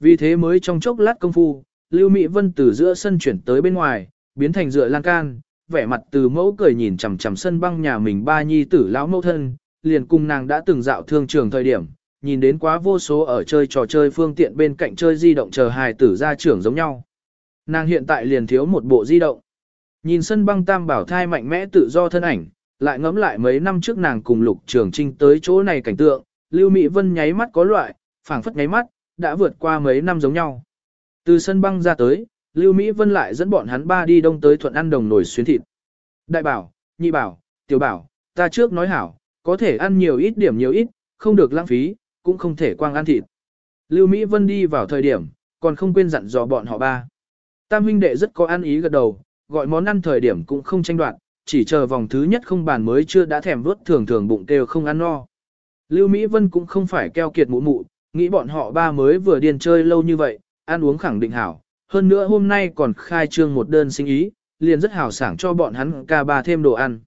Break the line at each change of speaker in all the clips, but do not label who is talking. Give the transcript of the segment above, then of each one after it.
Vì thế mới trong chốc lát công phu, Lưu Mỹ Vân từ giữa sân chuyển tới bên ngoài, biến thành dựa lan can, vẻ mặt từ mẫu cười nhìn chằm chằm sân băng nhà mình ba nhi tử lão mẫu thân, liền cùng nàng đã từng dạo thương trường thời điểm, nhìn đến quá vô số ở chơi trò chơi phương tiện bên cạnh chơi di động chờ hài tử ra trưởng giống nhau. Nàng hiện tại liền thiếu một bộ di động. Nhìn sân băng tam bảo thai mạnh mẽ tự do thân ảnh, lại ngẫm lại mấy năm trước nàng cùng lục trường trinh tới chỗ này cảnh tượng, Lưu Mỹ Vân nháy mắt có loại, phảng phất nháy mắt, đã vượt qua mấy năm giống nhau. Từ sân băng ra tới, Lưu Mỹ Vân lại dẫn bọn hắn ba đi đông tới thuận ăn đồng nồi xuyến thịt. Đại bảo, nhị bảo, tiểu bảo, ta trước nói hảo, có thể ăn nhiều ít điểm nhiều ít, không được lãng phí, cũng không thể quang ăn thịt. Lưu Mỹ Vân đi vào thời điểm, còn không quên dặn dò bọn họ ba. Tam huynh đệ rất có ăn ý gật đầu, gọi món ăn thời điểm cũng không tranh đoạt, chỉ chờ vòng thứ nhất không bàn mới chưa đã thèm vớt thường thường bụng kêu không ăn no. Lưu Mỹ Vân cũng không phải keo kiệt mụ mụ, nghĩ bọn họ ba mới vừa điên chơi lâu như vậy, ăn uống khẳng định hảo. Hơn nữa hôm nay còn khai trương một đơn sinh ý, liền rất hảo sảng cho bọn hắn ca ba thêm đồ ăn.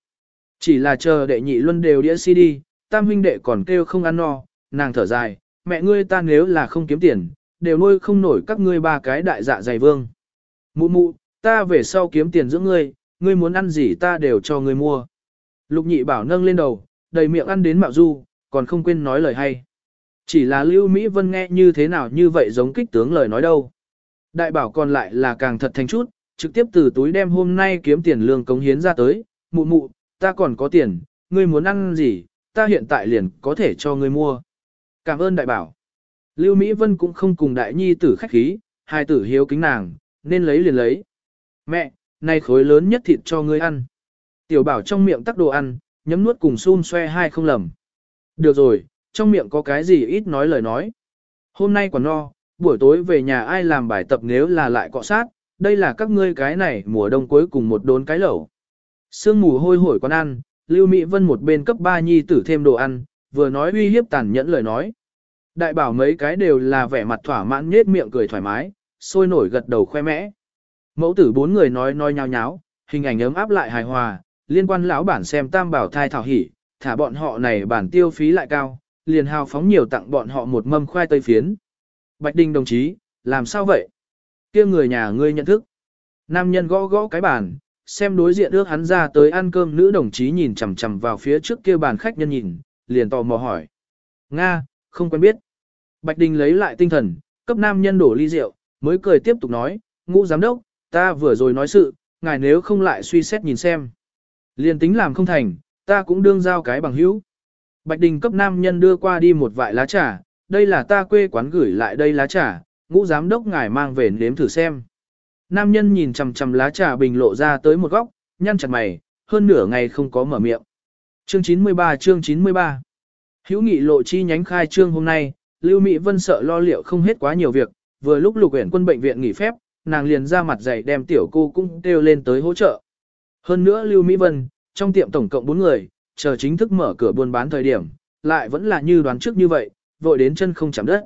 Chỉ là chờ đệ nhị luân đều đĩa CD, tam huynh đệ còn kêu không ăn no, nàng thở dài, mẹ ngươi ta nếu là không kiếm tiền, đều nuôi không nổi các ngươi ba cái đại dạ dày vương. Mụ mụ, ta về sau kiếm tiền dưỡng ngươi, ngươi muốn ăn gì ta đều cho ngươi mua. Lục nhị bảo nâng lên đầu, đầy miệng ăn đến mạo du, còn không quên nói lời hay. Chỉ là Lưu Mỹ Vân nghe như thế nào như vậy giống kích tướng lời nói đâu. Đại bảo còn lại là càng thật thành chút, trực tiếp từ túi đem hôm nay kiếm tiền lương cống hiến ra tới, mụ mụ, ta còn có tiền, ngươi muốn ăn gì, ta hiện tại liền có thể cho ngươi mua. Cảm ơn đại bảo. Lưu Mỹ Vân cũng không cùng đại nhi tử khách khí, hai tử hiếu kính nàng, nên lấy liền lấy. Mẹ, nay khối lớn nhất thịt cho ngươi ăn. Tiểu bảo trong miệng tắc đồ ăn, nhấm nuốt cùng xun xoe hai không lầm. Được rồi, trong miệng có cái gì ít nói lời nói. Hôm nay còn no, buổi tối về nhà ai làm bài tập nếu là lại cọ sát, đây là các ngươi cái này mùa đông cuối cùng một đốn cái lẩu. Sương mù hôi hổi con ăn, Lưu Mỹ Vân một bên cấp ba nhi tử thêm đồ ăn, vừa nói uy hiếp tàn nhẫn lời nói. Đại bảo mấy cái đều là vẻ mặt thỏa mãn nhết miệng cười thoải mái, sôi nổi gật đầu khoe mẽ. Mẫu tử bốn người nói nói nhao nháo, hình ảnh ấm áp lại hài hòa, liên quan lão bản xem tam bảo thai thảo hỉ, thả bọn họ này bản tiêu phí lại cao, liền hào phóng nhiều tặng bọn họ một mâm khoai tây phiến. Bạch đình đồng chí, làm sao vậy? kia người nhà ngươi nhận thức. Nam nhân gõ gõ cái bàn, xem đối diện ước hắn ra tới ăn cơm nữ đồng chí nhìn chằm chằm vào phía trước kia bàn khách nhân nhìn, liền tò mò hỏi. Nga, không quen biết. Bạch Đình lấy lại tinh thần, cấp nam nhân đổ ly rượu, mới cười tiếp tục nói, ngũ giám đốc, ta vừa rồi nói sự, ngài nếu không lại suy xét nhìn xem. Liền tính làm không thành, ta cũng đương giao cái bằng hữu. Bạch Đình cấp nam nhân đưa qua đi một vại lá trà, đây là ta quê quán gửi lại đây lá trà, ngũ giám đốc ngài mang về nếm thử xem. Nam nhân nhìn chằm chằm lá trà bình lộ ra tới một góc, nhăn chặt mày, hơn nửa ngày không có mở miệng. Chương 93 chương 93 Hữu nghị lộ chi nhánh khai trương hôm nay, Lưu Mỹ Vân sợ lo liệu không hết quá nhiều việc, vừa lúc lục huyện quân bệnh viện nghỉ phép, nàng liền ra mặt dày đem tiểu cô cũng kêu lên tới hỗ trợ. Hơn nữa Lưu Mỹ Vân, trong tiệm tổng cộng 4 người, chờ chính thức mở cửa buôn bán thời điểm, lại vẫn là như đoán trước như vậy, vội đến chân không chạm đất.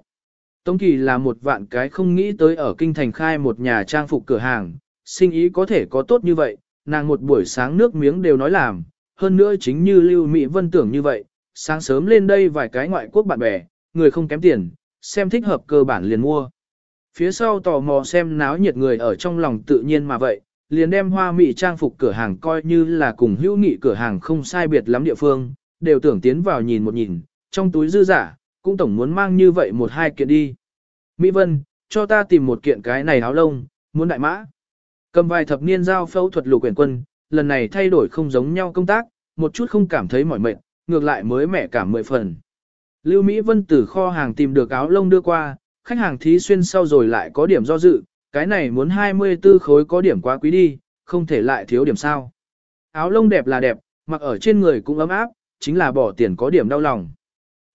Tống Kỳ là một vạn cái không nghĩ tới ở kinh thành khai một nhà trang phục cửa hàng, sinh ý có thể có tốt như vậy, nàng một buổi sáng nước miếng đều nói làm, hơn nữa chính như Lưu Mỹ Vân tưởng như vậy, sáng sớm lên đây vài cái ngoại quốc bạn bè, người không kém tiền, xem thích hợp cơ bản liền mua. Phía sau tò mò xem náo nhiệt người ở trong lòng tự nhiên mà vậy, liền đem hoa mỹ trang phục cửa hàng coi như là cùng hữu nghị cửa hàng không sai biệt lắm địa phương, đều tưởng tiến vào nhìn một nhìn, trong túi dư giả, cũng tổng muốn mang như vậy một hai kiện đi. Mỹ Vân, cho ta tìm một kiện cái này áo lông, muốn đại mã. Cầm vài thập niên giao phẫu thuật lục quyền quân, lần này thay đổi không giống nhau công tác, một chút không cảm thấy mỏi mệt, ngược lại mới mẻ cảm mười phần. Lưu Mỹ Vân từ kho hàng tìm được áo lông đưa qua, khách hàng thí xuyên sau rồi lại có điểm do dự, cái này muốn 24 khối có điểm quá quý đi, không thể lại thiếu điểm sao. Áo lông đẹp là đẹp, mặc ở trên người cũng ấm áp, chính là bỏ tiền có điểm đau lòng.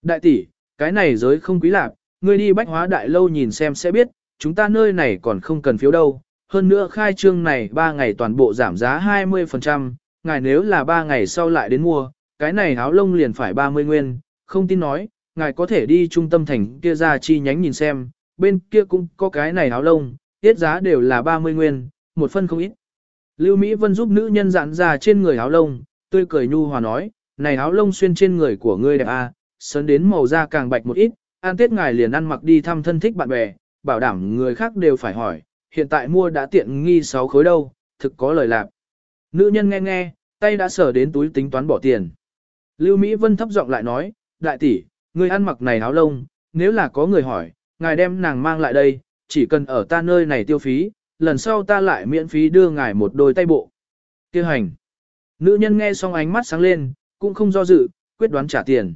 Đại tỷ, cái này giới không quý lạc, ngươi đi bách hóa đại lâu nhìn xem sẽ biết, chúng ta nơi này còn không cần phiếu đâu. Hơn nữa khai trương này 3 ngày toàn bộ giảm giá 20%, ngài nếu là 3 ngày sau lại đến mua, cái này áo lông liền phải 30 nguyên, không tin nói, ngài có thể đi trung tâm thành kia ra chi nhánh nhìn xem, bên kia cũng có cái này áo lông, tiết giá đều là 30 nguyên, một phân không ít. Lưu Mỹ Vân giúp nữ nhân dặn ra trên người áo lông, tươi cười nhu hòa nói, này áo lông xuyên trên người của ngươi đẹp à, sớn đến màu da càng bạch một ít, an tết ngài liền ăn mặc đi thăm thân thích bạn bè, bảo đảm người khác đều phải hỏi, hiện tại mua đã tiện nghi 6 khối đâu, thực có lời lạc. Nữ nhân nghe nghe, tay đã sở đến túi tính toán bỏ tiền. Lưu Mỹ Vân thấp giọng lại nói, đại tỷ, người ăn mặc này áo lông, nếu là có người hỏi, ngài đem nàng mang lại đây, chỉ cần ở ta nơi này tiêu phí, lần sau ta lại miễn phí đưa ngài một đôi tay bộ. Kêu hành. Nữ nhân nghe xong ánh mắt sáng lên, cũng không do dự, quyết đoán trả tiền.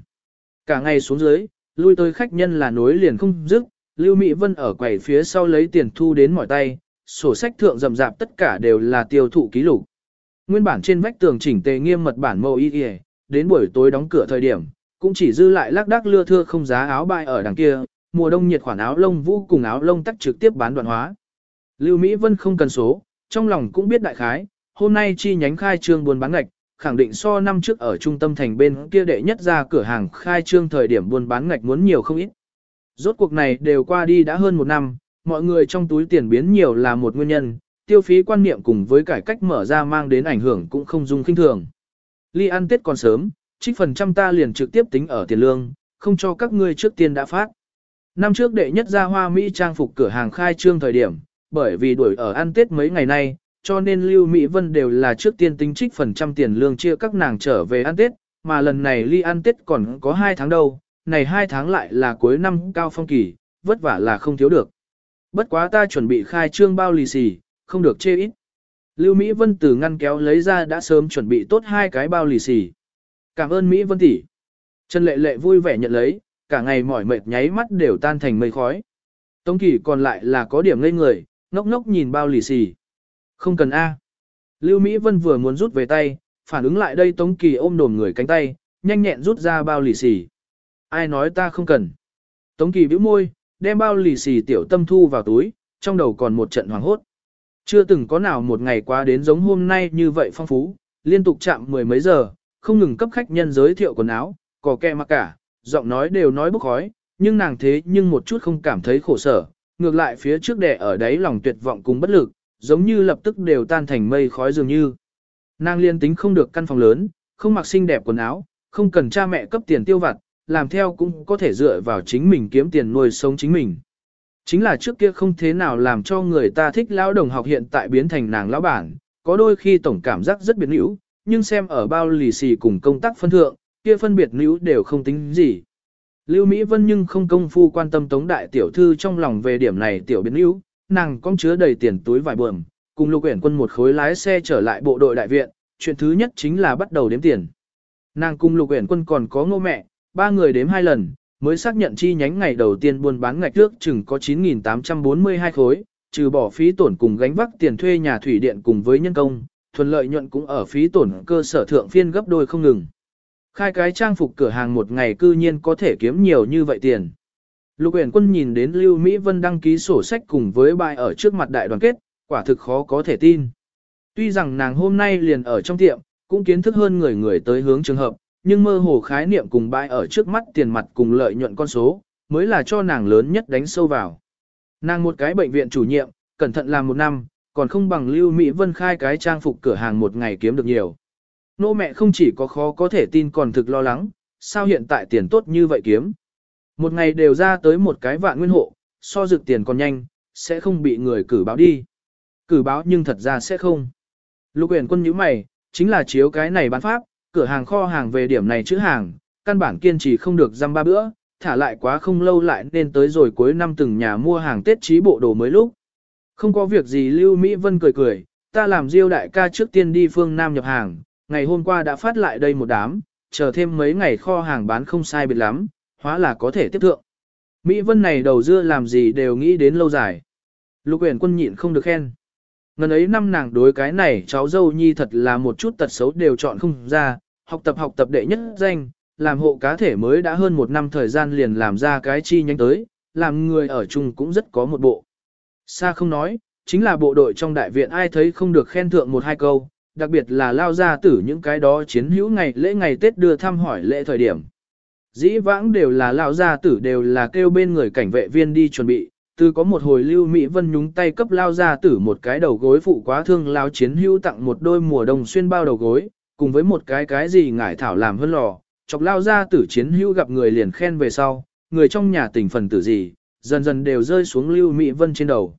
Cả ngày xuống dưới, lui tới khách nhân là nối liền không dứt, Lưu Mỹ Vân ở quầy phía sau lấy tiền thu đến mỏi tay, sổ sách thượng rầm rạp tất cả đều là tiêu thụ ký lục. Nguyên bản trên vách tường chỉnh tề nghiêm mật bản màu y y, đến buổi tối đóng cửa thời điểm, cũng chỉ dư lại lác đác lưa thưa không giá áo bại ở đằng kia, mùa đông nhiệt khoản áo lông vũ cùng áo lông tắc trực tiếp bán đoạn hóa. Lưu Mỹ Vân không cần số, trong lòng cũng biết đại khái, hôm nay chi nhánh khai trương buôn bán ngạch, khẳng định so năm trước ở trung tâm thành bên kia đệ nhất ra cửa hàng khai trương thời điểm buôn bán ngạch muốn nhiều không ít. Rốt cuộc này đều qua đi đã hơn một năm, mọi người trong túi tiền biến nhiều là một nguyên nhân, tiêu phí quan niệm cùng với cải cách mở ra mang đến ảnh hưởng cũng không dung khinh thường. Ly ăn Tết còn sớm, trích phần trăm ta liền trực tiếp tính ở tiền lương, không cho các ngươi trước tiên đã phát. Năm trước đệ nhất ra hoa Mỹ trang phục cửa hàng khai trương thời điểm, bởi vì đuổi ở ăn Tết mấy ngày nay, cho nên Lưu Mỹ Vân đều là trước tiên tính trích phần trăm tiền lương chia các nàng trở về ăn Tết, mà lần này ly ăn Tết còn có 2 tháng đâu, này 2 tháng lại là cuối năm cao phong kỳ, vất vả là không thiếu được. Bất quá ta chuẩn bị khai trương bao lì xì, không được chê ít. Lưu Mỹ Vân từ ngăn kéo lấy ra đã sớm chuẩn bị tốt hai cái bao lì xì. Cảm ơn Mỹ Vân tỷ. Trần Lệ Lệ vui vẻ nhận lấy, cả ngày mỏi mệt nháy mắt đều tan thành mây khói. Tống Kỳ còn lại là có điểm ngây người, ngốc ngốc nhìn bao lì xì. Không cần A. Lưu Mỹ Vân vừa muốn rút về tay, phản ứng lại đây Tống Kỳ ôm đồm người cánh tay, nhanh nhẹn rút ra bao lì xì. Ai nói ta không cần. Tống Kỳ bĩu môi, đem bao lì xì tiểu tâm thu vào túi, trong đầu còn một trận hoàng hốt. Chưa từng có nào một ngày qua đến giống hôm nay như vậy phong phú, liên tục chạm mười mấy giờ, không ngừng cấp khách nhân giới thiệu quần áo, cò kẹ mặc cả, giọng nói đều nói bốc khói, nhưng nàng thế nhưng một chút không cảm thấy khổ sở, ngược lại phía trước đẻ ở đấy lòng tuyệt vọng cùng bất lực, giống như lập tức đều tan thành mây khói dường như. Nàng liên tính không được căn phòng lớn, không mặc xinh đẹp quần áo, không cần cha mẹ cấp tiền tiêu vặt, làm theo cũng có thể dựa vào chính mình kiếm tiền nuôi sống chính mình. Chính là trước kia không thế nào làm cho người ta thích lão đồng học hiện tại biến thành nàng lão bản, có đôi khi tổng cảm giác rất biến hữu, nhưng xem ở bao lì xì cùng công tác phân thượng, kia phân biệt nữ đều không tính gì. Lưu Mỹ Vân nhưng không công phu quan tâm tống đại tiểu thư trong lòng về điểm này tiểu biến nữ, nàng cong chứa đầy tiền túi vải buồm, cùng lục uyển quân một khối lái xe trở lại bộ đội đại viện, chuyện thứ nhất chính là bắt đầu đếm tiền. Nàng cùng lục uyển quân còn có ngô mẹ, ba người đếm hai lần, mới xác nhận chi nhánh ngày đầu tiên buôn bán ngạch trước chừng có 9.842 khối, trừ bỏ phí tổn cùng gánh vác tiền thuê nhà thủy điện cùng với nhân công, thuần lợi nhuận cũng ở phí tổn cơ sở thượng phiên gấp đôi không ngừng. Khai cái trang phục cửa hàng một ngày cư nhiên có thể kiếm nhiều như vậy tiền. Lục uyển quân nhìn đến Lưu Mỹ Vân đăng ký sổ sách cùng với bài ở trước mặt đại đoàn kết, quả thực khó có thể tin. Tuy rằng nàng hôm nay liền ở trong tiệm, cũng kiến thức hơn người người tới hướng trường hợp, nhưng mơ hồ khái niệm cùng bài ở trước mắt tiền mặt cùng lợi nhuận con số, mới là cho nàng lớn nhất đánh sâu vào. Nàng một cái bệnh viện chủ nhiệm, cẩn thận làm một năm, còn không bằng Lưu Mỹ Vân khai cái trang phục cửa hàng một ngày kiếm được nhiều. Nô mẹ không chỉ có khó có thể tin còn thực lo lắng, sao hiện tại tiền tốt như vậy kiếm. Một ngày đều ra tới một cái vạn nguyên hộ, so dược tiền còn nhanh, sẽ không bị người cử báo đi. Cử báo nhưng thật ra sẽ không. Lục uyển quân nhíu mày, chính là chiếu cái này bán pháp, cửa hàng kho hàng về điểm này chữ hàng, căn bản kiên trì không được dăm ba bữa, thả lại quá không lâu lại nên tới rồi cuối năm từng nhà mua hàng Tết trí bộ đồ mới lúc. Không có việc gì Lưu Mỹ Vân cười cười, ta làm diêu đại ca trước tiên đi phương Nam nhập hàng, ngày hôm qua đã phát lại đây một đám, chờ thêm mấy ngày kho hàng bán không sai biệt lắm, hóa là có thể tiếp thượng. Mỹ Vân này đầu dưa làm gì đều nghĩ đến lâu dài. Lục uyển quân nhịn không được khen. Ngần ấy năm nàng đối cái này cháu dâu nhi thật là một chút tật xấu đều chọn không ra, học tập học tập đệ nhất danh, làm hộ cá thể mới đã hơn một năm thời gian liền làm ra cái chi nhanh tới, làm người ở chung cũng rất có một bộ. Xa không nói, chính là bộ đội trong đại viện ai thấy không được khen thượng một hai câu, đặc biệt là lao ra tử những cái đó chiến hữu ngày lễ ngày Tết đưa thăm hỏi lễ thời điểm. Dĩ vãng đều là lao gia tử đều là kêu bên người cảnh vệ viên đi chuẩn bị, từ có một hồi lưu Mỹ Vân nhúng tay cấp lao gia tử một cái đầu gối phụ quá thương lao chiến hữu tặng một đôi mùa đông xuyên bao đầu gối, cùng với một cái cái gì ngải thảo làm hơn lò, chọc lao gia tử chiến hữu gặp người liền khen về sau, người trong nhà tình phần tử gì, dần dần đều rơi xuống Lưu Mỹ Vân trên đầu.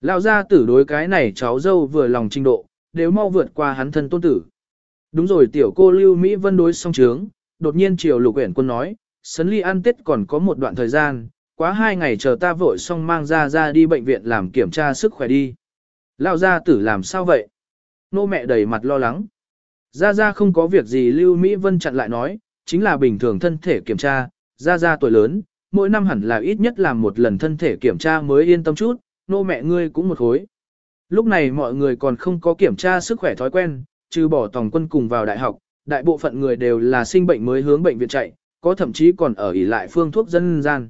lao gia tử đối cái này cháu dâu vừa lòng trình độ, đều mau vượt qua hắn thân tôn tử. Đúng rồi tiểu cô Lưu Mỹ Vân đối song trướng, đột nhiên triều lục uyển quân nói, sấn ly ăn tết còn có một đoạn thời gian, quá hai ngày chờ ta vội xong mang ra ra đi bệnh viện làm kiểm tra sức khỏe đi. lao gia tử làm sao vậy? Nô mẹ đầy mặt lo lắng. Ra ra không có việc gì Lưu Mỹ Vân chặn lại nói, chính là bình thường thân thể kiểm tra, ra ra tuổi lớn, mỗi năm hẳn là ít nhất làm một lần thân thể kiểm tra mới yên tâm chút, nô mẹ ngươi cũng một khối. Lúc này mọi người còn không có kiểm tra sức khỏe thói quen, trừ bỏ tòng quân cùng vào đại học, đại bộ phận người đều là sinh bệnh mới hướng bệnh viện chạy, có thậm chí còn ở ỉ lại phương thuốc dân gian.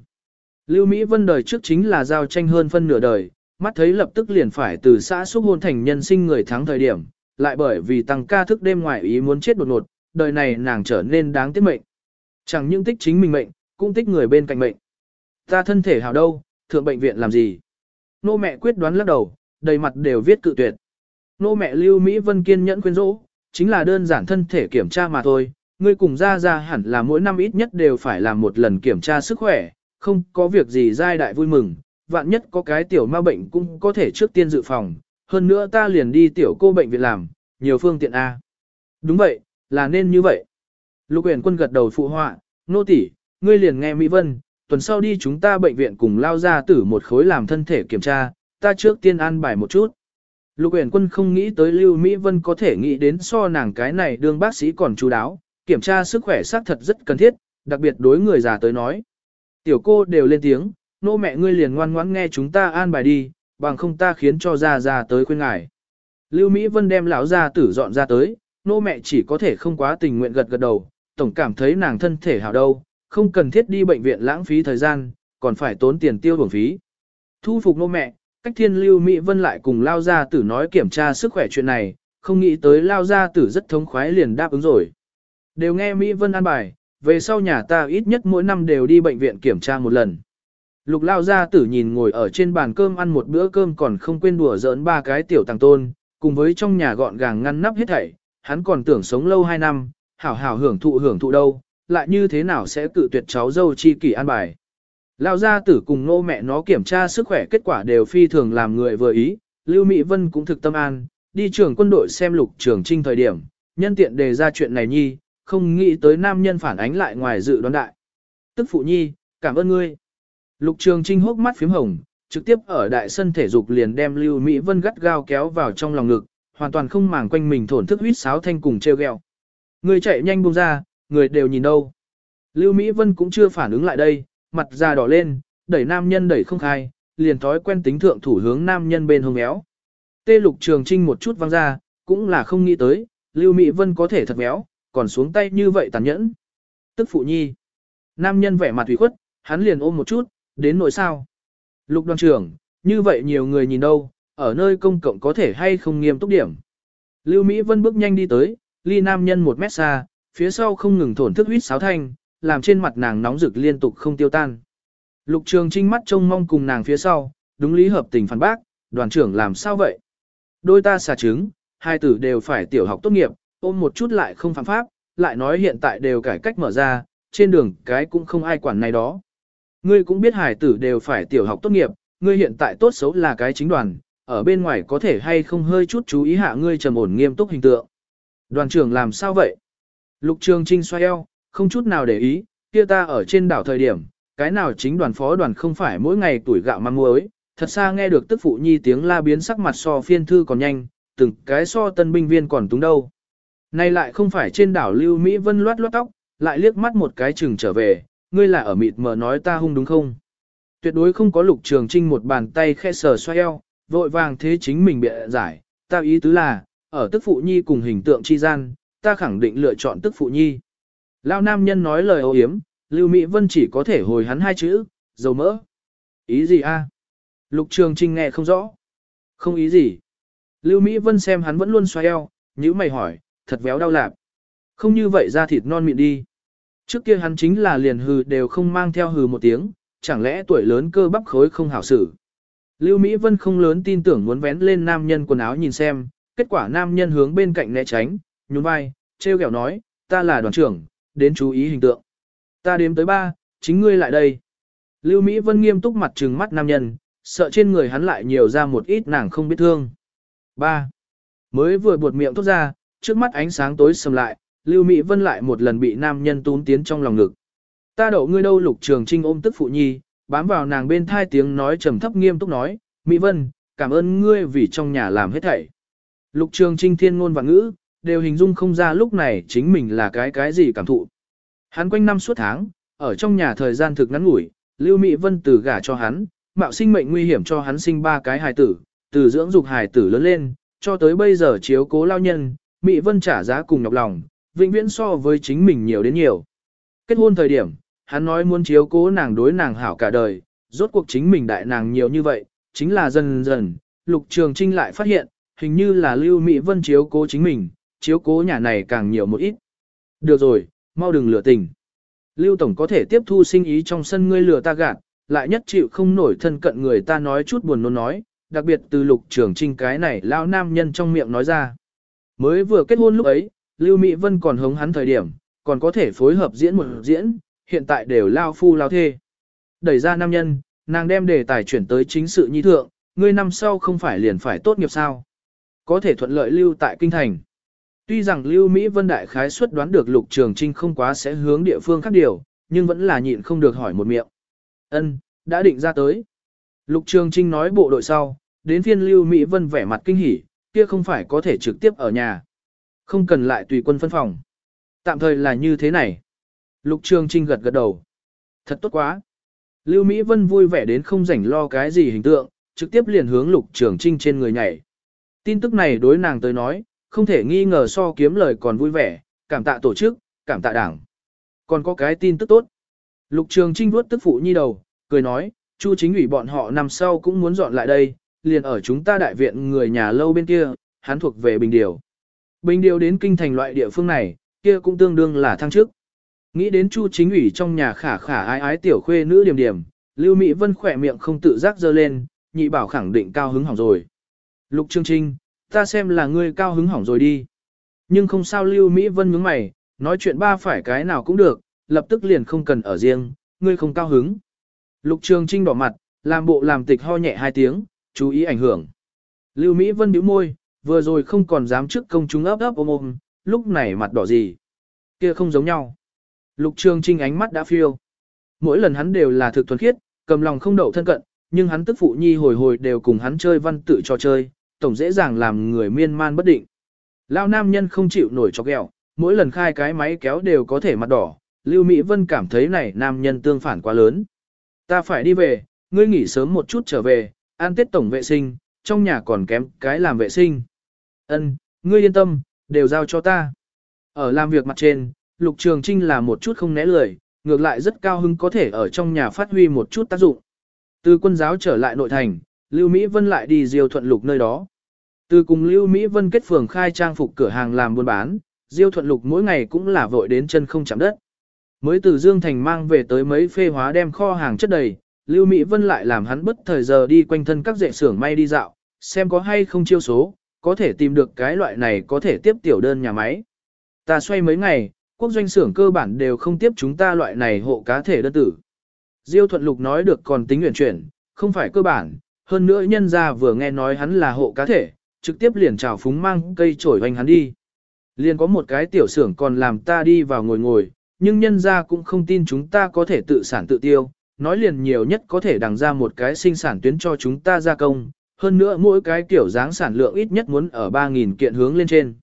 Lưu Mỹ Vân đời trước chính là giao tranh hơn phân nửa đời, mắt thấy lập tức liền phải từ xã xúc hôn thành nhân sinh người thắng thời điểm, lại bởi vì tăng ca thức đêm ngoài ý muốn chết đột ngột, đời này nàng trở nên đáng tiếc mệnh. Chẳng những tích chính mình mệnh, cũng tích người bên cạnh mệnh. Ta thân thể hào đâu, thượng bệnh viện làm gì? Nô mẹ quyết đoán lắc đầu, đầy mặt đều viết cự tuyệt. Nô mẹ Lưu Mỹ Vân kiên nhẫn khuyên rỗ, chính là đơn giản thân thể kiểm tra mà thôi, ngươi cùng ra ra hẳn là mỗi năm ít nhất đều phải làm một lần kiểm tra sức khỏe, không có việc gì giai đại vui mừng, vạn nhất có cái tiểu ma bệnh cũng có thể trước tiên dự phòng, hơn nữa ta liền đi tiểu cô bệnh viện làm, nhiều phương tiện A. Đúng vậy, là nên như vậy. Lục huyền quân gật đầu phụ họa, nô tỷ, ngươi liền nghe Mỹ Vân, tuần sau đi chúng ta bệnh viện cùng lao ra tử một khối làm thân thể kiểm tra, ta trước tiên an bài một chút. Lục Uyển quân không nghĩ tới Lưu Mỹ Vân có thể nghĩ đến so nàng cái này đương bác sĩ còn chú đáo, kiểm tra sức khỏe xác thật rất cần thiết, đặc biệt đối người già tới nói. Tiểu cô đều lên tiếng, nô mẹ ngươi liền ngoan ngoãn nghe chúng ta an bài đi, bằng không ta khiến cho ra ra tới khuyên ngài. Lưu Mỹ Vân đem lão gia tử dọn ra tới, nô mẹ chỉ có thể không quá tình nguyện gật gật đầu, tổng cảm thấy nàng thân thể hảo đâu, không cần thiết đi bệnh viện lãng phí thời gian, còn phải tốn tiền tiêu bổng phí. Thu phục nô mẹ, cách thiên Lưu Mỹ Vân lại cùng lao gia tử nói kiểm tra sức khỏe chuyện này, không nghĩ tới lao gia tử rất thống khoái liền đáp ứng rồi. Đều nghe Mỹ Vân an bài, về sau nhà ta ít nhất mỗi năm đều đi bệnh viện kiểm tra một lần. Lục lao gia tử nhìn ngồi ở trên bàn cơm ăn một bữa cơm còn không quên đùa giỡn ba cái tiểu tàng tôn, cùng với trong nhà gọn gàng ngăn nắp hết thảy, hắn còn tưởng sống lâu hai năm, hảo hảo hưởng thụ hưởng thụ đâu, lại như thế nào sẽ cự tuyệt cháu dâu chi kỷ an bài. Lao gia tử cùng nô mẹ nó kiểm tra sức khỏe kết quả đều phi thường làm người vừa ý, Lưu Mỹ Vân cũng thực tâm an, đi trường quân đội xem lục trường trinh thời điểm, nhân tiện đề ra chuyện này nhi, không nghĩ tới nam nhân phản ánh lại ngoài dự đoán đại. Tức phụ nhi, cảm ơn ngươi. Lục trường trinh hốc mắt phím hồng, trực tiếp ở đại sân thể dục liền đem Lưu Mỹ Vân gắt gao kéo vào trong lòng ngực, hoàn toàn không màng quanh mình thổn thức huýt sáo thanh cùng treo gheo. Người chạy nhanh buông ra, người đều nhìn đâu. Lưu Mỹ Vân cũng chưa phản ứng lại đây, mặt già đỏ lên, đẩy nam nhân đẩy không khai, liền thói quen tính thượng thủ hướng nam nhân bên hông éo. Tê lục trường trinh một chút văng ra, cũng là không nghĩ tới, Lưu Mỹ Vân có thể thật méo, còn xuống tay như vậy tàn nhẫn. Tức phụ nhi. Nam nhân vẻ mặt ủy khuất, hắn liền ôm một chút, đến nỗi sao. Lục đoàn trưởng, như vậy nhiều người nhìn đâu, ở nơi công cộng có thể hay không nghiêm túc điểm. Lưu Mỹ Vân bước nhanh đi tới, ly nam nhân một mét xa, phía sau không ngừng thổn thức huyết sáo thanh, làm trên mặt nàng nóng rực liên tục không tiêu tan. Lục trường trinh mắt trông mong cùng nàng phía sau, đúng lý hợp tình phản bác, đoàn trưởng làm sao vậy? Đôi ta xà trứng, hai tử đều phải tiểu học tốt nghiệp, ôm một chút lại không phạm pháp, lại nói hiện tại đều cải cách mở ra, trên đường cái cũng không ai quản này đó. Ngươi cũng biết hải tử đều phải tiểu học tốt nghiệp, ngươi hiện tại tốt xấu là cái chính đoàn, ở bên ngoài có thể hay không hơi chút chú ý hạ ngươi trầm ổn nghiêm túc hình tượng. Đoàn trưởng làm sao vậy? Lục trường trinh xoay eo, không chút nào để ý, kia ta ở trên đảo thời điểm, cái nào chính đoàn phó đoàn không phải mỗi ngày tuổi gạo mang muối, thật xa nghe được tức phụ nhi tiếng la biến sắc mặt so phiên thư còn nhanh, từng cái so tân binh viên còn túng đâu. Nay lại không phải trên đảo Lưu Mỹ Vân loát loát tóc, lại liếc mắt một cái chừng trở về, ngươi là ở mịt mờ nói ta hung đúng không? Tuyệt đối không có lục trường trinh một bàn tay khe sờ xoay eo, vội vàng thế chính mình bịa giải, ta ý tứ là, ở tức phụ nhi cùng hình tượng chi gian, ta khẳng định lựa chọn tức phụ nhi. Lao nam nhân nói lời ô hiếm, Lưu Mỹ Vân chỉ có thể hồi hắn hai chữ, dầu mỡ. Ý gì a? Lục Trường Trinh nghe không rõ. Không ý gì. Lưu Mỹ Vân xem hắn vẫn luôn xoay eo, nhíu mày hỏi, thật véo đau lạp. Không như vậy ra thịt non mịn đi. Trước kia hắn chính là liền hừ đều không mang theo hừ một tiếng, chẳng lẽ tuổi lớn cơ bắp khối không hảo xử. Lưu Mỹ Vân không lớn tin tưởng muốn vén lên nam nhân quần áo nhìn xem, kết quả nam nhân hướng bên cạnh né tránh, nhún vai, treo kẹo nói, ta là đoàn trưởng, đến chú ý hình tượng. Ta đếm tới ba, chính ngươi lại đây. Lưu Mỹ Vân nghiêm túc mặt trừng mắt nam nhân, sợ trên người hắn lại nhiều ra một ít nàng không biết thương. Ba. Mới vừa buột miệng tốt ra, trước mắt ánh sáng tối sầm lại, Lưu Mỹ Vân lại một lần bị nam nhân tún tiến trong lòng ngực. Ta đậu ngươi đâu lục trường trinh ôm tức phụ nhi, bám vào nàng bên thai tiếng nói trầm thấp nghiêm túc nói, Mỹ Vân, cảm ơn ngươi vì trong nhà làm hết thảy. Lục trường trinh thiên ngôn và ngữ, đều hình dung không ra lúc này chính mình là cái cái gì cảm thụ. Hắn quanh năm suốt tháng, ở trong nhà thời gian thực ngắn ngủi, Lưu Mỹ Vân từ gả cho hắn, mạo sinh mệnh nguy hiểm cho hắn sinh ba cái hài tử, từ dưỡng dục hài tử lớn lên, cho tới bây giờ chiếu cố lao nhân, Mỹ Vân trả giá cùng nhọc lòng, vĩnh viễn so với chính mình nhiều đến nhiều. Kết hôn thời điểm, hắn nói muốn chiếu cố nàng đối nàng hảo cả đời, rốt cuộc chính mình đại nàng nhiều như vậy, chính là dần dần, Lục Trường Trinh lại phát hiện, hình như là Lưu Mỹ Vân chiếu cố chính mình, chiếu cố nhà này càng nhiều một ít. Được rồi, mau đừng lừa tình. Lưu Tổng có thể tiếp thu sinh ý trong sân ngươi lừa ta gạt, lại nhất chịu không nổi thân cận người ta nói chút buồn nôn nói, đặc biệt từ lục trường trinh cái này lao nam nhân trong miệng nói ra. Mới vừa kết hôn lúc ấy, Lưu Mỹ Vân còn hống hắn thời điểm, còn có thể phối hợp diễn một diễn, hiện tại đều lao phu lao thê. Đẩy ra nam nhân, nàng đem đề tài chuyển tới chính sự nhi thượng, ngươi năm sau không phải liền phải tốt nghiệp sao. Có thể thuận lợi lưu tại kinh thành. Tuy rằng Lưu Mỹ Vân Đại khái suất đoán được Lục Trường Trinh không quá sẽ hướng địa phương khác điều, nhưng vẫn là nhịn không được hỏi một miệng. Ân, đã định ra tới. Lục Trường Trinh nói bộ đội sau, đến phiên Lưu Mỹ Vân vẻ mặt kinh hỉ, kia không phải có thể trực tiếp ở nhà. Không cần lại tùy quân phân phòng. Tạm thời là như thế này. Lục Trường Trinh gật gật đầu. Thật tốt quá. Lưu Mỹ Vân vui vẻ đến không rảnh lo cái gì hình tượng, trực tiếp liền hướng Lục Trường Trinh trên người nhảy. Tin tức này đối nàng tới nói, không thể nghi ngờ so kiếm lời còn vui vẻ, cảm tạ tổ chức, cảm tạ đảng. Còn có cái tin tức tốt. Lục Trường Trinh vuốt tức phụ nhi đầu, cười nói, Chu chính ủy bọn họ năm sau cũng muốn dọn lại đây, liền ở chúng ta đại viện người nhà lâu bên kia, hắn thuộc về Bình Điều. Bình Điều đến kinh thành loại địa phương này, kia cũng tương đương là thăng chức. Nghĩ đến Chu chính ủy trong nhà khả khả ái ái tiểu khuê nữ điểm điểm, Lưu Mỹ Vân khỏe miệng không tự giác dơ lên, nhị bảo khẳng định cao hứng hỏng rồi. Lục trường Trinh, ta xem là ngươi cao hứng hỏng rồi đi. Nhưng không sao Lưu Mỹ Vân nhướng mày, nói chuyện ba phải cái nào cũng được, lập tức liền không cần ở riêng, ngươi không cao hứng. Lục Trường Trinh đỏ mặt, làm bộ làm tịch ho nhẹ hai tiếng, chú ý ảnh hưởng. Lưu Mỹ Vân bĩu môi, vừa rồi không còn dám trước công chúng ấp ấp ôm ôm, lúc này mặt đỏ gì. Kia không giống nhau. Lục Trường Trinh ánh mắt đã phiêu. Mỗi lần hắn đều là thực thuần khiết, cầm lòng không đậu thân cận, nhưng hắn tức phụ nhi hồi hồi đều cùng hắn chơi văn tự trò chơi, tổng dễ dàng làm người miên man bất định. Lao nam nhân không chịu nổi cho ghẹo, mỗi lần khai cái máy kéo đều có thể mặt đỏ, Lưu Mỹ Vân cảm thấy này nam nhân tương phản quá lớn. Ta phải đi về, ngươi nghỉ sớm một chút trở về, an tết tổng vệ sinh, trong nhà còn kém cái làm vệ sinh. Ân, ngươi yên tâm, đều giao cho ta. Ở làm việc mặt trên, Lục Trường Trinh là một chút không né lời, ngược lại rất cao hứng có thể ở trong nhà phát huy một chút tác dụng. Từ quân giáo trở lại nội thành, Lưu Mỹ Vân lại đi Diêu Thuận Lục nơi đó. Từ cùng Lưu Mỹ Vân kết phường khai trang phục cửa hàng làm buôn bán, Diêu Thuận Lục mỗi ngày cũng là vội đến chân không chạm đất. Mới từ Dương Thành mang về tới mấy phê hóa đem kho hàng chất đầy, Lưu Mỹ Vân lại làm hắn bất thời giờ đi quanh thân các dệ xưởng may đi dạo, xem có hay không chiêu số, có thể tìm được cái loại này có thể tiếp tiểu đơn nhà máy. Ta xoay mấy ngày, quốc doanh xưởng cơ bản đều không tiếp chúng ta loại này hộ cá thể đơn tử. Diêu Thuận Lục nói được còn tính nguyện chuyển, không phải cơ bản, hơn nữa nhân ra vừa nghe nói hắn là hộ cá thể, trực tiếp liền chào phúng mang cây trổi hoành hắn đi. Liền có một cái tiểu xưởng còn làm ta đi vào ngồi ngồi, nhưng nhân ra cũng không tin chúng ta có thể tự sản tự tiêu, nói liền nhiều nhất có thể đằng ra một cái sinh sản tuyến cho chúng ta gia công, hơn nữa mỗi cái kiểu dáng sản lượng ít nhất muốn ở 3.000 kiện hướng lên trên.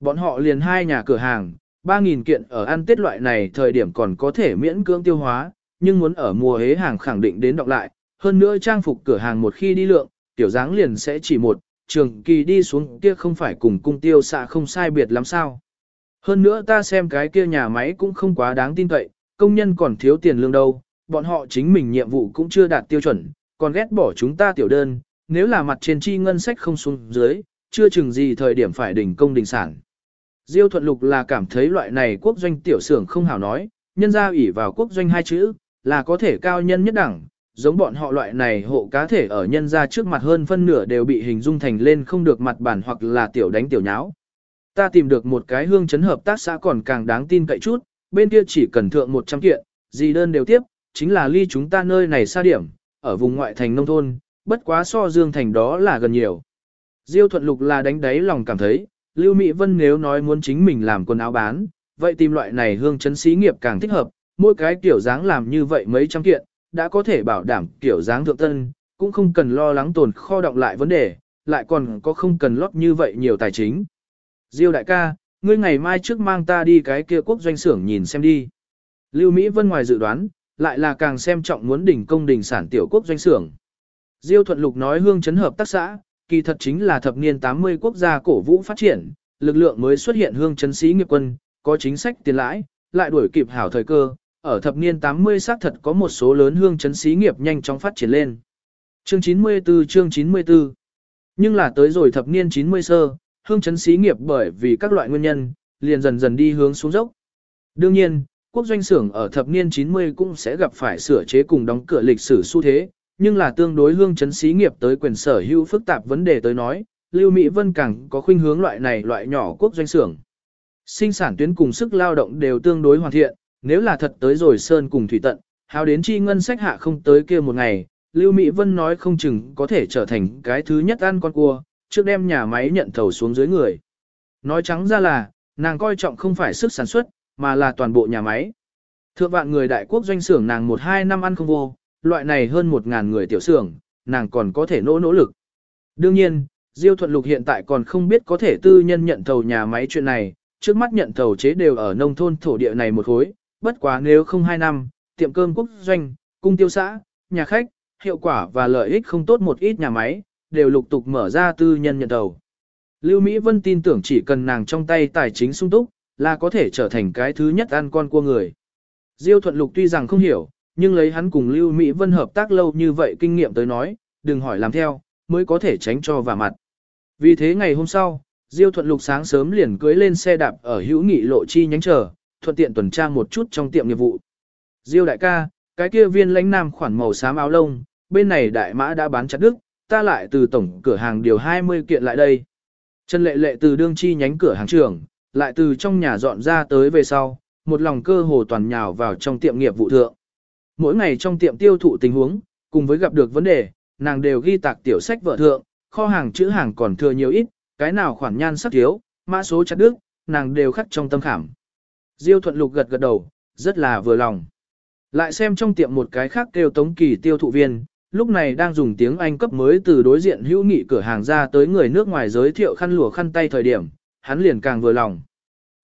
Bọn họ liền hai nhà cửa hàng, 3.000 kiện ở ăn tết loại này thời điểm còn có thể miễn cưỡng tiêu hóa, nhưng muốn ở mùa hế hàng khẳng định đến đọc lại, hơn nữa trang phục cửa hàng một khi đi lượng, tiểu dáng liền sẽ chỉ một, trường kỳ đi xuống kia không phải cùng cung tiêu xạ không sai biệt lắm sao. Hơn nữa ta xem cái kia nhà máy cũng không quá đáng tin cậy, công nhân còn thiếu tiền lương đâu, bọn họ chính mình nhiệm vụ cũng chưa đạt tiêu chuẩn, còn ghét bỏ chúng ta tiểu đơn, nếu là mặt trên chi ngân sách không xuống dưới, chưa chừng gì thời điểm phải đỉnh công đình sản. Diêu thuận lục là cảm thấy loại này quốc doanh tiểu xưởng không hảo nói, nhân ra ủy vào quốc doanh hai chữ, là có thể cao nhân nhất đẳng, giống bọn họ loại này hộ cá thể ở nhân ra trước mặt hơn phân nửa đều bị hình dung thành lên không được mặt bản hoặc là tiểu đánh tiểu nháo. Ta tìm được một cái hương chấn hợp tác xã còn càng đáng tin cậy chút, bên kia chỉ cần thượng 100 kiện, gì đơn đều tiếp, chính là ly chúng ta nơi này xa điểm, ở vùng ngoại thành nông thôn, bất quá so Dương Thành đó là gần nhiều. Diêu Thuận Lục là đánh đáy lòng cảm thấy, Lưu Mỹ Vân nếu nói muốn chính mình làm quần áo bán, vậy tìm loại này hương chấn xí nghiệp càng thích hợp, mỗi cái kiểu dáng làm như vậy mấy trăm kiện, đã có thể bảo đảm kiểu dáng thượng tân, cũng không cần lo lắng tồn kho động lại vấn đề, lại còn có không cần lót như vậy nhiều tài chính. Diêu đại ca, ngươi ngày mai trước mang ta đi cái kia quốc doanh xưởng nhìn xem đi. Lưu Mỹ Vân ngoài dự đoán, lại là càng xem trọng muốn đỉnh công đỉnh sản tiểu quốc doanh xưởng. Diêu Thuận Lục nói hương chấn hợp tác xã, kỳ thật chính là thập niên 80 quốc gia cổ vũ phát triển, lực lượng mới xuất hiện hương chấn sĩ nghiệp quân, có chính sách tiền lãi, lại đuổi kịp hảo thời cơ, ở thập niên 80 xác thật có một số lớn hương chấn sĩ nghiệp nhanh chóng phát triển lên. Chương 94 chương 94 Nhưng là tới rồi thập niên 90 sơ, hương chấn sĩ nghiệp bởi vì các loại nguyên nhân, liền dần dần đi hướng xuống dốc. Đương nhiên, quốc doanh xưởng ở thập niên 90 cũng sẽ gặp phải sửa chế cùng đóng cửa lịch sử xu thế, nhưng là tương đối hương chấn xí nghiệp tới quyền sở hữu phức tạp vấn đề tới nói, Lưu Mỹ Vân càng có khuynh hướng loại này loại nhỏ quốc doanh xưởng. Sinh sản tuyến cùng sức lao động đều tương đối hoàn thiện, nếu là thật tới rồi sơn cùng thủy tận, hào đến chi ngân sách hạ không tới kia một ngày, Lưu Mỹ Vân nói không chừng có thể trở thành cái thứ nhất ăn con cua, trước đem nhà máy nhận thầu xuống dưới người. Nói trắng ra là, nàng coi trọng không phải sức sản xuất, mà là toàn bộ nhà máy. Thượng vạn người đại quốc doanh xưởng nàng một hai năm ăn không vô, loại này hơn một ngàn người tiểu xưởng, nàng còn có thể nỗ nỗ lực. Đương nhiên, Diêu Thuận Lục hiện tại còn không biết có thể tư nhân nhận thầu nhà máy chuyện này, trước mắt nhận thầu chế đều ở nông thôn thổ địa này một khối, bất quá nếu không hai năm, tiệm cơm quốc doanh, cung tiêu xã, nhà khách, hiệu quả và lợi ích không tốt một ít nhà máy, đều lục tục mở ra tư nhân nhận đầu Lưu Mỹ Vân tin tưởng chỉ cần nàng trong tay tài chính sung túc, là có thể trở thành cái thứ nhất ăn con cua người. Diêu Thuận Lục tuy rằng không hiểu, nhưng lấy hắn cùng Lưu Mỹ Vân hợp tác lâu như vậy kinh nghiệm tới nói, đừng hỏi làm theo, mới có thể tránh cho vả mặt. Vì thế ngày hôm sau, Diêu Thuận Lục sáng sớm liền cưới lên xe đạp ở hữu nghị lộ chi nhánh chờ, thuận tiện tuần tra một chút trong tiệm nghiệp vụ. Diêu đại ca, cái kia viên lãnh nam khoản màu xám áo lông, bên này đại mã đã bán chặt đức, ta lại từ tổng cửa hàng điều 20 kiện lại đây. Trần lệ lệ từ đương chi nhánh cửa hàng trưởng, lại từ trong nhà dọn ra tới về sau, một lòng cơ hồ toàn nhào vào trong tiệm nghiệp vụ thượng. Mỗi ngày trong tiệm tiêu thụ tình huống, cùng với gặp được vấn đề, nàng đều ghi tạc tiểu sách vợ thượng, kho hàng chữ hàng còn thừa nhiều ít, cái nào khoản nhan sắc thiếu, mã số chặt đức, nàng đều khắc trong tâm khảm. Diêu thuận lục gật gật đầu, rất là vừa lòng. Lại xem trong tiệm một cái khác kêu tống kỳ tiêu thụ viên, lúc này đang dùng tiếng Anh cấp mới từ đối diện hữu nghị cửa hàng ra tới người nước ngoài giới thiệu khăn lụa khăn tay thời điểm, hắn liền càng vừa lòng.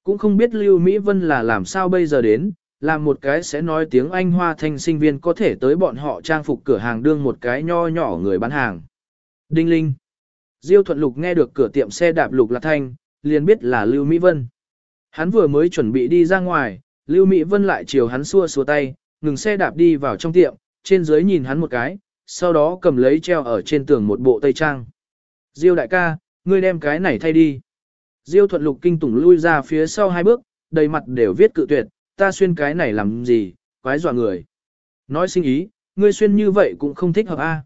Cũng không biết Lưu Mỹ Vân là làm sao bây giờ đến, làm một cái sẽ nói tiếng Anh hoa thanh sinh viên có thể tới bọn họ trang phục cửa hàng đương một cái nho nhỏ người bán hàng. Đinh Linh. Diêu Thuận Lục nghe được cửa tiệm xe đạp Lục là Thanh, liền biết là Lưu Mỹ Vân. Hắn vừa mới chuẩn bị đi ra ngoài, Lưu Mỹ Vân lại chiều hắn xua xua tay, ngừng xe đạp đi vào trong tiệm, trên dưới nhìn hắn một cái, sau đó cầm lấy treo ở trên tường một bộ tây trang. Diêu đại ca, ngươi đem cái này thay đi. Diêu thuận lục kinh tủng lui ra phía sau hai bước, đầy mặt đều viết cự tuyệt, ta xuyên cái này làm gì, quái dọa người. Nói sinh ý, ngươi xuyên như vậy cũng không thích hợp a.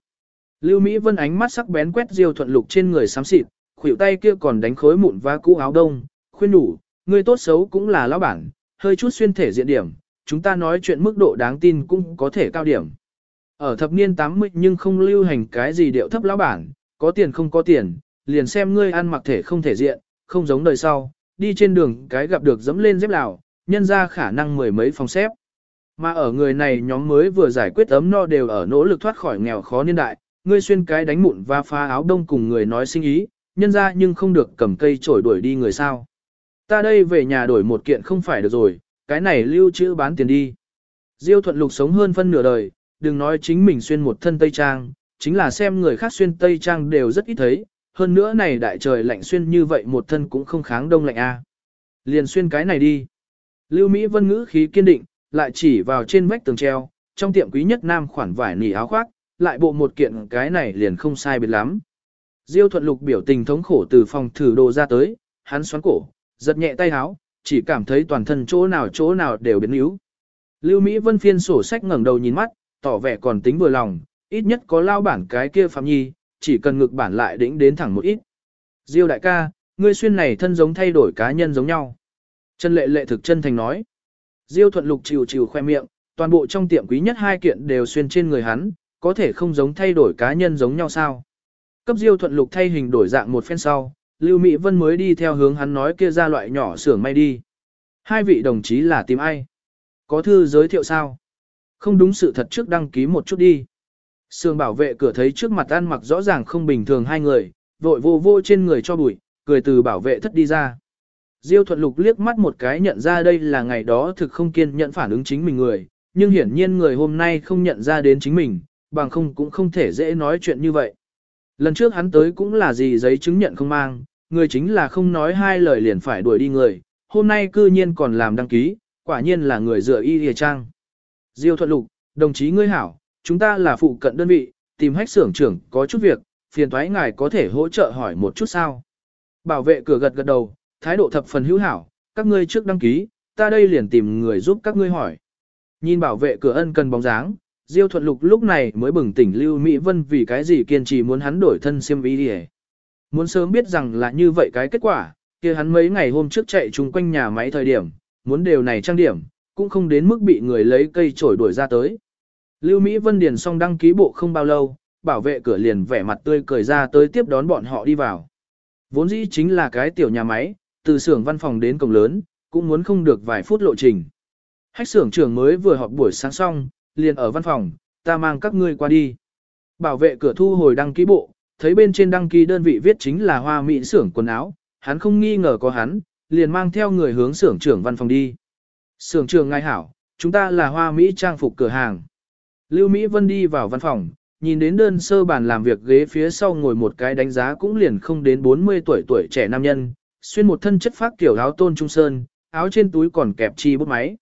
Lưu Mỹ Vân ánh mắt sắc bén quét Diêu thuận lục trên người xám xịt, khuỷu tay kia còn đánh khối mụn và cũ áo đông, khuyên đủ, ngươi tốt xấu cũng là lão bản, hơi chút xuyên thể diện điểm, chúng ta nói chuyện mức độ đáng tin cũng có thể cao điểm. Ở thập niên 80 nhưng không lưu hành cái gì điệu thấp lão bản, có tiền không có tiền, liền xem ngươi ăn mặc thể không thể diện, không giống đời sau, đi trên đường cái gặp được dẫm lên dép lào, nhân ra khả năng mười mấy phòng xếp. Mà ở người này nhóm mới vừa giải quyết ấm no đều ở nỗ lực thoát khỏi nghèo khó niên đại, ngươi xuyên cái đánh mụn và phá áo đông cùng người nói sinh ý, nhân ra nhưng không được cầm cây trổi đuổi đi người sao. Ta đây về nhà đổi một kiện không phải được rồi, cái này lưu trữ bán tiền đi. Diêu thuận lục sống hơn phân nửa đời, đừng nói chính mình xuyên một thân tây trang, chính là xem người khác xuyên tây trang đều rất ít thấy, hơn nữa này đại trời lạnh xuyên như vậy một thân cũng không kháng đông lạnh a. Liền xuyên cái này đi. Lưu Mỹ Vân ngữ khí kiên định, lại chỉ vào trên vách tường treo, trong tiệm quý nhất nam khoản vải nỉ áo khoác, lại bộ một kiện cái này liền không sai biệt lắm. Diêu thuận lục biểu tình thống khổ từ phòng thử đồ ra tới, hắn xoắn cổ, giật nhẹ tay háo, chỉ cảm thấy toàn thân chỗ nào chỗ nào đều biến yếu. Lưu Mỹ Vân phiên sổ sách ngẩng đầu nhìn mắt, tỏ vẻ còn tính vừa lòng, ít nhất có lao bản cái kia phạm nhi, chỉ cần ngực bản lại đỉnh đến thẳng một ít. Diêu đại ca, ngươi xuyên này thân giống thay đổi cá nhân giống nhau. Trần lệ lệ thực chân thành nói. Diêu thuận lục chịu chịu khoe miệng, toàn bộ trong tiệm quý nhất hai kiện đều xuyên trên người hắn, có thể không giống thay đổi cá nhân giống nhau sao. Cấp diêu thuận lục thay hình đổi dạng một phen sau, Lưu Mỹ Vân mới đi theo hướng hắn nói kia ra loại nhỏ xưởng may đi. Hai vị đồng chí là tìm ai? Có thư giới thiệu sao? Không đúng sự thật trước đăng ký một chút đi. Sương bảo vệ cửa thấy trước mặt ăn mặc rõ ràng không bình thường hai người, vội vô vô trên người cho bụi, cười từ bảo vệ thất đi ra. Diêu thuận lục liếc mắt một cái nhận ra đây là ngày đó thực không kiên nhận phản ứng chính mình người, nhưng hiển nhiên người hôm nay không nhận ra đến chính mình, bằng không cũng không thể dễ nói chuyện như vậy. Lần trước hắn tới cũng là gì giấy chứng nhận không mang, người chính là không nói hai lời liền phải đuổi đi người, hôm nay cư nhiên còn làm đăng ký, quả nhiên là người dựa y hề trang. Diêu thuận lục, đồng chí ngươi hảo, chúng ta là phụ cận đơn vị, tìm hách xưởng trưởng có chút việc, phiền thoái ngài có thể hỗ trợ hỏi một chút sao. Bảo vệ cửa gật gật đầu, thái độ thập phần hữu hảo, các ngươi trước đăng ký, ta đây liền tìm người giúp các ngươi hỏi. Nhìn bảo vệ cửa ân cần bóng dáng, Diêu Thuận Lục lúc này mới bừng tỉnh Lưu Mỹ Vân vì cái gì kiên trì muốn hắn đổi thân xiêm y đi Muốn sớm biết rằng là như vậy cái kết quả, kia hắn mấy ngày hôm trước chạy chung quanh nhà máy thời điểm, muốn đều này trang điểm, cũng không đến mức bị người lấy cây chổi đuổi ra tới. Lưu Mỹ Vân điền xong đăng ký bộ không bao lâu, bảo vệ cửa liền vẻ mặt tươi cười ra tới tiếp đón bọn họ đi vào. Vốn dĩ chính là cái tiểu nhà máy, từ xưởng văn phòng đến cổng lớn, cũng muốn không được vài phút lộ trình. Hách xưởng trưởng mới vừa họp buổi sáng xong, liền ở văn phòng, ta mang các ngươi qua đi. Bảo vệ cửa thu hồi đăng ký bộ, thấy bên trên đăng ký đơn vị viết chính là hoa mỹ xưởng quần áo, hắn không nghi ngờ có hắn, liền mang theo người hướng xưởng trưởng văn phòng đi. Xưởng trưởng ngài hảo, chúng ta là hoa mỹ trang phục cửa hàng. Lưu Mỹ Vân đi vào văn phòng, nhìn đến đơn sơ bàn làm việc ghế phía sau ngồi một cái đánh giá cũng liền không đến 40 tuổi tuổi trẻ nam nhân, xuyên một thân chất phác kiểu áo tôn trung sơn, áo trên túi còn kẹp chi bút máy.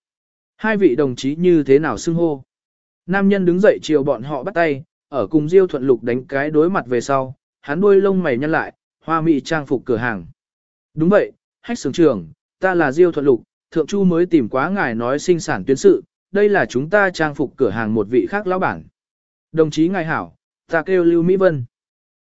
Hai vị đồng chí như thế nào xưng hô? Nam nhân đứng dậy chiều bọn họ bắt tay, ở cùng Diêu Thuận Lục đánh cái đối mặt về sau, hắn đuôi lông mày nhăn lại, hoa mỹ trang phục cửa hàng. Đúng vậy, hách sướng trưởng, ta là Diêu Thuận Lục, Thượng Chu mới tìm quá ngài nói sinh sản tuyến sự, đây là chúng ta trang phục cửa hàng một vị khác lão bản. Đồng chí ngài hảo, ta kêu Lưu Mỹ Vân.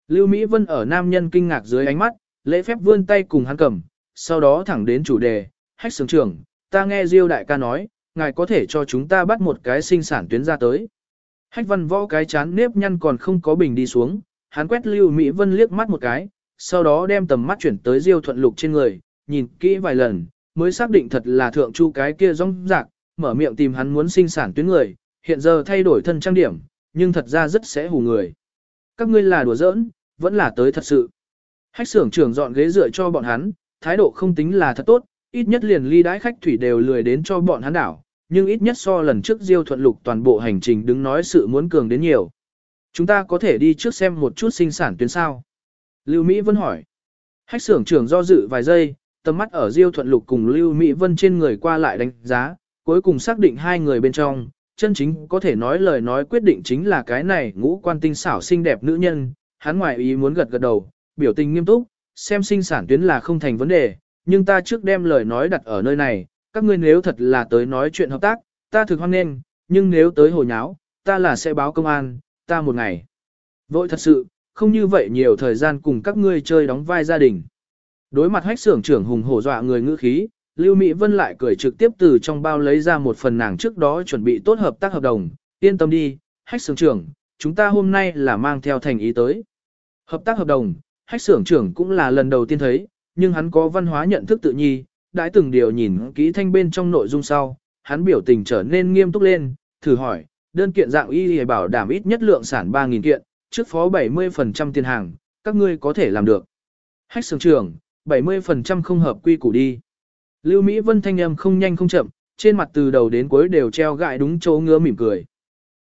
Lưu Mỹ Vân ở nam nhân kinh ngạc dưới ánh mắt, lễ phép vươn tay cùng hắn cầm, sau đó thẳng đến chủ đề, hách sướng trưởng, ta nghe Diêu đại ca nói, ngài có thể cho chúng ta bắt một cái sinh sản tuyến ra tới. Hách văn võ cái chán nếp nhăn còn không có bình đi xuống, hắn quét Lưu Mỹ Vân liếc mắt một cái, sau đó đem tầm mắt chuyển tới Diêu Thuận Lục trên người, nhìn kỹ vài lần, mới xác định thật là thượng chu cái kia rong rạc, mở miệng tìm hắn muốn sinh sản tuyến người, hiện giờ thay đổi thân trang điểm, nhưng thật ra rất sẽ hù người. Các ngươi là đùa giỡn, vẫn là tới thật sự. Hách xưởng trưởng dọn ghế dựa cho bọn hắn, thái độ không tính là thật tốt, ít nhất liền ly đái khách thủy đều lười đến cho bọn hắn đảo, nhưng ít nhất so lần trước Diêu Thuận Lục toàn bộ hành trình đứng nói sự muốn cường đến nhiều. Chúng ta có thể đi trước xem một chút sinh sản tuyến sao. Lưu Mỹ Vân hỏi. Hách xưởng trưởng do dự vài giây, tầm mắt ở Diêu Thuận Lục cùng Lưu Mỹ Vân trên người qua lại đánh giá, cuối cùng xác định hai người bên trong, chân chính có thể nói lời nói quyết định chính là cái này ngũ quan tinh xảo xinh đẹp nữ nhân, hắn ngoài ý muốn gật gật đầu, biểu tình nghiêm túc, xem sinh sản tuyến là không thành vấn đề, nhưng ta trước đem lời nói đặt ở nơi này, các ngươi nếu thật là tới nói chuyện hợp tác, ta thực hoan nghênh, nhưng nếu tới hồi nháo, ta là sẽ báo công an, ta một ngày. Vội thật sự, không như vậy nhiều thời gian cùng các ngươi chơi đóng vai gia đình. Đối mặt hách xưởng trưởng hùng hổ dọa người ngữ khí, Lưu Mỹ Vân lại cười trực tiếp từ trong bao lấy ra một phần nàng trước đó chuẩn bị tốt hợp tác hợp đồng, yên tâm đi, hách xưởng trưởng, chúng ta hôm nay là mang theo thành ý tới. Hợp tác hợp đồng, hách xưởng trưởng cũng là lần đầu tiên thấy, nhưng hắn có văn hóa nhận thức tự nhi, đãi từng điều nhìn kỹ thanh bên trong nội dung sau, hắn biểu tình trở nên nghiêm túc lên, thử hỏi, đơn kiện dạng y y bảo đảm ít nhất lượng sản 3.000 kiện, trước phó 70% tiền hàng, các ngươi có thể làm được. Hách sướng trưởng, 70% không hợp quy củ đi. Lưu Mỹ Vân thanh âm không nhanh không chậm, trên mặt từ đầu đến cuối đều treo gại đúng chỗ ngứa mỉm cười.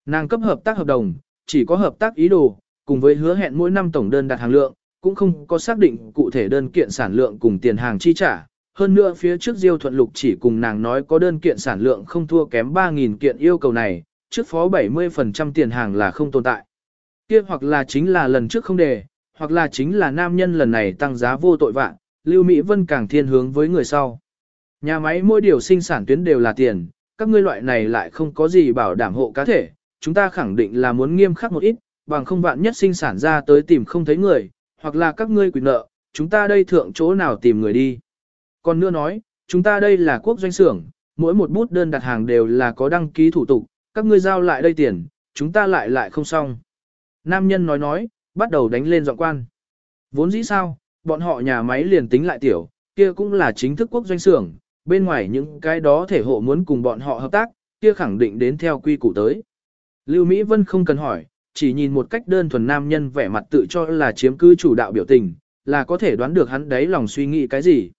Nàng cấp hợp tác hợp đồng, chỉ có hợp tác ý đồ, cùng với hứa hẹn mỗi năm tổng đơn đặt hàng lượng, cũng không có xác định cụ thể đơn kiện sản lượng cùng tiền hàng chi trả, hơn nữa phía trước Diêu Thuận Lục chỉ cùng nàng nói có đơn kiện sản lượng không thua kém 3.000 kiện yêu cầu này, trước phó 70% tiền hàng là không tồn tại. Kia hoặc là chính là lần trước không đề, hoặc là chính là nam nhân lần này tăng giá vô tội vạn, Lưu Mỹ Vân càng thiên hướng với người sau. Nhà máy mỗi điều sinh sản tuyến đều là tiền, các ngươi loại này lại không có gì bảo đảm hộ cá thể, chúng ta khẳng định là muốn nghiêm khắc một ít, bằng không vạn nhất sinh sản ra tới tìm không thấy người, hoặc là các ngươi quỷ nợ, chúng ta đây thượng chỗ nào tìm người đi. Còn nữa nói, chúng ta đây là quốc doanh xưởng, mỗi một bút đơn đặt hàng đều là có đăng ký thủ tục, các ngươi giao lại đây tiền, chúng ta lại lại không xong. Nam nhân nói nói, bắt đầu đánh lên giọng quan. Vốn dĩ sao, bọn họ nhà máy liền tính lại tiểu, kia cũng là chính thức quốc doanh xưởng, bên ngoài những cái đó thể hộ muốn cùng bọn họ hợp tác, kia khẳng định đến theo quy củ tới. Lưu Mỹ Vân không cần hỏi, chỉ nhìn một cách đơn thuần nam nhân vẻ mặt tự cho là chiếm cứ chủ đạo biểu tình, là có thể đoán được hắn đấy lòng suy nghĩ cái gì.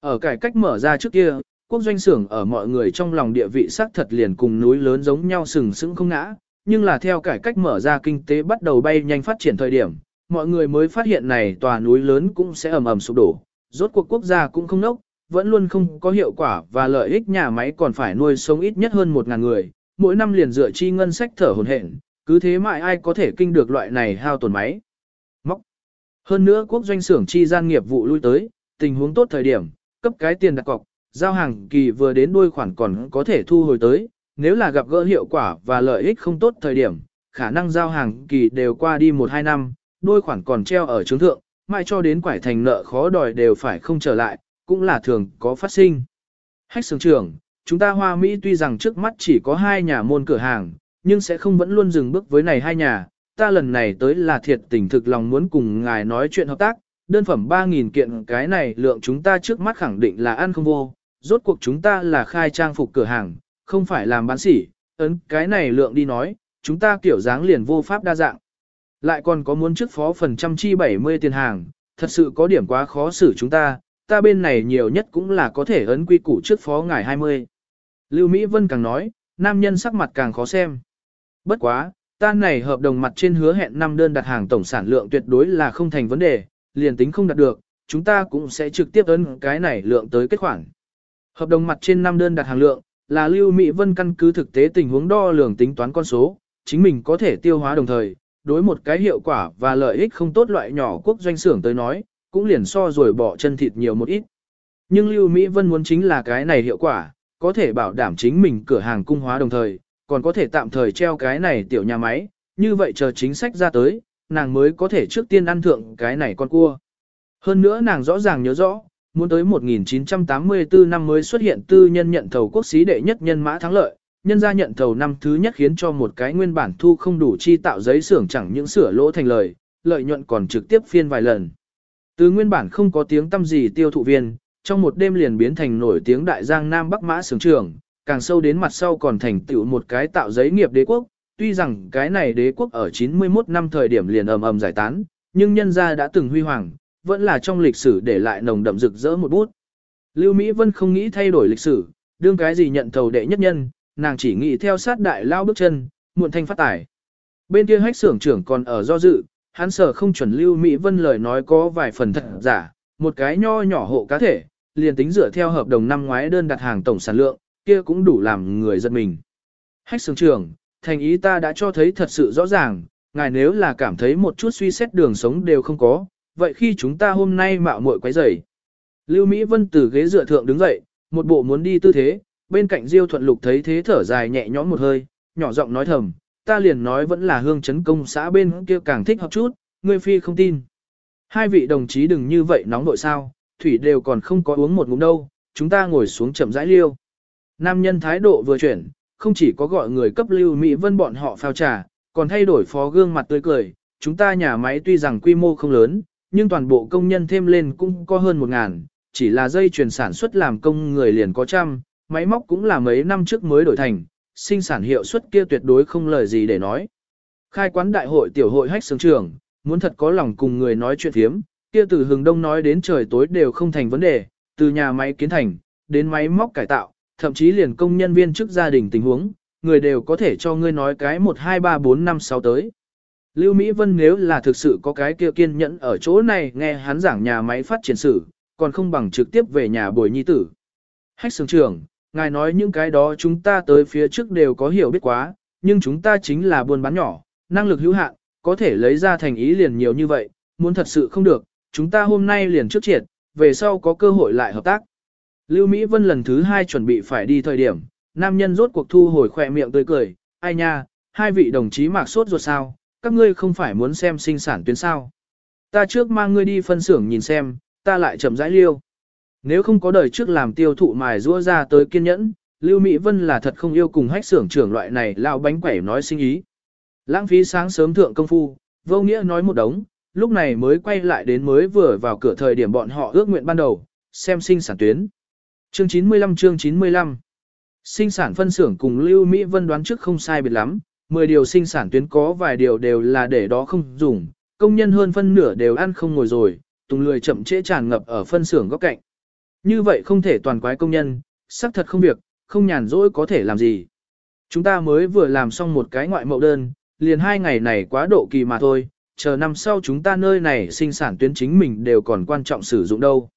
Ở cải cách mở ra trước kia, quốc doanh xưởng ở mọi người trong lòng địa vị xác thật liền cùng núi lớn giống nhau sừng sững không ngã, nhưng là theo cải cách mở ra kinh tế bắt đầu bay nhanh phát triển thời điểm, mọi người mới phát hiện này tòa núi lớn cũng sẽ ầm ầm sụp đổ, rốt cuộc quốc gia cũng không nốc, vẫn luôn không có hiệu quả và lợi ích nhà máy còn phải nuôi sống ít nhất hơn 1.000 người, mỗi năm liền dựa chi ngân sách thở hồn hển, cứ thế mãi ai có thể kinh được loại này hao tổn máy. Móc. Hơn nữa quốc doanh xưởng chi gian nghiệp vụ lui tới, tình huống tốt thời điểm, cấp cái tiền đặt cọc, giao hàng kỳ vừa đến đuôi khoản còn có thể thu hồi tới, nếu là gặp gỡ hiệu quả và lợi ích không tốt thời điểm, khả năng giao hàng kỳ đều qua đi 1-2 năm, đuôi khoản còn treo ở chứng thượng, mai cho đến quải thành nợ khó đòi đều phải không trở lại, cũng là thường có phát sinh. Hách sướng trưởng, chúng ta Hoa Mỹ tuy rằng trước mắt chỉ có hai nhà môn cửa hàng, nhưng sẽ không vẫn luôn dừng bước với này hai nhà. Ta lần này tới là thiệt tình thực lòng muốn cùng ngài nói chuyện hợp tác, đơn phẩm 3.000 kiện cái này lượng chúng ta trước mắt khẳng định là ăn không vô, rốt cuộc chúng ta là khai trang phục cửa hàng, không phải làm bán sỉ, ấn cái này lượng đi nói, chúng ta kiểu dáng liền vô pháp đa dạng. Lại còn có muốn trước phó phần trăm chi 70 tiền hàng, thật sự có điểm quá khó xử chúng ta, ta bên này nhiều nhất cũng là có thể ấn quy củ trước phó ngài 20. Lưu Mỹ Vân càng nói, nam nhân sắc mặt càng khó xem. Bất quá, ta này hợp đồng mặt trên hứa hẹn năm đơn đặt hàng tổng sản lượng tuyệt đối là không thành vấn đề, liền tính không đạt được, chúng ta cũng sẽ trực tiếp ấn cái này lượng tới kết khoản. Hợp đồng mặt trên năm đơn đặt hàng lượng, là Lưu Mỹ Vân căn cứ thực tế tình huống đo lường tính toán con số, chính mình có thể tiêu hóa đồng thời, đối một cái hiệu quả và lợi ích không tốt loại nhỏ quốc doanh xưởng tới nói, cũng liền so rồi bỏ chân thịt nhiều một ít. Nhưng Lưu Mỹ Vân muốn chính là cái này hiệu quả, có thể bảo đảm chính mình cửa hàng cung hóa đồng thời, còn có thể tạm thời treo cái này tiểu nhà máy, như vậy chờ chính sách ra tới, nàng mới có thể trước tiên ăn thượng cái này con cua. Hơn nữa nàng rõ ràng nhớ rõ, muốn tới 1984 năm mới xuất hiện tư nhân nhận thầu quốc xí đệ nhất nhân mã thắng lợi, nhân gia nhận thầu năm thứ nhất khiến cho một cái nguyên bản thu không đủ chi tạo giấy xưởng chẳng những sửa lỗ thành lời, lợi nhuận còn trực tiếp phiên vài lần. Từ nguyên bản không có tiếng tâm gì tiêu thụ viên, trong một đêm liền biến thành nổi tiếng đại giang Nam Bắc Mã xưởng trưởng, càng sâu đến mặt sau còn thành tựu một cái tạo giấy nghiệp đế quốc, tuy rằng cái này đế quốc ở 91 năm thời điểm liền ầm ầm giải tán, nhưng nhân gia đã từng huy hoàng, vẫn là trong lịch sử để lại nồng đậm rực rỡ một bút. Lưu Mỹ Vân không nghĩ thay đổi lịch sử, đương cái gì nhận thầu đệ nhất nhân, nàng chỉ nghĩ theo sát đại lao bước chân, muộn thanh phát tải. Bên kia hách xưởng trưởng còn ở do dự, hắn sở không chuẩn Lưu Mỹ Vân lời nói có vài phần thật giả, một cái nho nhỏ hộ cá thể, liền tính dựa theo hợp đồng năm ngoái đơn đặt hàng tổng sản lượng, kia cũng đủ làm người giật mình. Hách sướng trưởng, thành ý ta đã cho thấy thật sự rõ ràng, ngài nếu là cảm thấy một chút suy xét đường sống đều không có, vậy khi chúng ta hôm nay mạo muội quấy rầy. Lưu Mỹ Vân từ ghế dựa thượng đứng dậy, một bộ muốn đi tư thế, bên cạnh Diêu Thuận Lục thấy thế thở dài nhẹ nhõm một hơi, nhỏ giọng nói thầm, ta liền nói vẫn là hương chấn công xã bên kia càng thích hợp chút, ngươi phi không tin. Hai vị đồng chí đừng như vậy nóng nội sao, thủy đều còn không có uống một ngụm đâu, chúng ta ngồi xuống chậm rãi liêu. Nam nhân thái độ vừa chuyển, không chỉ có gọi người cấp lưu Mỹ Vân bọn họ phao trà, còn thay đổi phó gương mặt tươi cười, chúng ta nhà máy tuy rằng quy mô không lớn, nhưng toàn bộ công nhân thêm lên cũng có hơn một ngàn, chỉ là dây chuyển sản xuất làm công người liền có trăm, máy móc cũng là mấy năm trước mới đổi thành, sinh sản hiệu suất kia tuyệt đối không lời gì để nói. Khai quán đại hội tiểu hội hách sướng trường, muốn thật có lòng cùng người nói chuyện thiếm, kia từ hừng đông nói đến trời tối đều không thành vấn đề, từ nhà máy kiến thành, đến máy móc cải tạo, thậm chí liền công nhân viên trước gia đình tình huống, người đều có thể cho ngươi nói cái 1 2 3 4 5 6 tới. Lưu Mỹ Vân nếu là thực sự có cái kia kiên nhẫn ở chỗ này nghe hắn giảng nhà máy phát triển sử, còn không bằng trực tiếp về nhà bồi nhi tử. Hách sướng trưởng, ngài nói những cái đó chúng ta tới phía trước đều có hiểu biết quá, nhưng chúng ta chính là buôn bán nhỏ, năng lực hữu hạn, có thể lấy ra thành ý liền nhiều như vậy, muốn thật sự không được, chúng ta hôm nay liền trước triệt, về sau có cơ hội lại hợp tác. Lưu Mỹ Vân lần thứ hai chuẩn bị phải đi thời điểm, nam nhân rốt cuộc thu hồi khỏe miệng tươi cười, ai nha, hai vị đồng chí mạc sốt ruột sao, các ngươi không phải muốn xem sinh sản tuyến sao. Ta trước mang ngươi đi phân xưởng nhìn xem, ta lại chậm rãi liêu. Nếu không có đời trước làm tiêu thụ mài rua ra tới kiên nhẫn, Lưu Mỹ Vân là thật không yêu cùng hách xưởng trưởng loại này lao bánh quẩy nói sinh ý. Lãng phí sáng sớm thượng công phu, vô nghĩa nói một đống, lúc này mới quay lại đến mới vừa vào cửa thời điểm bọn họ ước nguyện ban đầu, xem sinh sản tuyến. Chương 95 chương 95 Sinh sản phân xưởng cùng Lưu Mỹ Vân đoán trước không sai biệt lắm, 10 điều sinh sản tuyến có vài điều đều là để đó không dùng, công nhân hơn phân nửa đều ăn không ngồi rồi, tùng lười chậm trễ tràn ngập ở phân xưởng góc cạnh. Như vậy không thể toàn quái công nhân, xác thật không việc, không nhàn rỗi có thể làm gì. Chúng ta mới vừa làm xong một cái ngoại mẫu đơn, liền hai ngày này quá độ kỳ mà thôi, chờ năm sau chúng ta nơi này sinh sản tuyến chính mình đều còn quan trọng sử dụng đâu.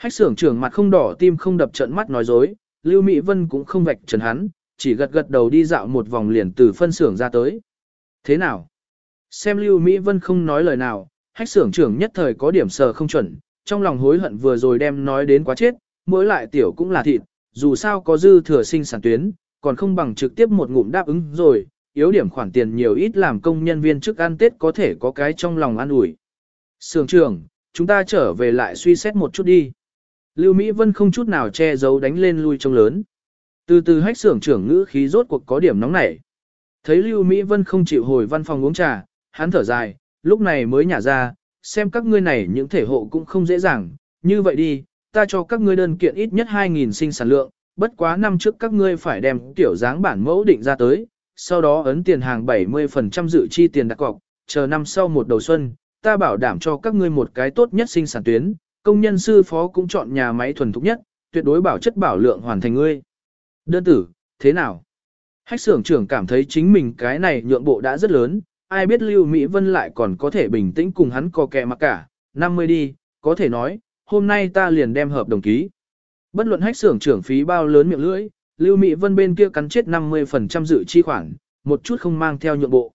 Hách xưởng trưởng mặt không đỏ tim không đập trận mắt nói dối, Lưu Mỹ Vân cũng không vạch trần hắn, chỉ gật gật đầu đi dạo một vòng liền từ phân xưởng ra tới. Thế nào? Xem Lưu Mỹ Vân không nói lời nào, hách xưởng trưởng nhất thời có điểm sờ không chuẩn, trong lòng hối hận vừa rồi đem nói đến quá chết, mỗi lại tiểu cũng là thịt, dù sao có dư thừa sinh sản tuyến, còn không bằng trực tiếp một ngụm đáp ứng rồi, yếu điểm khoản tiền nhiều ít làm công nhân viên trước ăn Tết có thể có cái trong lòng an ủi. Sưởng trưởng, chúng ta trở về lại suy xét một chút đi. Lưu Mỹ Vân không chút nào che giấu đánh lên lui trông lớn. Từ từ hách xưởng trưởng ngữ khí rốt cuộc có điểm nóng nảy. Thấy Lưu Mỹ Vân không chịu hồi văn phòng uống trà, hắn thở dài, lúc này mới nhả ra, xem các ngươi này những thể hộ cũng không dễ dàng, như vậy đi, ta cho các ngươi đơn kiện ít nhất 2.000 sinh sản lượng, bất quá năm trước các ngươi phải đem tiểu dáng bản mẫu định ra tới, sau đó ấn tiền hàng 70% dự chi tiền đặt cọc, chờ năm sau một đầu xuân, ta bảo đảm cho các ngươi một cái tốt nhất sinh sản tuyến, công nhân sư phó cũng chọn nhà máy thuần thục nhất, tuyệt đối bảo chất bảo lượng hoàn thành ngươi. Đơn tử, thế nào? Hách xưởng trưởng cảm thấy chính mình cái này nhượng bộ đã rất lớn, ai biết Lưu Mỹ Vân lại còn có thể bình tĩnh cùng hắn co kẹ mặc cả, 50 đi, có thể nói, hôm nay ta liền đem hợp đồng ký. Bất luận hách xưởng trưởng phí bao lớn miệng lưỡi, Lưu Mỹ Vân bên kia cắn chết 50% dự chi khoản, một chút không mang theo nhượng bộ.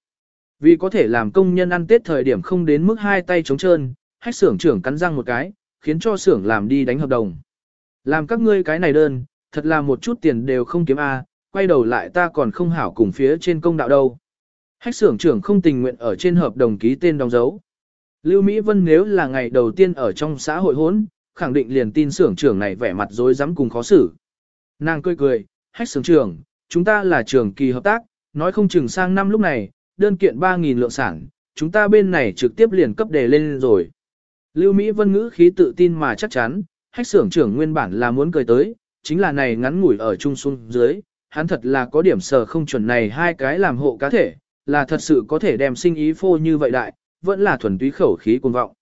Vì có thể làm công nhân ăn Tết thời điểm không đến mức hai tay trống trơn, hách xưởng trưởng cắn răng một cái, khiến cho xưởng làm đi đánh hợp đồng. Làm các ngươi cái này đơn, thật là một chút tiền đều không kiếm a, quay đầu lại ta còn không hảo cùng phía trên công đạo đâu. Hách xưởng trưởng không tình nguyện ở trên hợp đồng ký tên đóng dấu. Lưu Mỹ Vân nếu là ngày đầu tiên ở trong xã hội hỗn, khẳng định liền tin xưởng trưởng này vẻ mặt dối rắm cùng khó xử. Nàng cười cười, hách xưởng trưởng, chúng ta là trường kỳ hợp tác, nói không chừng sang năm lúc này, đơn kiện 3.000 lượng sản, chúng ta bên này trực tiếp liền cấp đề lên rồi. Lưu Mỹ Vân ngữ khí tự tin mà chắc chắn, hách xưởng trưởng nguyên bản là muốn cười tới, chính là này ngắn ngủi ở trung xuống dưới, hắn thật là có điểm sờ không chuẩn này hai cái làm hộ cá thể, là thật sự có thể đem sinh ý phô như vậy đại, vẫn là thuần túy khẩu khí cuồng vọng.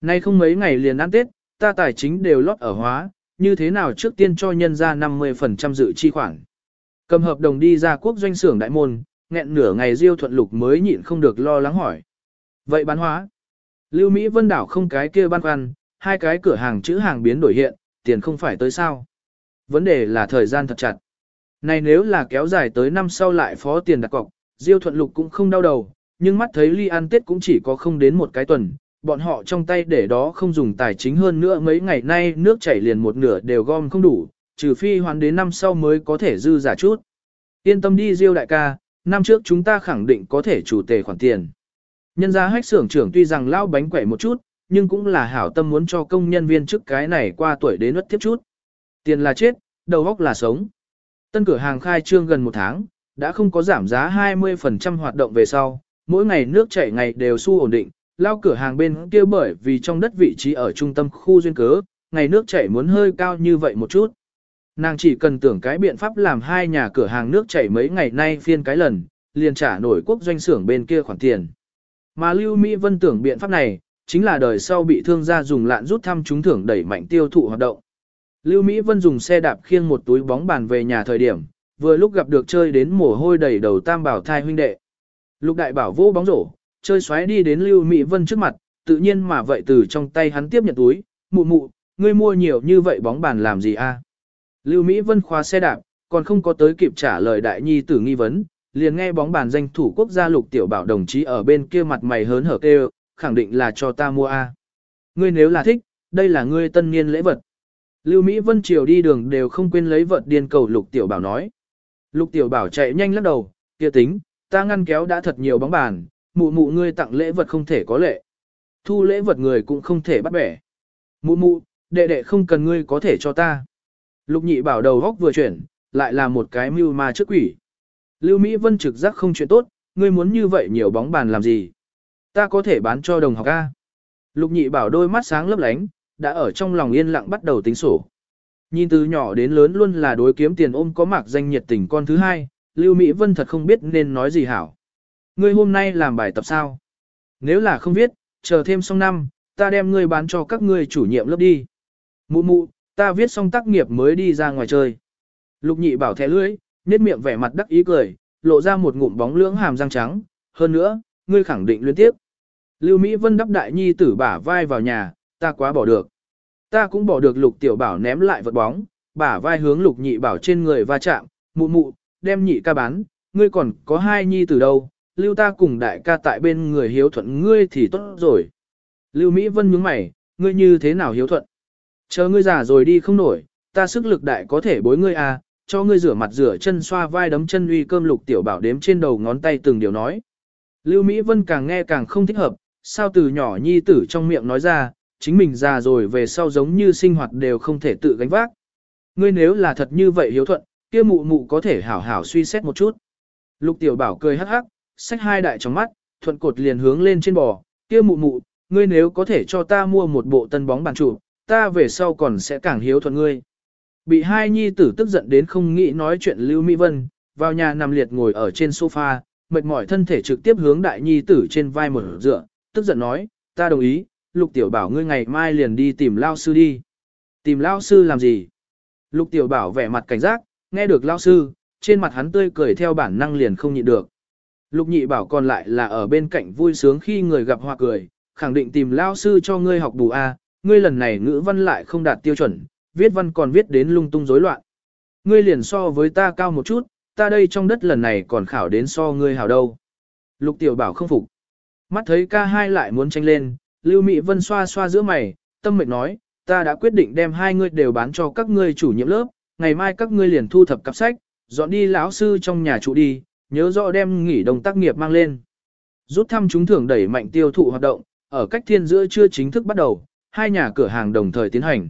Nay không mấy ngày liền ăn Tết, ta tài chính đều lót ở hóa, như thế nào trước tiên cho nhân ra 50% dự chi khoản. Cầm hợp đồng đi ra quốc doanh xưởng đại môn, nghẹn nửa ngày Diêu Thuận Lục mới nhịn không được lo lắng hỏi. Vậy bán hóa? Lưu Mỹ Vân đảo không cái kia băn khoăn, hai cái cửa hàng chữ hàng biến đổi hiện, tiền không phải tới sao. Vấn đề là thời gian thật chặt. Này nếu là kéo dài tới năm sau lại phó tiền đặt cọc, Diêu Thuận Lục cũng không đau đầu, nhưng mắt thấy ly ăn Tết cũng chỉ có không đến một cái tuần, bọn họ trong tay để đó không dùng tài chính hơn nữa mấy ngày nay nước chảy liền một nửa đều gom không đủ, trừ phi hoàn đến năm sau mới có thể dư giả chút. Yên tâm đi Diêu đại ca, năm trước chúng ta khẳng định có thể chủ tề khoản tiền. Nhân gia hách xưởng trưởng tuy rằng lao bánh quẩy một chút, nhưng cũng là hảo tâm muốn cho công nhân viên trước cái này qua tuổi đến nuốt tiếp chút. Tiền là chết, đầu óc là sống. Tân cửa hàng khai trương gần một tháng, đã không có giảm giá 20% hoạt động về sau, mỗi ngày nước chảy ngày đều su ổn định, lao cửa hàng bên kia bởi vì trong đất vị trí ở trung tâm khu duyên cớ, ngày nước chảy muốn hơi cao như vậy một chút. Nàng chỉ cần tưởng cái biện pháp làm hai nhà cửa hàng nước chảy mấy ngày nay phiên cái lần, liền trả nổi quốc doanh xưởng bên kia khoản tiền. Mà Lưu Mỹ Vân tưởng biện pháp này, chính là đời sau bị thương gia dùng lạn rút thăm trúng thưởng đẩy mạnh tiêu thụ hoạt động. Lưu Mỹ Vân dùng xe đạp khiêng một túi bóng bàn về nhà thời điểm, vừa lúc gặp được chơi đến mồ hôi đầy đầu tam bảo thai huynh đệ. Lục đại bảo vô bóng rổ, chơi xoáy đi đến Lưu Mỹ Vân trước mặt, tự nhiên mà vậy từ trong tay hắn tiếp nhận túi, mụ mụ, ngươi mua nhiều như vậy bóng bàn làm gì a? Lưu Mỹ Vân khóa xe đạp, còn không có tới kịp trả lời đại nhi tử nghi vấn, liền nghe bóng bàn danh thủ quốc gia lục tiểu bảo đồng chí ở bên kia mặt mày hớn hở kêu, khẳng định là cho ta mua a. Ngươi nếu là thích, đây là ngươi tân niên lễ vật. Lưu Mỹ Vân triều đi đường đều không quên lấy vật điên cầu lục tiểu bảo nói. Lục tiểu bảo chạy nhanh lắc đầu, kia tính, ta ngăn kéo đã thật nhiều bóng bàn, mụ mụ ngươi tặng lễ vật không thể có lệ. Thu lễ vật người cũng không thể bắt bẻ. Mụ mụ, đệ đệ không cần ngươi có thể cho ta. Lục nhị bảo đầu góc vừa chuyển, lại là một cái mưu ma trước quỷ. Lưu Mỹ Vân trực giác không chuyện tốt, ngươi muốn như vậy nhiều bóng bàn làm gì? Ta có thể bán cho đồng học A. Lục nhị bảo đôi mắt sáng lấp lánh, đã ở trong lòng yên lặng bắt đầu tính sổ. Nhìn từ nhỏ đến lớn luôn là đối kiếm tiền ôm có mạc danh nhiệt tình con thứ hai, Lưu Mỹ Vân thật không biết nên nói gì hảo. Ngươi hôm nay làm bài tập sao? Nếu là không viết, chờ thêm xong năm, ta đem ngươi bán cho các ngươi chủ nhiệm lớp đi. Mụ mụ, ta viết xong tác nghiệp mới đi ra ngoài chơi. Lục nhị bảo thẻ lưỡi, nét miệng vẻ mặt đắc ý cười, lộ ra một ngụm bóng lưỡng hàm răng trắng. Hơn nữa, ngươi khẳng định liên tiếp. Lưu Mỹ Vân đắp đại nhi tử bả vai vào nhà, ta quá bỏ được. Ta cũng bỏ được lục tiểu bảo ném lại vật bóng, bả vai hướng lục nhị bảo trên người va chạm, mụ mụ, đem nhị ca bán, ngươi còn có hai nhi tử đâu, lưu ta cùng đại ca tại bên người hiếu thuận ngươi thì tốt rồi. Lưu Mỹ Vân nhướng mày, ngươi như thế nào hiếu thuận? Chờ ngươi già rồi đi không nổi, ta sức lực đại có thể bối ngươi à, cho ngươi rửa mặt rửa chân xoa vai đấm chân uy cơm lục tiểu bảo đếm trên đầu ngón tay từng điều nói. Lưu Mỹ Vân càng nghe càng không thích hợp, sao từ nhỏ nhi tử trong miệng nói ra, chính mình già rồi về sau giống như sinh hoạt đều không thể tự gánh vác. Ngươi nếu là thật như vậy hiếu thuận, kia mụ mụ có thể hảo hảo suy xét một chút. Lục tiểu bảo cười hắc hắc, xách hai đại trong mắt, thuận cột liền hướng lên trên bò, kia mụ mụ, ngươi nếu có thể cho ta mua một bộ tân bóng bàn trụ, ta về sau còn sẽ càng hiếu thuận ngươi. Bị hai nhi tử tức giận đến không nghĩ nói chuyện Lưu Mỹ Vân, vào nhà nằm liệt ngồi ở trên sofa, mệt mỏi thân thể trực tiếp hướng đại nhi tử trên vai một dựa, tức giận nói, ta đồng ý, lục tiểu bảo ngươi ngày mai liền đi tìm lao sư đi. Tìm lao sư làm gì? Lục tiểu bảo vẻ mặt cảnh giác, nghe được lao sư, trên mặt hắn tươi cười theo bản năng liền không nhịn được. Lục nhị bảo còn lại là ở bên cạnh vui sướng khi người gặp hoa cười, khẳng định tìm lao sư cho ngươi học bù A, ngươi lần này ngữ văn lại không đạt tiêu chuẩn, viết văn còn viết đến lung tung rối loạn. Ngươi liền so với ta cao một chút, ta đây trong đất lần này còn khảo đến so ngươi hảo đâu. Lục tiểu bảo không phục. Mắt thấy ca hai lại muốn tranh lên, Lưu Mị Vân xoa xoa giữa mày, tâm mệnh nói, ta đã quyết định đem hai ngươi đều bán cho các ngươi chủ nhiệm lớp, ngày mai các ngươi liền thu thập cặp sách, dọn đi lão sư trong nhà trụ đi, nhớ rõ đem nghỉ đồng tác nghiệp mang lên. Rút thăm chúng thưởng đẩy mạnh tiêu thụ hoạt động, ở cách thiên giữa chưa chính thức bắt đầu, hai nhà cửa hàng đồng thời tiến hành.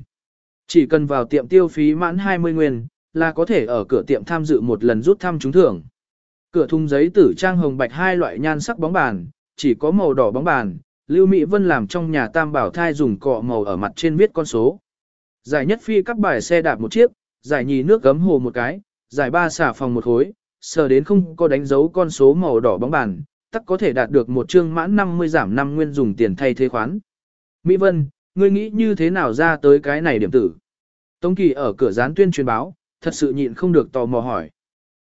Chỉ cần vào tiệm tiêu phí mãn 20 nguyên, là có thể ở cửa tiệm tham dự một lần rút thăm trúng thưởng. Cửa thùng giấy tử trang hồng bạch hai loại nhan sắc bóng bàn, chỉ có màu đỏ bóng bàn, Lưu Mỹ Vân làm trong nhà tam bảo thai dùng cọ màu ở mặt trên viết con số. Giải nhất phi các bài xe đạp một chiếc, giải nhì nước gấm hồ một cái, giải ba xả phòng một khối, sờ đến không có đánh dấu con số màu đỏ bóng bàn, tắc có thể đạt được một chương mãn 50 giảm 5 nguyên dùng tiền thay thế khoán. Mỹ Vân, ngươi nghĩ như thế nào ra tới cái này điểm tử? Tống Kỳ ở cửa gián tuyên truyền báo, thật sự nhịn không được tò mò hỏi.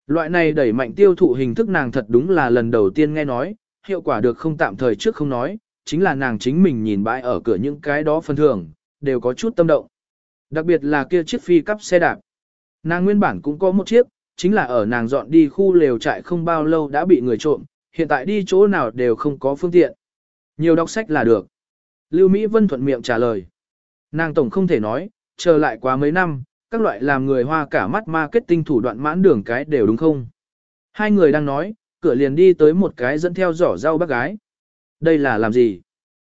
Loại này đẩy mạnh tiêu thụ hình thức nàng thật đúng là lần đầu tiên nghe nói, hiệu quả được không tạm thời trước không nói, chính là nàng chính mình nhìn bãi ở cửa những cái đó phân thường, đều có chút tâm động. Đặc biệt là kia chiếc phi cắp xe đạp. Nàng nguyên bản cũng có một chiếc, chính là ở nàng dọn đi khu lều trại không bao lâu đã bị người trộm, hiện tại đi chỗ nào đều không có phương tiện. Nhiều đọc sách là được. Lưu Mỹ Vân thuận miệng trả lời. Nàng tổng không thể nói, chờ lại quá mấy năm, các loại làm người hoa cả mắt marketing thủ đoạn mãn đường cái đều đúng không? Hai người đang nói, cửa liền đi tới một cái dẫn theo giỏ rau bác gái. Đây là làm gì?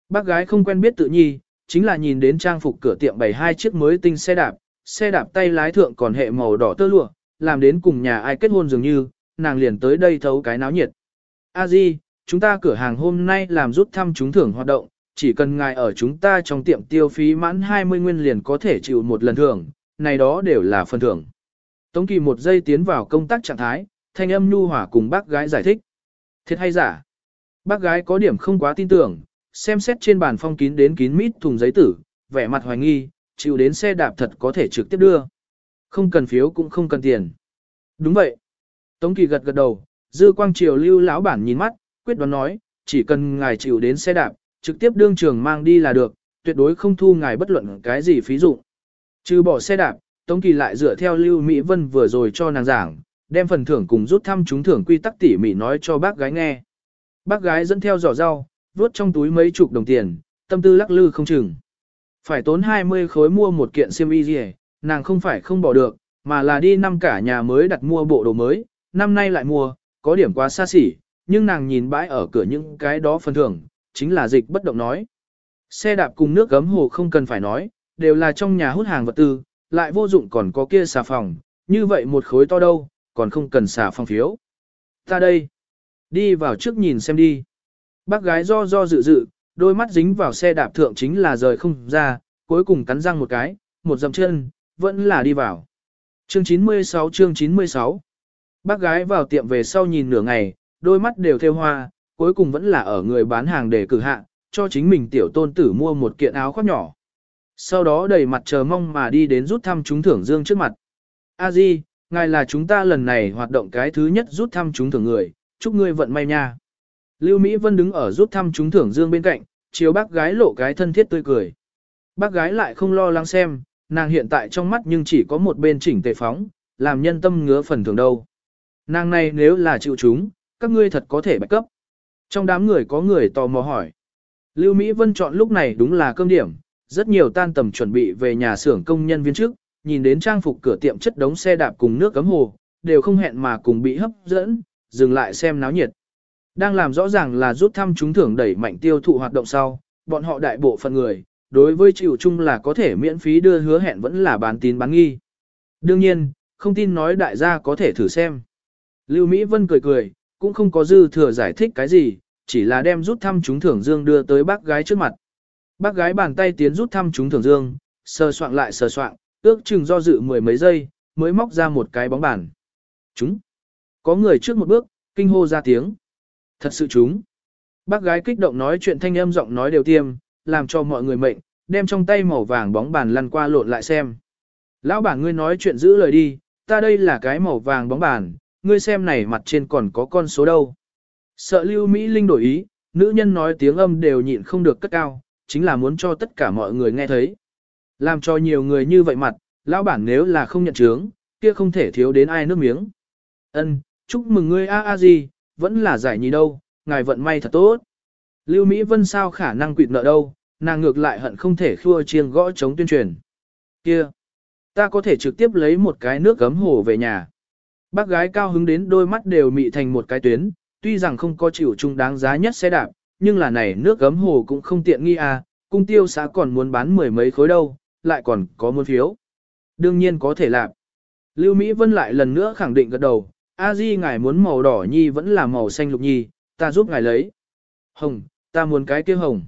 Bác gái không quen biết tự nhi, chính là nhìn đến trang phục cửa tiệm bày hai chiếc mới tinh xe đạp, xe đạp tay lái thượng còn hệ màu đỏ tơ lụa, làm đến cùng nhà ai kết hôn dường như, nàng liền tới đây thấu cái náo nhiệt. A Di, chúng ta cửa hàng hôm nay làm rút thăm trúng thưởng hoạt động, chỉ cần ngài ở chúng ta trong tiệm tiêu phí mãn 20 nguyên liền có thể chịu một lần thưởng, này đó đều là phần thưởng. Tống Kỳ một giây tiến vào công tác trạng thái, thanh âm nhu hòa cùng bác gái giải thích. Thiệt hay giả? Bác gái có điểm không quá tin tưởng, xem xét trên bàn phong kín đến kín mít thùng giấy tử, vẻ mặt hoài nghi, chịu đến xe đạp thật có thể trực tiếp đưa. Không cần phiếu cũng không cần tiền. Đúng vậy. Tống Kỳ gật gật đầu, dư quang triều lưu lão bản nhìn mắt, quyết đoán nói, chỉ cần ngài chịu đến xe đạp, trực tiếp đương trường mang đi là được, tuyệt đối không thu ngài bất luận cái gì phí dụng. Trừ bỏ xe đạp, Tống Kỳ lại dựa theo Lưu Mỹ Vân vừa rồi cho nàng giảng, đem phần thưởng cùng rút thăm trúng thưởng quy tắc tỉ mỉ nói cho bác gái nghe. Bác gái dẫn theo giỏ rau, vuốt trong túi mấy chục đồng tiền, tâm tư lắc lư không chừng. Phải tốn 20 khối mua một kiện xiêm y gì, nàng không phải không bỏ được, mà là đi năm cả nhà mới đặt mua bộ đồ mới, năm nay lại mua, có điểm quá xa xỉ, nhưng nàng nhìn bãi ở cửa những cái đó phần thưởng, chính là dịch bất động nói. Xe đạp cùng nước gấm hồ không cần phải nói, đều là trong nhà hút hàng vật tư, lại vô dụng còn có kia xà phòng, Như vậy một khối to đâu, còn không cần xà phòng phiếu. Ta đây. Đi vào trước nhìn xem đi. Bác gái do do dự dự, đôi mắt dính vào xe đạp thượng chính là rời không ra, cuối cùng cắn răng một cái, một dậm chân, vẫn là đi vào. Chương 96 chương 96 Bác gái vào tiệm về sau nhìn nửa ngày, đôi mắt đều theo hoa, cuối cùng vẫn là ở người bán hàng để cử hạ, cho chính mình tiểu tôn tử mua một kiện áo khoác nhỏ. Sau đó đầy mặt chờ mong mà đi đến rút thăm trúng thưởng dương trước mặt. A Di, ngài là chúng ta lần này hoạt động cái thứ nhất rút thăm trúng thưởng người, chúc ngươi vận may nha. Lưu Mỹ Vân đứng ở rút thăm trúng thưởng dương bên cạnh, chiếu bác gái lộ cái thân thiết tươi cười. Bác gái lại không lo lắng xem, nàng hiện tại trong mắt nhưng chỉ có một bên chỉnh tề phóng, làm nhân tâm ngứa phần thường đâu. Nàng này nếu là chịu chúng, các ngươi thật có thể bạch cấp. Trong đám người có người tò mò hỏi. Lưu Mỹ Vân chọn lúc này đúng là cơm điểm, rất nhiều tan tầm chuẩn bị về nhà xưởng công nhân viên trước, nhìn đến trang phục cửa tiệm chất đống xe đạp cùng nước cấm hồ, đều không hẹn mà cùng bị hấp dẫn, dừng lại xem náo nhiệt. Đang làm rõ ràng là rút thăm trúng thưởng đẩy mạnh tiêu thụ hoạt động sau, bọn họ đại bộ phận người, đối với chịu chung là có thể miễn phí đưa hứa hẹn vẫn là bán tín bán nghi. Đương nhiên, không tin nói đại gia có thể thử xem. Lưu Mỹ Vân cười cười, cũng không có dư thừa giải thích cái gì, chỉ là đem rút thăm trúng thưởng dương đưa tới bác gái trước mặt. Bác gái bàn tay tiến rút thăm trúng thưởng dương, sờ soạn lại sờ soạn, ước chừng do dự mười mấy giây, mới móc ra một cái bóng bàn. Chúng. Có người trước một bước, kinh hô ra tiếng. Thật sự chúng. Bác gái kích động nói chuyện thanh âm giọng nói đều tiêm, làm cho mọi người mệnh, đem trong tay màu vàng bóng bàn lăn qua lộn lại xem. Lão bản ngươi nói chuyện giữ lời đi, ta đây là cái màu vàng bóng bàn, ngươi xem này mặt trên còn có con số đâu. Sợ lưu Mỹ Linh đổi ý, nữ nhân nói tiếng âm đều nhịn không được cất cao, chính là muốn cho tất cả mọi người nghe thấy. Làm cho nhiều người như vậy mặt, lão bản nếu là không nhận chướng, kia không thể thiếu đến ai nước miếng. Ân, chúc mừng ngươi a a gì, vẫn là giải nhì đâu, ngài vận may thật tốt. Lưu Mỹ Vân sao khả năng quỵt nợ đâu, nàng ngược lại hận không thể khua chiêng gõ chống tuyên truyền. Kia, ta có thể trực tiếp lấy một cái nước gấm hồ về nhà. Bác gái cao hứng đến đôi mắt đều mị thành một cái tuyến, tuy rằng không có chịu chung đáng giá nhất xe đạp, nhưng là này nước gấm hồ cũng không tiện nghi à, cung tiêu xã còn muốn bán mười mấy khối đâu, lại còn có muốn phiếu. Đương nhiên có thể làm. Lưu Mỹ Vân lại lần nữa khẳng định gật đầu, A Di ngài muốn màu đỏ nhi vẫn là màu xanh lục nhi, ta giúp ngài lấy. Hồng, ta muốn cái kia hồng.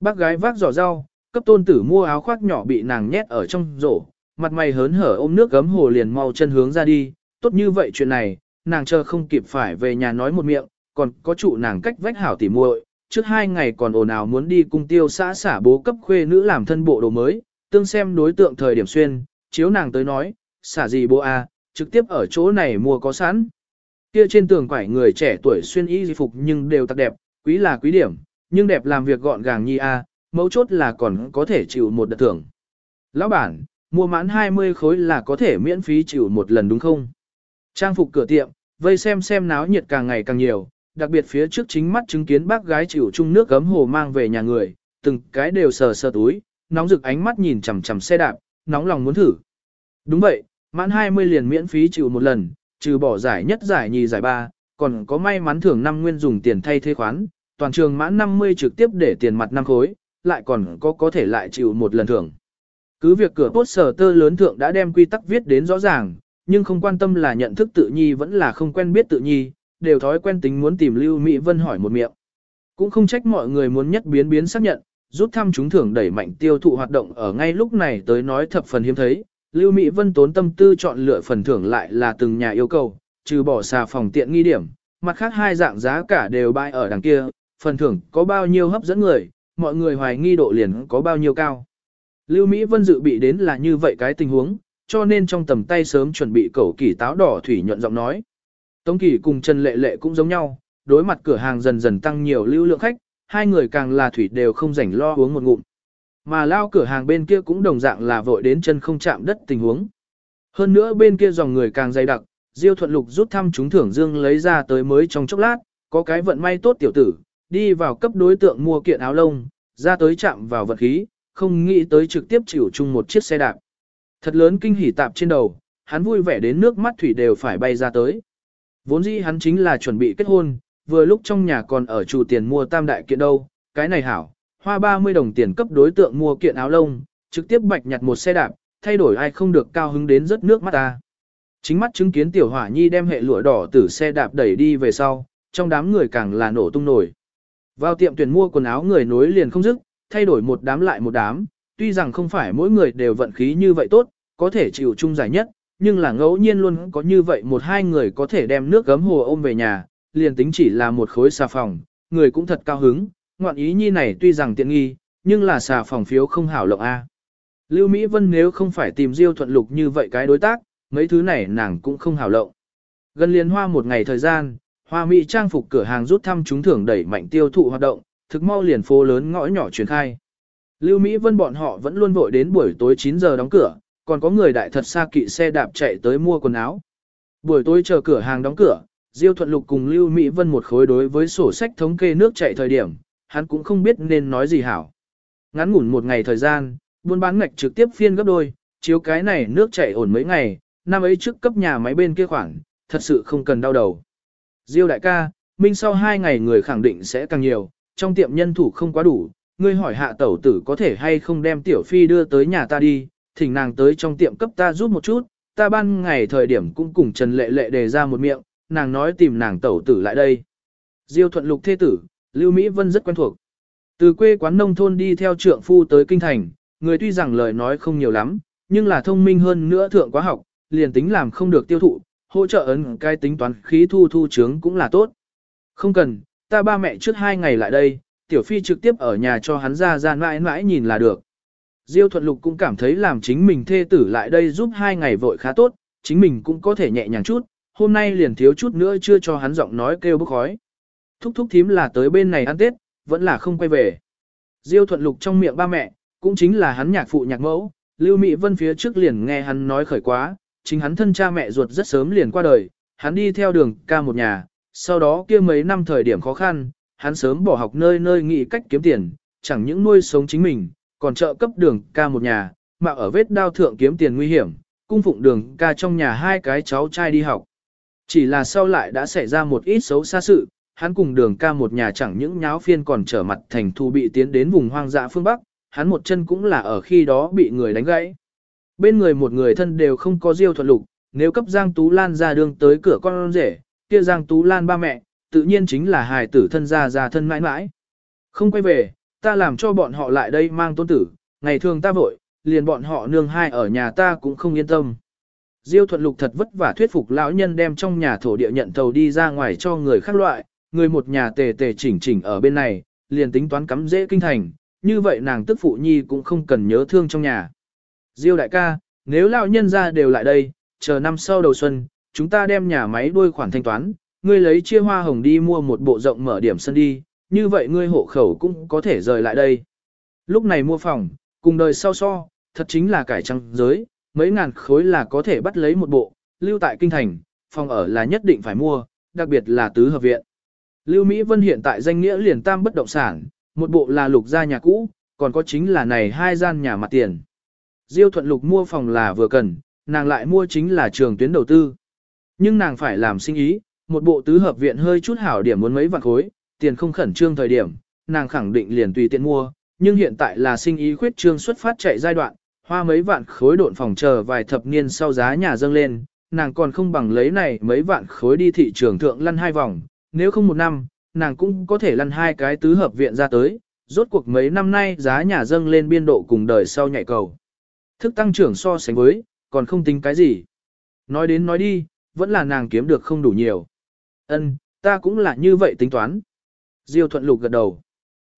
Bác gái vác giỏ rau, cấp tôn tử mua áo khoác nhỏ bị nàng nhét ở trong rổ, mặt mày hớn hở ôm nước gấm hồ liền mau chân hướng ra đi, tốt như vậy chuyện này, nàng chờ không kịp phải về nhà nói một miệng, còn có trụ nàng cách vách hảo tỉ muội, trước hai ngày còn ồn ào muốn đi cung tiêu xã xả bố cấp khuê nữ làm thân bộ đồ mới, tương xem đối tượng thời điểm xuyên, chiếu nàng tới nói, xả gì bố a, à, trực tiếp ở chỗ này mua có sẵn. Kia trên tường quải người trẻ tuổi xuyên y di phục nhưng đều tặc đẹp, quý là quý điểm, nhưng đẹp làm việc gọn gàng nhi a, à, mấu chốt là còn có thể chịu một đợt thưởng. Lão bản, mua mãn 20 khối là có thể miễn phí chịu một lần đúng không? Trang phục cửa tiệm, vây xem xem náo nhiệt càng ngày càng nhiều, đặc biệt phía trước chính mắt chứng kiến bác gái chịu chung nước gấm hồ mang về nhà người, từng cái đều sờ sờ túi, nóng rực ánh mắt nhìn chằm chằm xe đạp, nóng lòng muốn thử. Đúng vậy, mãn 20 liền miễn phí chịu một lần, trừ bỏ giải nhất giải nhì giải ba, còn có may mắn thưởng năm nguyên dùng tiền thay thế khoán, toàn trường mãn 50 trực tiếp để tiền mặt năm khối, lại còn có có thể lại chịu một lần thưởng. Cứ việc cửa tốt sở tơ lớn thượng đã đem quy tắc viết đến rõ ràng, nhưng không quan tâm là nhận thức tự nhi vẫn là không quen biết tự nhi, đều thói quen tính muốn tìm Lưu Mỹ Vân hỏi một miệng. Cũng không trách mọi người muốn nhất biến biến xác nhận, rút thăm chúng thưởng đẩy mạnh tiêu thụ hoạt động ở ngay lúc này tới nói thập phần hiếm thấy. Lưu Mỹ Vân tốn tâm tư chọn lựa phần thưởng lại là từng nhà yêu cầu, trừ bỏ xà phòng tiện nghi điểm, mặt khác hai dạng giá cả đều bay ở đằng kia, phần thưởng có bao nhiêu hấp dẫn người, mọi người hoài nghi độ liền có bao nhiêu cao. Lưu Mỹ Vân dự bị đến là như vậy cái tình huống, cho nên trong tầm tay sớm chuẩn bị cẩu kỳ táo đỏ thủy nhuận giọng nói. Tống Kỳ cùng Trần Lệ Lệ cũng giống nhau, đối mặt cửa hàng dần dần tăng nhiều lưu lượng khách, hai người càng là thủy đều không rảnh lo uống một ngụm. Mà lao cửa hàng bên kia cũng đồng dạng là vội đến chân không chạm đất tình huống. Hơn nữa bên kia dòng người càng dày đặc, Diêu Thuận Lục rút thăm chúng thưởng dương lấy ra tới mới trong chốc lát, có cái vận may tốt tiểu tử, đi vào cấp đối tượng mua kiện áo lông, ra tới chạm vào vật khí, không nghĩ tới trực tiếp chịu chung một chiếc xe đạp. Thật lớn kinh hỉ tạp trên đầu, hắn vui vẻ đến nước mắt thủy đều phải bay ra tới. Vốn dĩ hắn chính là chuẩn bị kết hôn, vừa lúc trong nhà còn ở chủ tiền mua tam đại kiện đâu, cái này hảo, hoa 30 đồng tiền cấp đối tượng mua kiện áo lông, trực tiếp bạch nhặt một xe đạp, thay đổi ai không được cao hứng đến rất nước mắt ta. Chính mắt chứng kiến tiểu hỏa nhi đem hệ lụa đỏ từ xe đạp đẩy đi về sau, trong đám người càng là nổ tung nổi. Vào tiệm tuyển mua quần áo người nối liền không dứt, thay đổi một đám lại một đám, tuy rằng không phải mỗi người đều vận khí như vậy tốt, có thể chịu chung giải nhất, nhưng là ngẫu nhiên luôn có như vậy một hai người có thể đem nước gấm hồ ôm về nhà, liền tính chỉ là một khối xà phòng, người cũng thật cao hứng, ngoạn ý nhi này tuy rằng tiện nghi, nhưng là xà phòng phiếu không hảo lộng A. Lưu Mỹ Vân nếu không phải tìm Diêu thuận lục như vậy cái đối tác, mấy thứ này nàng cũng không hảo lộng. Gần liên hoa một ngày thời gian, hoa mỹ trang phục cửa hàng rút thăm trúng thưởng đẩy mạnh tiêu thụ hoạt động, thực mau liền phố lớn ngõ nhỏ truyền khai. Lưu Mỹ Vân bọn họ vẫn luôn vội đến buổi tối 9 giờ đóng cửa, còn có người đại thật xa kỵ xe đạp chạy tới mua quần áo. Buổi tối chờ cửa hàng đóng cửa, Diêu Thuận Lục cùng Lưu Mỹ Vân một khối đối với sổ sách thống kê nước chạy thời điểm, hắn cũng không biết nên nói gì hảo. Ngắn ngủn một ngày thời gian, buôn bán ngạch trực tiếp phiên gấp đôi, chiếu cái này nước chạy ổn mấy ngày, năm ấy trước cấp nhà máy bên kia khoảng thật sự không cần đau đầu. Diêu đại ca, minh sau hai ngày người khẳng định sẽ càng nhiều, trong tiệm nhân thủ không quá đủ, ngươi hỏi hạ tẩu tử có thể hay không đem tiểu phi đưa tới nhà ta đi, thỉnh nàng tới trong tiệm cấp ta giúp một chút, ta ban ngày thời điểm cũng cùng Trần Lệ Lệ đề ra một miệng, nàng nói tìm nàng tẩu tử lại đây. Diêu thuận lục thế tử, Lưu Mỹ Vân rất quen thuộc. Từ quê quán nông thôn đi theo trượng phu tới kinh thành, người tuy rằng lời nói không nhiều lắm, nhưng là thông minh hơn nữa thượng quá học, liền tính làm không được tiêu thụ, hỗ trợ ấn cái tính toán khí thu thu trướng cũng là tốt. Không cần, ta ba mẹ trước hai ngày lại đây, tiểu phi trực tiếp ở nhà cho hắn ra ra mãi mãi nhìn là được. Diêu thuận lục cũng cảm thấy làm chính mình thê tử lại đây giúp hai ngày vội khá tốt, chính mình cũng có thể nhẹ nhàng chút, hôm nay liền thiếu chút nữa chưa cho hắn giọng nói kêu bức khói. Thúc thúc thím là tới bên này ăn Tết, vẫn là không quay về. Diêu thuận lục trong miệng ba mẹ, cũng chính là hắn nhạc phụ nhạc mẫu, Lưu Mỹ Vân phía trước liền nghe hắn nói khởi quá, chính hắn thân cha mẹ ruột rất sớm liền qua đời, hắn đi theo đường ca một nhà, sau đó kia mấy năm thời điểm khó khăn, hắn sớm bỏ học nơi nơi nghĩ cách kiếm tiền, chẳng những nuôi sống chính mình, còn trợ cấp đường ca một nhà, mà ở vết đao thượng kiếm tiền nguy hiểm, cung phụng đường ca trong nhà hai cái cháu trai đi học. Chỉ là sau lại đã xảy ra một ít xấu xa sự, hắn cùng đường ca một nhà chẳng những nháo phiên còn trở mặt thành thu bị tiến đến vùng hoang dã phương Bắc, hắn một chân cũng là ở khi đó bị người đánh gãy. Bên người một người thân đều không có diêu thuận lục, nếu cấp Giang Tú Lan ra đường tới cửa con rể, kia Giang Tú Lan ba mẹ, tự nhiên chính là hài tử thân gia gia thân mãi mãi. Không quay về, ta làm cho bọn họ lại đây mang tôn tử, ngày thường ta vội, liền bọn họ nương hai ở nhà ta cũng không yên tâm. Diêu thuận lục thật vất vả thuyết phục lão nhân đem trong nhà thổ địa nhận thầu đi ra ngoài cho người khác loại, người một nhà tề tề chỉnh chỉnh ở bên này, liền tính toán cắm dễ kinh thành, như vậy nàng tức phụ nhi cũng không cần nhớ thương trong nhà. Diêu đại ca, nếu lão nhân ra đều lại đây, chờ năm sau đầu xuân, chúng ta đem nhà máy đuôi khoản thanh toán, ngươi lấy chia hoa hồng đi mua một bộ rộng mở điểm sân đi, như vậy ngươi hộ khẩu cũng có thể rời lại đây. Lúc này mua phòng, cùng đời sau so, thật chính là cải trăng giới, mấy ngàn khối là có thể bắt lấy một bộ, lưu tại kinh thành, phòng ở là nhất định phải mua, đặc biệt là tứ hợp viện. Lưu Mỹ Vân hiện tại danh nghĩa liền tam bất động sản, một bộ là lục gia nhà cũ, còn có chính là này hai gian nhà mặt tiền. Diêu thuận lục mua phòng là vừa cần, nàng lại mua chính là trường tuyến đầu tư. Nhưng nàng phải làm sinh ý, một bộ tứ hợp viện hơi chút hảo điểm muốn mấy vạn khối, tiền không khẩn trương thời điểm, nàng khẳng định liền tùy tiện mua, nhưng hiện tại là sinh ý khuyết trương xuất phát chạy giai đoạn, hoa mấy vạn khối độn phòng chờ vài thập niên sau giá nhà dâng lên, nàng còn không bằng lấy này mấy vạn khối đi thị trường thượng lăn hai vòng, nếu không một năm, nàng cũng có thể lăn hai cái tứ hợp viện ra tới, rốt cuộc mấy năm nay giá nhà dâng lên biên độ cùng đời sau nhạy cầu. Thức tăng trưởng so sánh với, còn không tính cái gì. Nói đến nói đi, vẫn là nàng kiếm được không đủ nhiều. Ân, ta cũng là như vậy tính toán. Diêu thuận lục gật đầu.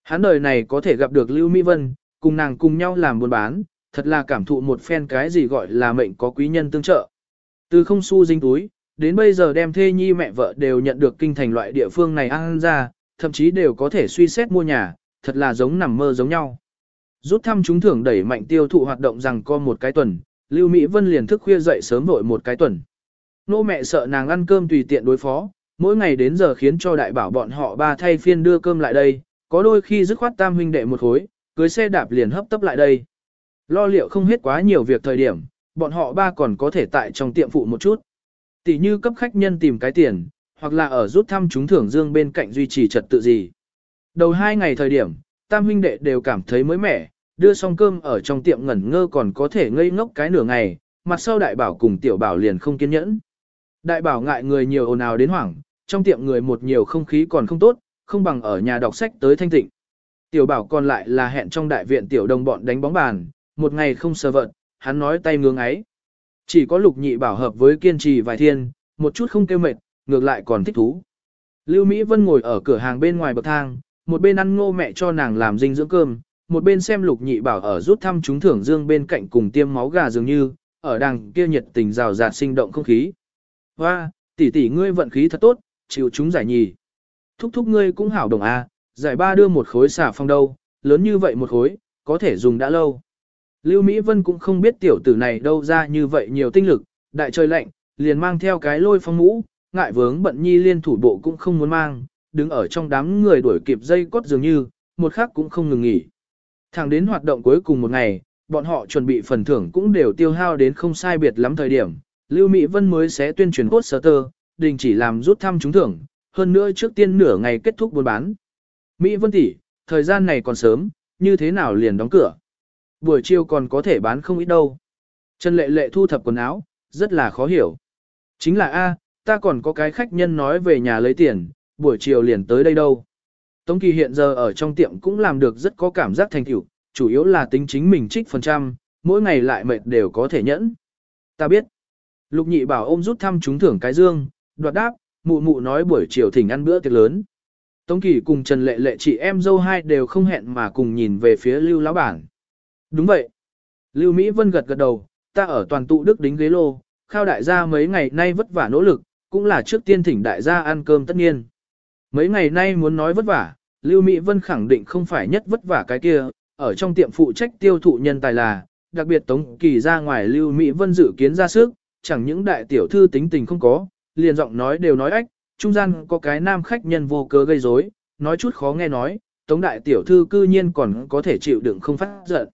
Hắn đời này có thể gặp được Lưu Mỹ Vân, cùng nàng cùng nhau làm buôn bán, thật là cảm thụ một phen cái gì gọi là mệnh có quý nhân tương trợ. Từ không xu dinh túi, đến bây giờ đem thê nhi mẹ vợ đều nhận được kinh thành loại địa phương này ăn ra, thậm chí đều có thể suy xét mua nhà, thật là giống nằm mơ giống nhau. Rút thăm chúng thưởng đẩy mạnh tiêu thụ hoạt động rằng co một cái tuần, Lưu Mỹ Vân liền thức khuya dậy sớm vội một cái tuần. Nô mẹ sợ nàng ăn cơm tùy tiện đối phó, mỗi ngày đến giờ khiến cho đại bảo bọn họ ba thay phiên đưa cơm lại đây, có đôi khi dứt khoát tam huynh đệ một khối, cưới xe đạp liền hấp tấp lại đây. Lo liệu không hết quá nhiều việc thời điểm, bọn họ ba còn có thể tại trong tiệm phụ một chút. Tỷ như cấp khách nhân tìm cái tiền, hoặc là ở rút thăm chúng thưởng dương bên cạnh duy trì trật tự gì. Đầu hai ngày thời điểm, tam huynh đệ đều cảm thấy mới mẻ, đưa xong cơm ở trong tiệm ngẩn ngơ còn có thể ngây ngốc cái nửa ngày, mặt sau đại bảo cùng tiểu bảo liền không kiên nhẫn. Đại bảo ngại người nhiều ồn ào đến hoảng, trong tiệm người một nhiều không khí còn không tốt, không bằng ở nhà đọc sách tới thanh tịnh. Tiểu bảo còn lại là hẹn trong đại viện tiểu đồng bọn đánh bóng bàn, một ngày không sờ vận, hắn nói tay ngưỡng ấy. Chỉ có lục nhị bảo hợp với kiên trì vài thiên, một chút không kêu mệt, ngược lại còn thích thú. Lưu Mỹ Vân ngồi ở cửa hàng bên ngoài bậc thang, một bên ăn ngô mẹ cho nàng làm dinh dưỡng cơm, một bên xem lục nhị bảo ở rút thăm chúng thưởng dương bên cạnh cùng tiêm máu gà dường như, ở đằng kia nhiệt tình rào rạt sinh động không khí. Hoa, tỷ tỷ ngươi vận khí thật tốt, chịu chúng giải nhì. Thúc thúc ngươi cũng hảo đồng a, giải ba đưa một khối xả phong đâu, lớn như vậy một khối, có thể dùng đã lâu. Lưu Mỹ Vân cũng không biết tiểu tử này đâu ra như vậy nhiều tinh lực, đại trời lạnh, liền mang theo cái lôi phong mũ, ngại vướng bận nhi liên thủ bộ cũng không muốn mang, đứng ở trong đám người đuổi kịp dây cốt dường như, một khắc cũng không ngừng nghỉ. Thẳng đến hoạt động cuối cùng một ngày, bọn họ chuẩn bị phần thưởng cũng đều tiêu hao đến không sai biệt lắm thời điểm. Lưu Mỹ Vân mới sẽ tuyên truyền cốt sở tơ, đình chỉ làm rút thăm trúng thưởng, hơn nữa trước tiên nửa ngày kết thúc buôn bán. Mỹ Vân tỷ, thời gian này còn sớm, như thế nào liền đóng cửa. Buổi chiều còn có thể bán không ít đâu. Trần Lệ Lệ thu thập quần áo, rất là khó hiểu. Chính là A, ta còn có cái khách nhân nói về nhà lấy tiền, buổi chiều liền tới đây đâu. Tống Kỳ hiện giờ ở trong tiệm cũng làm được rất có cảm giác thành tựu, chủ yếu là tính chính mình trích phần trăm, mỗi ngày lại mệt đều có thể nhẫn. Ta biết. Lục nhị bảo ôm rút thăm trúng thưởng cái dương, đoạt đáp, mụ mụ nói buổi chiều thỉnh ăn bữa tiệc lớn. Tống Kỳ cùng Trần Lệ Lệ chị em dâu hai đều không hẹn mà cùng nhìn về phía Lưu lão bản. Đúng vậy. Lưu Mỹ Vân gật gật đầu, ta ở toàn tụ đức đính ghế lô, khao đại gia mấy ngày nay vất vả nỗ lực, cũng là trước tiên thỉnh đại gia ăn cơm tất nhiên. Mấy ngày nay muốn nói vất vả, Lưu Mỹ Vân khẳng định không phải nhất vất vả cái kia, ở trong tiệm phụ trách tiêu thụ nhân tài là, đặc biệt Tống Kỳ ra ngoài Lưu Mỹ Vân dự kiến ra sức, chẳng những đại tiểu thư tính tình không có, liền giọng nói đều nói ách, trung gian có cái nam khách nhân vô cớ gây rối, nói chút khó nghe nói, Tống đại tiểu thư cư nhiên còn có thể chịu đựng không phát giận.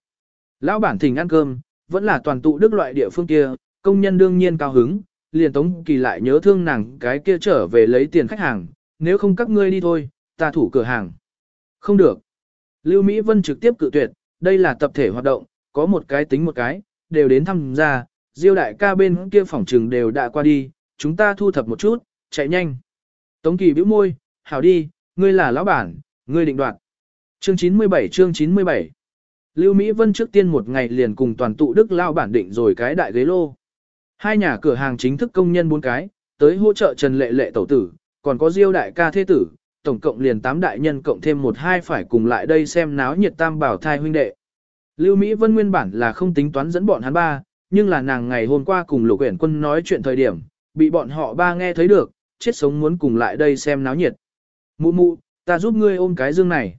Lão bản thỉnh ăn cơm, vẫn là toàn tụ đức loại địa phương kia, công nhân đương nhiên cao hứng, liền Tống Kỳ lại nhớ thương nàng cái kia trở về lấy tiền khách hàng, nếu không các ngươi đi thôi, ta thủ cửa hàng. Không được. Lưu Mỹ Vân trực tiếp cự tuyệt, đây là tập thể hoạt động, có một cái tính một cái, đều đến thăm ra, Diêu đại ca bên kia phòng trừng đều đã qua đi, chúng ta thu thập một chút, chạy nhanh. Tống Kỳ bĩu môi, hảo đi, ngươi là lão bản, ngươi định đoạt. Chương 97 chương 97 Lưu Mỹ Vân trước tiên một ngày liền cùng toàn tụ Đức lao bản định rồi cái đại ghế lô. Hai nhà cửa hàng chính thức công nhân bốn cái, tới hỗ trợ Trần Lệ Lệ tẩu tử, còn có Diêu đại ca thế tử, tổng cộng liền tám đại nhân cộng thêm một hai phải cùng lại đây xem náo nhiệt tam bảo thai huynh đệ. Lưu Mỹ Vân nguyên bản là không tính toán dẫn bọn hắn ba, nhưng là nàng ngày hôm qua cùng Lục Uyển Quân nói chuyện thời điểm, bị bọn họ ba nghe thấy được, chết sống muốn cùng lại đây xem náo nhiệt. Mụ mụ, ta giúp ngươi ôm cái dương này.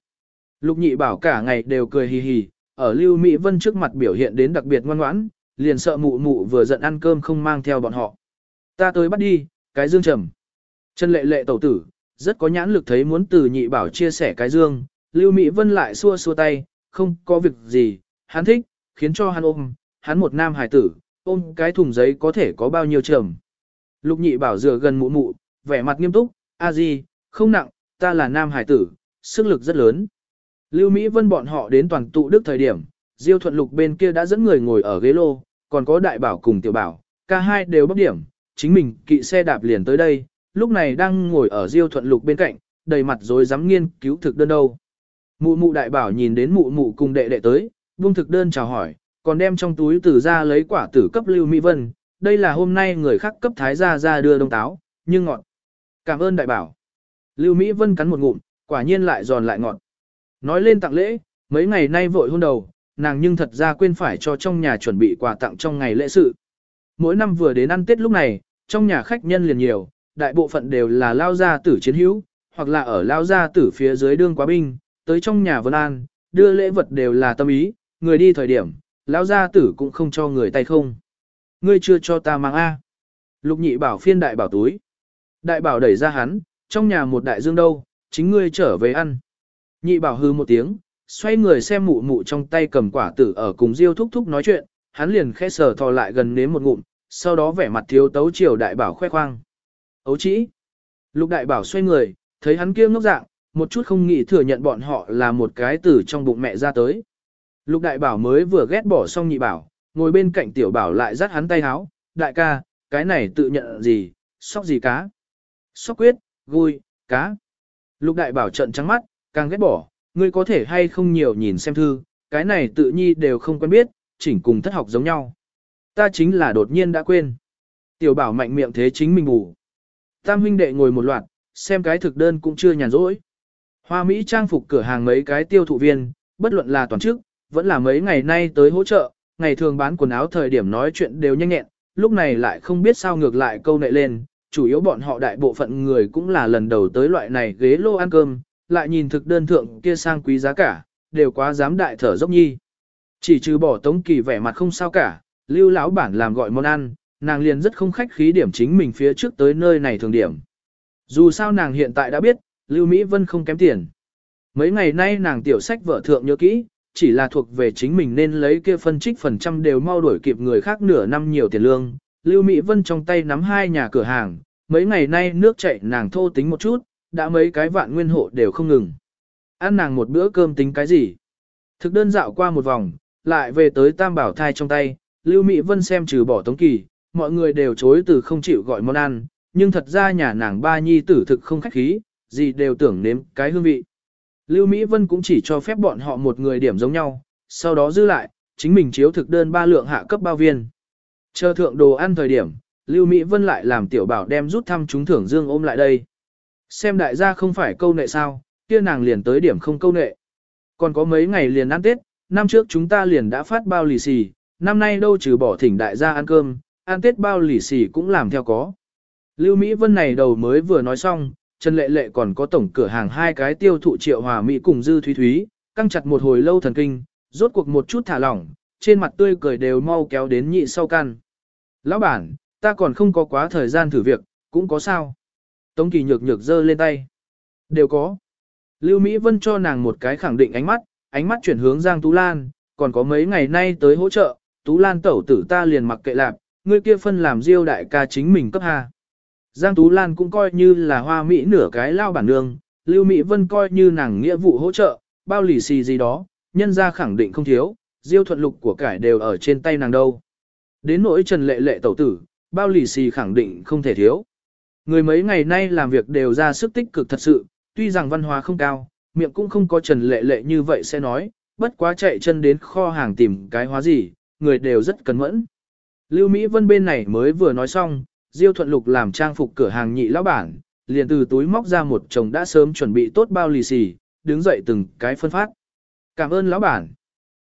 Lục nhị bảo cả ngày đều cười hì hì, ở Lưu Mỹ Vân trước mặt biểu hiện đến đặc biệt ngoan ngoãn, liền sợ mụ mụ vừa giận ăn cơm không mang theo bọn họ. Ta tới bắt đi, cái dương trầm. Trần lệ lệ tẩu tử, rất có nhãn lực thấy muốn từ nhị bảo chia sẻ cái dương, Lưu Mỹ Vân lại xua xua tay, không có việc gì, hắn thích, khiến cho hắn ôm, hắn một nam hài tử, ôm cái thùng giấy có thể có bao nhiêu trầm. Lục nhị bảo dựa gần mụ mụ, vẻ mặt nghiêm túc, a di, không nặng, ta là nam Hải tử, sức lực rất lớn. Lưu Mỹ Vân bọn họ đến toàn tụ đức thời điểm, Diêu Thuận Lục bên kia đã dẫn người ngồi ở ghế lô, còn có đại bảo cùng tiểu bảo, cả hai đều bốc điểm, chính mình kỵ xe đạp liền tới đây, lúc này đang ngồi ở Diêu Thuận Lục bên cạnh, đầy mặt rồi dám nghiên cứu thực đơn đâu. Mụ mụ đại bảo nhìn đến mụ mụ cùng đệ đệ tới, buông thực đơn chào hỏi, còn đem trong túi từ ra lấy quả tử cấp Lưu Mỹ Vân, đây là hôm nay người khác cấp thái gia ra đưa đông táo, nhưng ngọt. Cảm ơn đại bảo. Lưu Mỹ Vân cắn một ngụm, quả nhiên lại giòn lại ngọt. Nói lên tặng lễ, mấy ngày nay vội hôn đầu, nàng nhưng thật ra quên phải cho trong nhà chuẩn bị quà tặng trong ngày lễ sự. Mỗi năm vừa đến ăn Tết lúc này, trong nhà khách nhân liền nhiều, đại bộ phận đều là lao gia tử chiến hữu, hoặc là ở lao gia tử phía dưới đương quá binh, tới trong nhà vân an, đưa lễ vật đều là tâm ý, người đi thời điểm, lao gia tử cũng không cho người tay không. Ngươi chưa cho ta mang A. Lục nhị bảo phiên đại bảo túi. Đại bảo đẩy ra hắn, trong nhà một đại dương đâu, chính ngươi trở về ăn. Nhị bảo hư một tiếng, xoay người xem mụ mụ trong tay cầm quả tử ở cùng Diêu thúc thúc nói chuyện, hắn liền khẽ sờ thò lại gần nếm một ngụm, sau đó vẻ mặt thiếu tấu chiều đại bảo khoe khoang. Ấu chỉ. Lục đại bảo xoay người, thấy hắn kia ngốc dạng, một chút không nghĩ thừa nhận bọn họ là một cái tử trong bụng mẹ ra tới. Lục đại bảo mới vừa ghét bỏ xong nhị bảo, Ngồi bên cạnh tiểu bảo lại dắt hắn tay háo, đại ca, cái này tự nhận gì, sóc gì cá. Sóc quyết, vui, cá. Lục đại bảo trận trắng mắt, càng ghét bỏ, ngươi có thể hay không nhiều nhìn xem thư, cái này tự nhi đều không quen biết, chỉnh cùng thất học giống nhau. Ta chính là đột nhiên đã quên. Tiểu bảo mạnh miệng thế chính mình ngủ. Tam huynh đệ ngồi một loạt, xem cái thực đơn cũng chưa nhàn rỗi. Hoa Mỹ trang phục cửa hàng mấy cái tiêu thụ viên, bất luận là toàn chức, vẫn là mấy ngày nay tới hỗ trợ, ngày thường bán quần áo thời điểm nói chuyện đều nhanh nhẹn, lúc này lại không biết sao ngược lại câu nệ lên, chủ yếu bọn họ đại bộ phận người cũng là lần đầu tới loại này ghế lô ăn cơm, lại nhìn thực đơn thượng kia sang quý giá cả, đều quá dám đại thở dốc nhi. Chỉ trừ bỏ tống kỳ vẻ mặt không sao cả, lưu lão bản làm gọi món ăn, nàng liền rất không khách khí điểm chính mình phía trước tới nơi này thường điểm. Dù sao nàng hiện tại đã biết, Lưu Mỹ Vân không kém tiền. Mấy ngày nay nàng tiểu sách vợ thượng nhớ kỹ, chỉ là thuộc về chính mình nên lấy kia phân trích phần trăm đều mau đuổi kịp người khác nửa năm nhiều tiền lương. Lưu Mỹ Vân trong tay nắm hai nhà cửa hàng, mấy ngày nay nước chảy nàng thô tính một chút, đã mấy cái vạn nguyên hộ đều không ngừng. Ăn nàng một bữa cơm tính cái gì? Thực đơn dạo qua một vòng, lại về tới tam bảo thai trong tay, Lưu Mỹ Vân xem trừ bỏ tống kỳ, mọi người đều chối từ không chịu gọi món ăn, nhưng thật ra nhà nàng ba nhi tử thực không khách khí, gì đều tưởng nếm cái hương vị. Lưu Mỹ Vân cũng chỉ cho phép bọn họ một người điểm giống nhau, sau đó dư lại, chính mình chiếu thực đơn ba lượng hạ cấp bao viên. Chờ thượng đồ ăn thời điểm, Lưu Mỹ Vân lại làm tiểu bảo đem rút thăm chúng thưởng dương ôm lại đây. Xem đại gia không phải câu nệ sao, kia nàng liền tới điểm không câu nệ. Còn có mấy ngày liền ăn Tết, năm trước chúng ta liền đã phát bao lì xì, năm nay đâu trừ bỏ thỉnh đại gia ăn cơm, ăn Tết bao lì xì cũng làm theo có. Lưu Mỹ Vân này đầu mới vừa nói xong, Trần Lệ Lệ còn có tổng cửa hàng hai cái tiêu thụ triệu hòa Mỹ cùng Dư Thúy Thúy, căng chặt một hồi lâu thần kinh, rốt cuộc một chút thả lỏng, trên mặt tươi cười đều mau kéo đến nhị sau căn. Lão bản, ta còn không có quá thời gian thử việc, cũng có sao. Tống kỳ nhược nhược giơ lên tay. Đều có. Lưu Mỹ Vân cho nàng một cái khẳng định ánh mắt, ánh mắt chuyển hướng Giang Tú Lan, còn có mấy ngày nay tới hỗ trợ, Tú Lan tẩu tử ta liền mặc kệ lạp, ngươi kia phân làm diêu đại ca chính mình cấp hà. Giang Tú Lan cũng coi như là hoa Mỹ nửa cái lao bản nương, Lưu Mỹ Vân coi như nàng nghĩa vụ hỗ trợ, bao lì xì gì đó, nhân ra khẳng định không thiếu, diêu thuận lục của cải đều ở trên tay nàng đâu. Đến nỗi Trần Lệ Lệ tẩu tử, bao lì xì khẳng định không thể thiếu. Người mấy ngày nay làm việc đều ra sức tích cực thật sự, tuy rằng văn hóa không cao, miệng cũng không có Trần Lệ Lệ như vậy sẽ nói, bất quá chạy chân đến kho hàng tìm cái hóa gì, người đều rất cẩn mẫn. Lưu Mỹ Vân bên này mới vừa nói xong, Diêu Thuận Lục làm trang phục cửa hàng nhị lão bản, liền từ túi móc ra một chồng đã sớm chuẩn bị tốt bao lì xì, đứng dậy từng cái phân phát. Cảm ơn lão bản.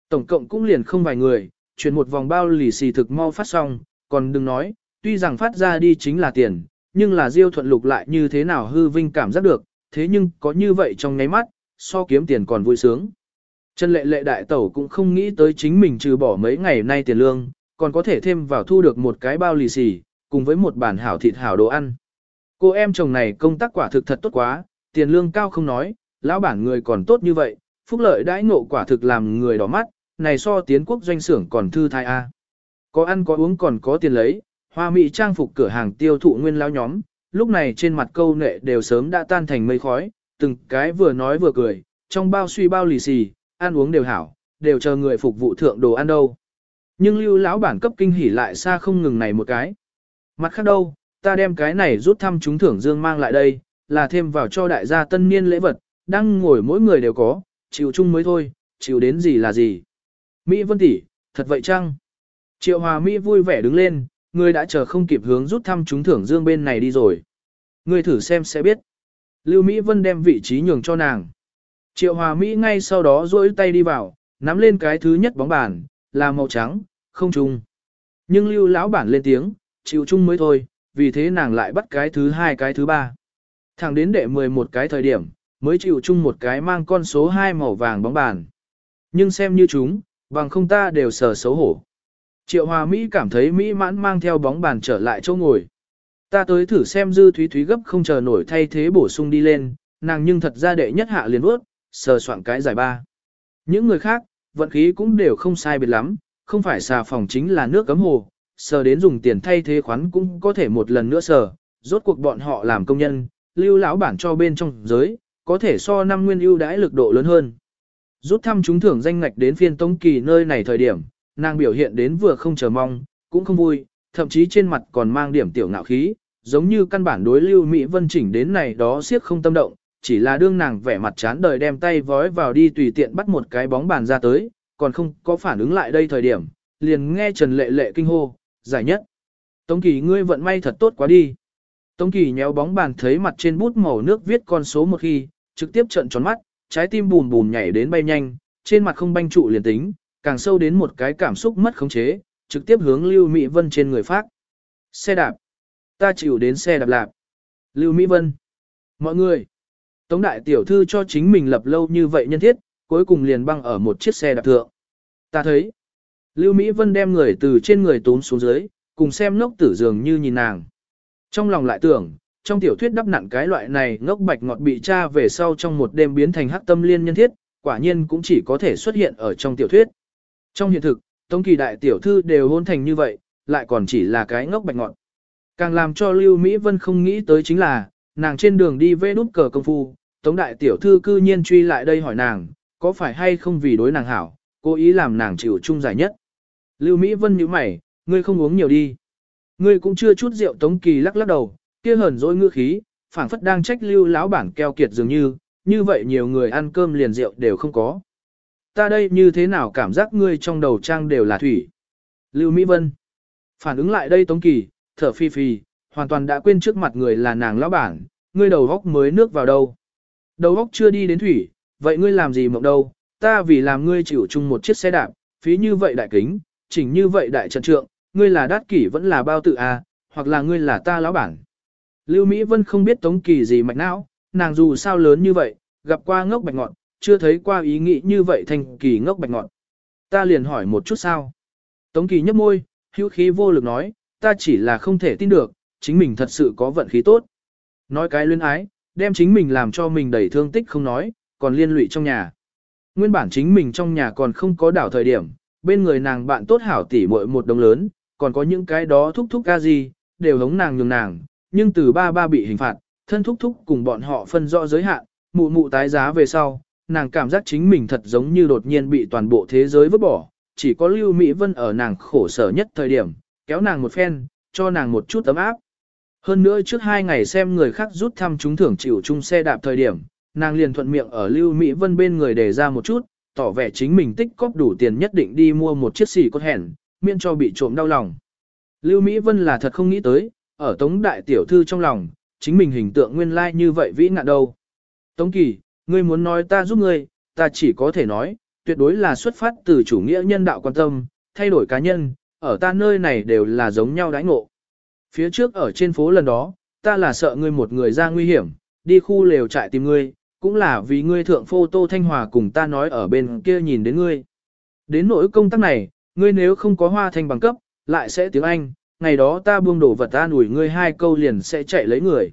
Tổng cộng cũng liền không vài người, chuyển một vòng bao lì xì thực mau phát xong, còn đừng nói, tuy rằng phát ra đi chính là tiền, nhưng là Diêu Thuận Lục lại như thế nào hư vinh cảm giác được, thế nhưng có như vậy trong ngáy mắt, so kiếm tiền còn vui sướng. Trần lệ lệ đại tẩu cũng không nghĩ tới chính mình trừ bỏ mấy ngày nay tiền lương, còn có thể thêm vào thu được một cái bao lì xì, cùng với một bản hảo thịt hảo đồ ăn. Cô em chồng này công tác quả thực thật tốt quá, tiền lương cao không nói, lão bản người còn tốt như vậy, phúc lợi đãi ngộ quả thực làm người đỏ mắt, này so tiến quốc doanh xưởng còn thư thai A. Có ăn có uống còn có tiền lấy, hoa mỹ trang phục cửa hàng tiêu thụ nguyên lao nhóm, lúc này trên mặt câu nệ đều sớm đã tan thành mây khói, từng cái vừa nói vừa cười, trong bao suy bao lì xì, ăn uống đều hảo, đều chờ người phục vụ thượng đồ ăn đâu. Nhưng lưu lão bản cấp kinh hỉ lại xa không ngừng này một cái. Mặt khác đâu, ta đem cái này rút thăm chúng thưởng dương mang lại đây, là thêm vào cho đại gia tân niên lễ vật, đang ngồi mỗi người đều có, chịu chung mới thôi, chịu đến gì là gì. Mỹ Vân tỷ, thật vậy chăng? Triệu Hòa Mỹ vui vẻ đứng lên, người đã chờ không kịp hướng rút thăm chúng thưởng dương bên này đi rồi. Người thử xem sẽ biết. Lưu Mỹ Vân đem vị trí nhường cho nàng. Triệu Hòa Mỹ ngay sau đó duỗi tay đi vào, nắm lên cái thứ nhất bóng bàn, là màu trắng, không trùng, Nhưng Lưu lão bản lên tiếng, chịu chung mới thôi, vì thế nàng lại bắt cái thứ hai cái thứ ba. Thẳng đến đệ 11 cái thời điểm, mới chịu chung một cái mang con số 2 màu vàng bóng bàn. Nhưng xem như chúng, bằng không ta đều sờ xấu hổ. Triệu Hòa Mỹ cảm thấy Mỹ mãn mang theo bóng bàn trở lại chỗ ngồi. Ta tới thử xem dư thúy thúy gấp không chờ nổi thay thế bổ sung đi lên, nàng nhưng thật ra đệ nhất hạ liền ướt, sờ soạn cái giải ba. Những người khác, vận khí cũng đều không sai biệt lắm, không phải xà phòng chính là nước cấm hồ, sờ đến dùng tiền thay thế khoán cũng có thể một lần nữa sờ, rốt cuộc bọn họ làm công nhân, lưu lão bản cho bên trong giới, có thể so năm nguyên ưu đãi lực độ lớn hơn. Rút thăm chúng thưởng danh ngạch đến phiên Tống Kỳ nơi này thời điểm, Nàng biểu hiện đến vừa không chờ mong, cũng không vui, thậm chí trên mặt còn mang điểm tiểu ngạo khí, giống như căn bản đối Lưu Mỹ Vân chỉnh đến này đó siết không tâm động, chỉ là đương nàng vẻ mặt chán đời đem tay vói vào đi tùy tiện bắt một cái bóng bàn ra tới, còn không có phản ứng lại đây thời điểm, liền nghe Trần Lệ Lệ kinh hô, giải nhất. Tống Kỳ ngươi vận may thật tốt quá đi. Tống Kỳ nhéo bóng bàn thấy mặt trên bút màu nước viết con số một khi, trực tiếp trợn tròn mắt, trái tim bùn bùn nhảy đến bay nhanh, trên mặt không banh trụ liền tính, càng sâu đến một cái cảm xúc mất khống chế, trực tiếp hướng Lưu Mỹ Vân trên người phát. Xe đạp. Ta chịu đến xe đạp lạp. Lưu Mỹ Vân. Mọi người. Tống đại tiểu thư cho chính mình lập lâu như vậy nhân thiết, cuối cùng liền băng ở một chiếc xe đạp thượng. Ta thấy. Lưu Mỹ Vân đem người từ trên người tốn xuống dưới, cùng xem ngốc tử dường như nhìn nàng. Trong lòng lại tưởng, trong tiểu thuyết đắp nặn cái loại này ngốc bạch ngọt bị cha về sau trong một đêm biến thành hắc tâm liên nhân thiết, quả nhiên cũng chỉ có thể xuất hiện ở trong tiểu thuyết. Trong hiện thực, Tống Kỳ đại tiểu thư đều hôn thành như vậy, lại còn chỉ là cái ngốc bạch ngọt. Càng làm cho Lưu Mỹ Vân không nghĩ tới chính là, nàng trên đường đi vê nút cờ công phu, Tống đại tiểu thư cư nhiên truy lại đây hỏi nàng, có phải hay không vì đối nàng hảo, cố ý làm nàng chịu chung giải nhất. Lưu Mỹ Vân nhíu mày, ngươi không uống nhiều đi. Ngươi cũng chưa chút rượu Tống Kỳ lắc lắc đầu, kia hờn dỗi ngư khí, phảng phất đang trách Lưu lão bản keo kiệt dường như, như vậy nhiều người ăn cơm liền rượu đều không có. Ta đây như thế nào cảm giác ngươi trong đầu trang đều là thủy. Lưu Mỹ Vân. Phản ứng lại đây Tống Kỳ, thở phi phi, hoàn toàn đã quên trước mặt người là nàng lão bản, ngươi đầu góc mới nước vào đâu. Đầu góc chưa đi đến thủy, vậy ngươi làm gì mộng đâu, ta vì làm ngươi chịu chung một chiếc xe đạp, phí như vậy đại kính, chỉnh như vậy đại trận trượng, ngươi là đát kỷ vẫn là bao tự à, hoặc là ngươi là ta lão bản. Lưu Mỹ Vân không biết Tống Kỳ gì mạch não, nàng dù sao lớn như vậy, gặp qua ngốc bạch ngọn, chưa thấy qua ý nghĩ như vậy thành kỳ ngốc bạch ngọn. Ta liền hỏi một chút sao. Tống Kỳ nhấp môi, hữu khí vô lực nói, ta chỉ là không thể tin được, chính mình thật sự có vận khí tốt. Nói cái luyến ái, đem chính mình làm cho mình đầy thương tích không nói, còn liên lụy trong nhà. Nguyên bản chính mình trong nhà còn không có đảo thời điểm, bên người nàng bạn tốt hảo tỉ muội một đồng lớn, còn có những cái đó thúc thúc ca gì, đều hống nàng nhường nàng, nhưng từ ba ba bị hình phạt, thân thúc thúc cùng bọn họ phân rõ giới hạn, mụ mụ tái giá về sau, nàng cảm giác chính mình thật giống như đột nhiên bị toàn bộ thế giới vứt bỏ, chỉ có Lưu Mỹ Vân ở nàng khổ sở nhất thời điểm, kéo nàng một phen, cho nàng một chút tấm áp. Hơn nữa trước hai ngày xem người khác rút thăm chúng thưởng chịu chung xe đạp thời điểm, nàng liền thuận miệng ở Lưu Mỹ Vân bên người để ra một chút, tỏ vẻ chính mình tích cóp đủ tiền nhất định đi mua một chiếc xì cốt hẻn, miễn cho bị trộm đau lòng. Lưu Mỹ Vân là thật không nghĩ tới, ở Tống Đại Tiểu Thư trong lòng, chính mình hình tượng nguyên lai like như vậy vĩ ngạn đâu. Tống Kỳ, ngươi muốn nói ta giúp ngươi, ta chỉ có thể nói, tuyệt đối là xuất phát từ chủ nghĩa nhân đạo quan tâm, thay đổi cá nhân, ở ta nơi này đều là giống nhau đãi ngộ. Phía trước ở trên phố lần đó, ta là sợ ngươi một người ra nguy hiểm, đi khu lều trại tìm ngươi, cũng là vì ngươi thượng phô tô thanh hòa cùng ta nói ở bên kia nhìn đến ngươi. Đến nỗi công tác này, ngươi nếu không có hoa thanh bằng cấp, lại sẽ tiếng Anh, ngày đó ta buông đổ vật ta nủi ngươi hai câu liền sẽ chạy lấy người.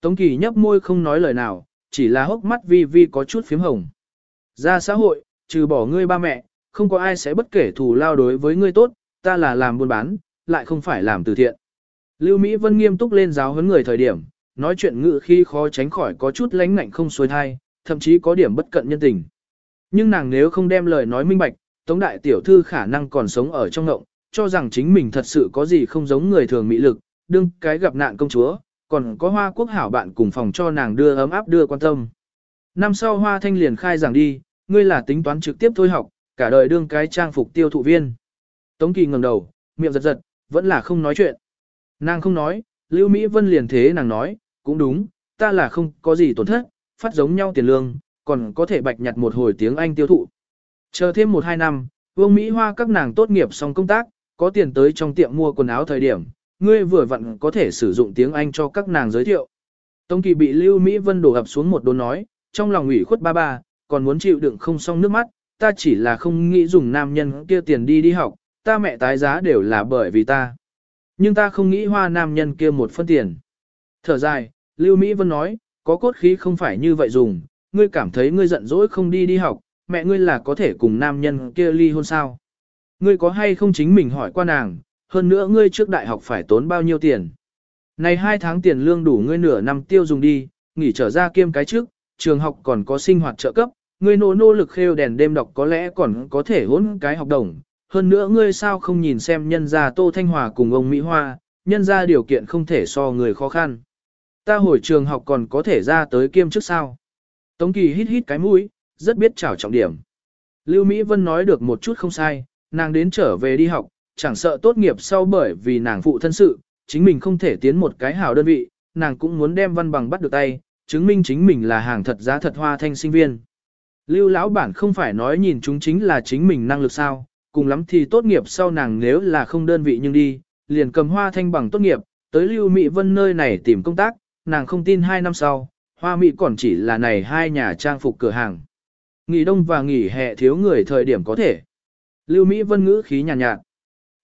Tống Kỳ nhấp môi không nói lời nào, chỉ là hốc mắt vi vi có chút phím hồng. Ra xã hội, trừ bỏ ngươi ba mẹ, không có ai sẽ bất kể thù lao đối với ngươi tốt, ta là làm buôn bán, lại không phải làm từ thiện. Lưu Mỹ Vân nghiêm túc lên giáo huấn người thời điểm, nói chuyện ngự khi khó tránh khỏi có chút lánh ngạnh không xuôi thai, thậm chí có điểm bất cận nhân tình. Nhưng nàng nếu không đem lời nói minh bạch, Tống Đại Tiểu Thư khả năng còn sống ở trong ngộng, cho rằng chính mình thật sự có gì không giống người thường mỹ lực, đương cái gặp nạn công chúa, còn có hoa quốc hảo bạn cùng phòng cho nàng đưa ấm áp đưa quan tâm. Năm sau hoa thanh liền khai giảng đi, ngươi là tính toán trực tiếp thôi học, cả đời đương cái trang phục tiêu thụ viên. Tống Kỳ ngẩng đầu, miệng giật giật, vẫn là không nói chuyện. Nàng không nói, Lưu Mỹ Vân liền thế nàng nói, cũng đúng, ta là không có gì tổn thất, phát giống nhau tiền lương, còn có thể bạch nhặt một hồi tiếng Anh tiêu thụ. Chờ thêm một hai năm, Vương Mỹ Hoa các nàng tốt nghiệp xong công tác, có tiền tới trong tiệm mua quần áo thời điểm, ngươi vừa vặn có thể sử dụng tiếng Anh cho các nàng giới thiệu. Tống Kỳ bị Lưu Mỹ Vân đổ ập xuống một đồn nói, trong lòng ủy khuất ba ba, còn muốn chịu đựng không xong nước mắt, ta chỉ là không nghĩ dùng nam nhân kia tiền đi đi học, ta mẹ tái giá đều là bởi vì ta. Nhưng ta không nghĩ hoa nam nhân kia một phân tiền. Thở dài, Lưu Mỹ Vân nói, có cốt khí không phải như vậy dùng, ngươi cảm thấy ngươi giận dỗi không đi đi học, mẹ ngươi là có thể cùng nam nhân kia ly hôn sao. Ngươi có hay không chính mình hỏi qua nàng, hơn nữa ngươi trước đại học phải tốn bao nhiêu tiền. Này hai tháng tiền lương đủ ngươi nửa năm tiêu dùng đi, nghỉ trở ra kiêm cái trước, trường học còn có sinh hoạt trợ cấp, ngươi nỗ nỗ lực khêu đèn đêm đọc có lẽ còn có thể hỗn cái học đồng, hơn nữa ngươi sao không nhìn xem nhân gia Tô Thanh Hòa cùng ông Mỹ Hoa, nhân gia điều kiện không thể so người khó khăn. Ta hồi trường học còn có thể ra tới kiêm chức sao. Tống Kỳ hít hít cái mũi, rất biết trảo trọng điểm. Lưu Mỹ Vân nói được một chút không sai, nàng đến trở về đi học, chẳng sợ tốt nghiệp sau bởi vì nàng phụ thân sự, chính mình không thể tiến một cái hảo đơn vị, nàng cũng muốn đem văn bằng bắt được tay, chứng minh chính mình là hàng thật giá thật hoa thanh sinh viên. Lưu lão bản không phải nói nhìn chúng chính là chính mình năng lực sao, cùng lắm thì tốt nghiệp sau nàng nếu là không đơn vị nhưng đi, liền cầm hoa thanh bằng tốt nghiệp, tới Lưu Mỹ Vân nơi này tìm công tác, nàng không tin hai năm sau, hoa Mỹ còn chỉ là này hai nhà trang phục cửa hàng. Nghỉ đông và nghỉ hè thiếu người thời điểm có thể. Lưu Mỹ Vân ngữ khí nhàn nhạt, nhạt.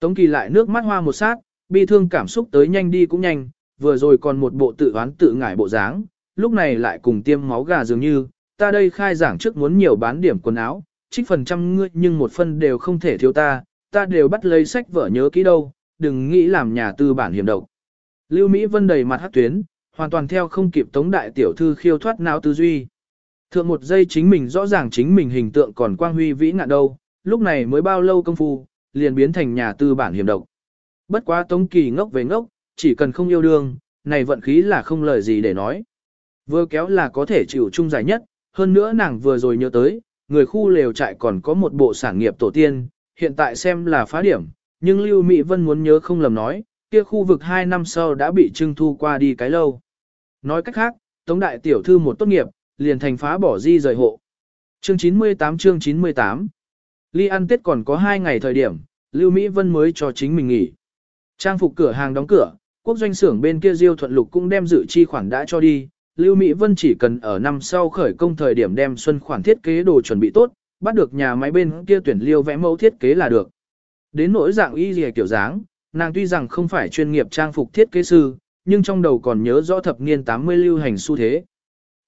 Tống Kỳ lại nước mắt hoa một sát, bi thương cảm xúc tới nhanh đi cũng nhanh, vừa rồi còn một bộ tự oán tự ngải bộ dáng, lúc này lại cùng tiêm máu gà dường như, ta đây khai giảng trước muốn nhiều bán điểm quần áo, trích phần trăm ngươi nhưng một phân đều không thể thiếu ta, ta đều bắt lấy sách vở nhớ kỹ đâu, đừng nghĩ làm nhà tư bản hiểm độc. Lưu Mỹ Vân đầy mặt hát tuyến, hoàn toàn theo không kịp tống đại tiểu thư khiêu thoát não tư duy. Thượng một giây chính mình rõ ràng chính mình hình tượng còn quang huy vĩ ngạn đâu, lúc này mới bao lâu công phu, liền biến thành nhà tư bản hiểm độc. Bất quá tống kỳ ngốc về ngốc, chỉ cần không yêu đương, này vận khí là không lời gì để nói. Vừa kéo là có thể chịu chung dài nhất, hơn nữa nàng vừa rồi nhớ tới, người khu lều trại còn có một bộ sản nghiệp tổ tiên, hiện tại xem là phá điểm, nhưng Lưu Mỹ Vân muốn nhớ không lầm nói, kia khu vực 2 năm sau đã bị trưng thu qua đi cái lâu. Nói cách khác, Tống Đại Tiểu Thư một tốt nghiệp, liền thành phá bỏ di rời hộ. Chương 98 chương 98 Ly ăn Tết còn có 2 ngày thời điểm, Lưu Mỹ Vân mới cho chính mình nghỉ. Trang phục cửa hàng đóng cửa, quốc doanh xưởng bên kia Diêu Thuận Lục cũng đem dự chi khoản đã cho đi, Lưu Mỹ Vân chỉ cần ở năm sau khởi công thời điểm đem xuân khoản thiết kế đồ chuẩn bị tốt, bắt được nhà máy bên kia tuyển liêu vẽ mẫu thiết kế là được. Đến nỗi dạng y gì kiểu dáng, nàng tuy rằng không phải chuyên nghiệp trang phục thiết kế sư, nhưng trong đầu còn nhớ rõ thập niên 80 lưu hành xu thế.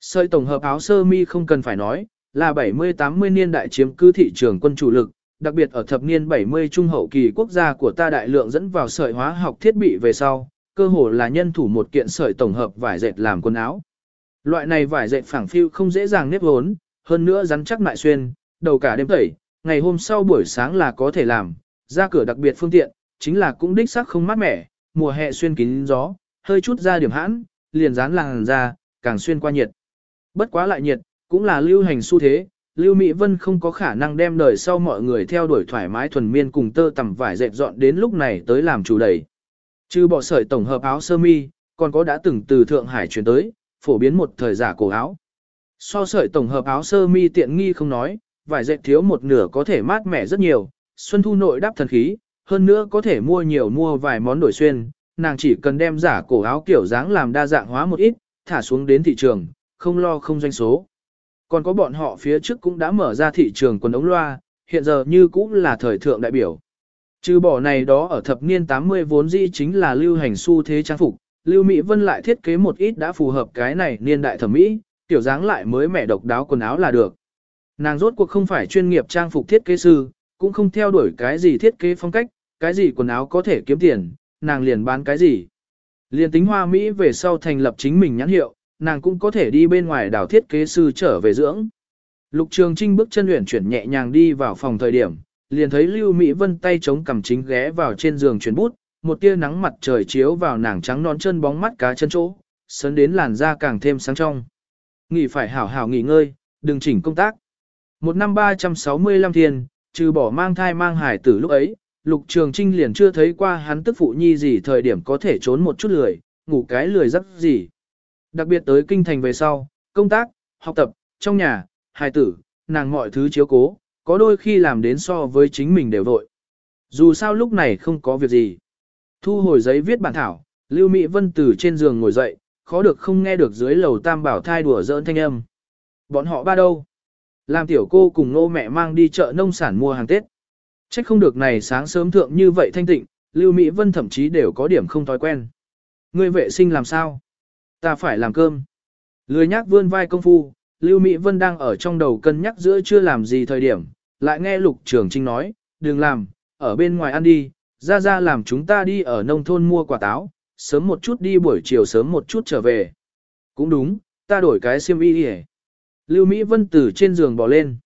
Sợi tổng hợp áo sơ mi không cần phải nói, là 70-80 niên đại chiếm cứ thị trường quân chủ lực, đặc biệt ở thập niên 70 trung hậu kỳ quốc gia của ta đại lượng dẫn vào sợi hóa học thiết bị về sau, cơ hồ là nhân thủ một kiện sợi tổng hợp vải dệt làm quần áo. Loại này vải dệt phẳng phiu không dễ dàng nếp vốn, hơn nữa rắn chắc lại xuyên, đầu cả đêm tẩy, ngày hôm sau buổi sáng là có thể làm, ra cửa đặc biệt phương tiện, chính là cũng đích xác không mát mẻ, mùa hè xuyên kín gió, hơi chút ra điểm hãn, liền dán làng ra, càng xuyên qua nhiệt. Bất quá lại nhiệt, cũng là lưu hành xu thế, Lưu Mỹ Vân không có khả năng đem đời sau mọi người theo đuổi thoải mái thuần miên cùng tơ tằm vải dệt dọn đến lúc này tới làm chủ đầy. Trừ bỏ sợi tổng hợp áo sơ mi, còn có đã từng từ Thượng Hải chuyển tới, phổ biến một thời giả cổ áo. So sợi tổng hợp áo sơ mi tiện nghi không nói, vải dệt thiếu một nửa có thể mát mẻ rất nhiều, xuân thu nội đáp thần khí, hơn nữa có thể mua nhiều mua vài món đổi xuyên, nàng chỉ cần đem giả cổ áo kiểu dáng làm đa dạng hóa một ít, thả xuống đến thị trường, không lo không doanh số. Còn có bọn họ phía trước cũng đã mở ra thị trường quần ống loa, hiện giờ như cũng là thời thượng đại biểu. Trừ bỏ này đó ở thập niên 80 vốn dĩ chính là lưu hành xu thế trang phục, Lưu Mỹ Vân lại thiết kế một ít đã phù hợp cái này niên đại thẩm mỹ, tiểu dáng lại mới mẻ độc đáo quần áo là được. Nàng rốt cuộc không phải chuyên nghiệp trang phục thiết kế sư, cũng không theo đuổi cái gì thiết kế phong cách, cái gì quần áo có thể kiếm tiền, nàng liền bán cái gì. Liền tính hoa Mỹ về sau thành lập chính mình nhãn hiệu, nàng cũng có thể đi bên ngoài đảo thiết kế sư trở về dưỡng. Lục Trường Trinh bước chân luyện chuyển nhẹ nhàng đi vào phòng thời điểm, liền thấy Lưu Mỹ Vân tay chống cầm chính ghé vào trên giường chuyển bút, một tia nắng mặt trời chiếu vào nàng trắng non chân bóng mắt cá chân chỗ, sấn đến làn da càng thêm sáng trong. Nghỉ phải hảo hảo nghỉ ngơi, đừng chỉnh công tác. Một năm 365 thiên, trừ bỏ mang thai mang hải tử lúc ấy, Lục Trường Trinh liền chưa thấy qua hắn tức phụ nhi gì thời điểm có thể trốn một chút lười, ngủ cái lười rất gì. Đặc biệt tới kinh thành về sau, công tác, học tập, trong nhà, hài tử, nàng mọi thứ chiếu cố, có đôi khi làm đến so với chính mình đều vội. Dù sao lúc này không có việc gì. Thu hồi giấy viết bản thảo, Lưu Mỹ Vân từ trên giường ngồi dậy, khó được không nghe được dưới lầu tam bảo thai đùa giỡn thanh âm. Bọn họ ba đâu? Làm tiểu cô cùng nô mẹ mang đi chợ nông sản mua hàng Tết. Trách không được này sáng sớm thượng như vậy thanh tịnh, Lưu Mỹ Vân thậm chí đều có điểm không thói quen. Người vệ sinh làm sao? Ta phải làm cơm. Lười nhác vươn vai công phu, Lưu Mỹ Vân đang ở trong đầu cân nhắc giữa chưa làm gì thời điểm, lại nghe Lục Trường Trinh nói, đừng làm, ở bên ngoài ăn đi, ra ra làm chúng ta đi ở nông thôn mua quả táo, sớm một chút đi buổi chiều sớm một chút trở về. Cũng đúng, ta đổi cái xiêm y đi Lưu Mỹ Vân từ trên giường bỏ lên.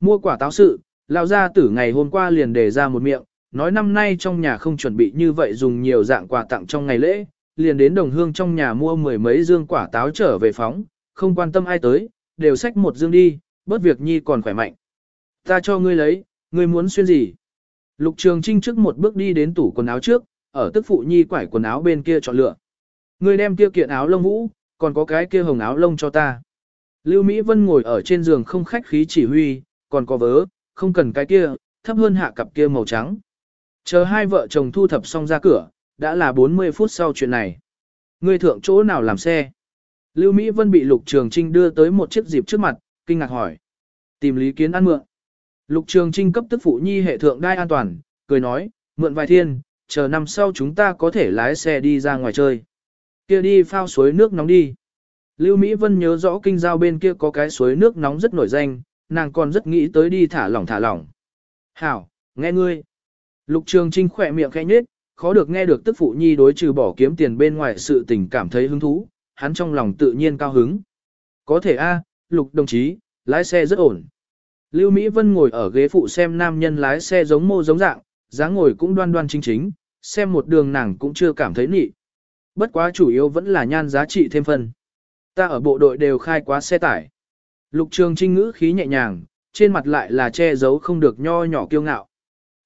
Mua quả táo sự, Lão gia tử ngày hôm qua liền đề ra một miệng, nói năm nay trong nhà không chuẩn bị như vậy dùng nhiều dạng quà tặng trong ngày lễ, liền đến đồng hương trong nhà mua mười mấy dương quả táo trở về phóng, không quan tâm ai tới, đều xách một dương đi, bớt việc nhi còn khỏe mạnh. Ta cho ngươi lấy, ngươi muốn xuyên gì? Lục Trường Trinh trước một bước đi đến tủ quần áo trước, ở tức phụ nhi quải quần áo bên kia chọn lựa. Ngươi đem kia kiện áo lông vũ, còn có cái kia hồng áo lông cho ta. Lưu Mỹ Vân ngồi ở trên giường không khách khí chỉ huy, còn có vớ, không cần cái kia, thấp hơn hạ cặp kia màu trắng. Chờ hai vợ chồng thu thập xong ra cửa, đã là 40 phút sau chuyện này. Ngươi thượng chỗ nào làm xe? Lưu Mỹ Vân bị Lục Trường Trinh đưa tới một chiếc dịp trước mặt, kinh ngạc hỏi. Tìm lý kiến ăn mượn. Lục Trường Trinh cấp tức phụ nhi hệ thượng đai an toàn, cười nói, mượn vài thiên, chờ năm sau chúng ta có thể lái xe đi ra ngoài chơi. Kia đi phao suối nước nóng đi. Lưu Mỹ Vân nhớ rõ kinh giao bên kia có cái suối nước nóng rất nổi danh, nàng còn rất nghĩ tới đi thả lỏng thả lỏng. Hảo, nghe ngươi. Lục Trường Trinh khỏe miệng khẽ nhếch, khó được nghe được tức phụ nhi đối trừ bỏ kiếm tiền bên ngoài sự tình cảm thấy hứng thú, hắn trong lòng tự nhiên cao hứng. Có thể a, Lục đồng chí, lái xe rất ổn. Lưu Mỹ Vân ngồi ở ghế phụ xem nam nhân lái xe giống mô giống dạng, dáng ngồi cũng đoan đoan chính chính, xem một đường nàng cũng chưa cảm thấy nị. Bất quá chủ yếu vẫn là nhan giá trị thêm phần. Ta ở bộ đội đều khai quá xe tải. Lục Trường Trinh ngữ khí nhẹ nhàng, trên mặt lại là che giấu không được nho nhỏ kiêu ngạo.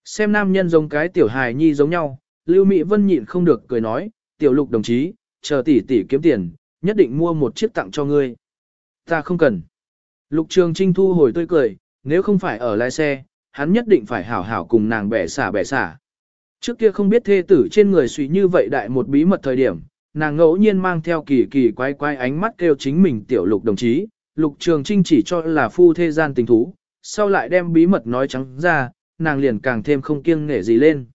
Xem nam nhân giống cái tiểu hài nhi giống nhau, Lưu Mỹ Vân nhịn không được cười nói, tiểu lục đồng chí, chờ tỷ tỷ kiếm tiền, nhất định mua một chiếc tặng cho ngươi. Ta không cần. Lục Trường Trinh thu hồi tươi cười, nếu không phải ở lái xe, hắn nhất định phải hảo hảo cùng nàng bẻ xả bẻ xả. Trước kia không biết thê tử trên người suy như vậy đại một bí mật thời điểm, nàng ngẫu nhiên mang theo kỳ kỳ quái quái ánh mắt kêu chính mình tiểu lục đồng chí, lục trường trinh chỉ cho là phu thê gian tình thú, sau lại đem bí mật nói trắng ra, nàng liền càng thêm không kiêng nể gì lên.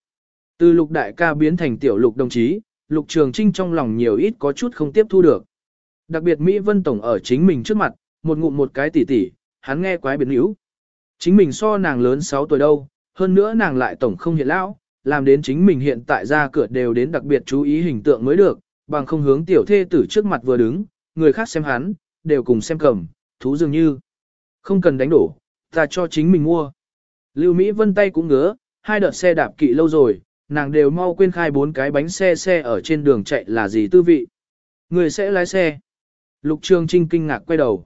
Từ lục đại ca biến thành tiểu lục đồng chí, lục trường trinh trong lòng nhiều ít có chút không tiếp thu được. Đặc biệt Mỹ Vân Tổng ở chính mình trước mặt, một ngụm một cái tỉ tỉ, hắn nghe quái biến yếu. Chính mình so nàng lớn 6 tuổi đâu, hơn nữa nàng lại tổng không hiện lão, làm đến chính mình hiện tại ra cửa đều đến đặc biệt chú ý hình tượng mới được, bằng không hướng tiểu thê tử trước mặt vừa đứng, người khác xem hắn, đều cùng xem cầm, thú dường như. Không cần đánh đổ, ta cho chính mình mua. Lưu Mỹ Vân tay cũng ngứa, hai đợt xe đạp kỵ lâu rồi, nàng đều mau quên khai bốn cái bánh xe xe ở trên đường chạy là gì tư vị. Người sẽ lái xe. Lục Trường Trinh kinh ngạc quay đầu.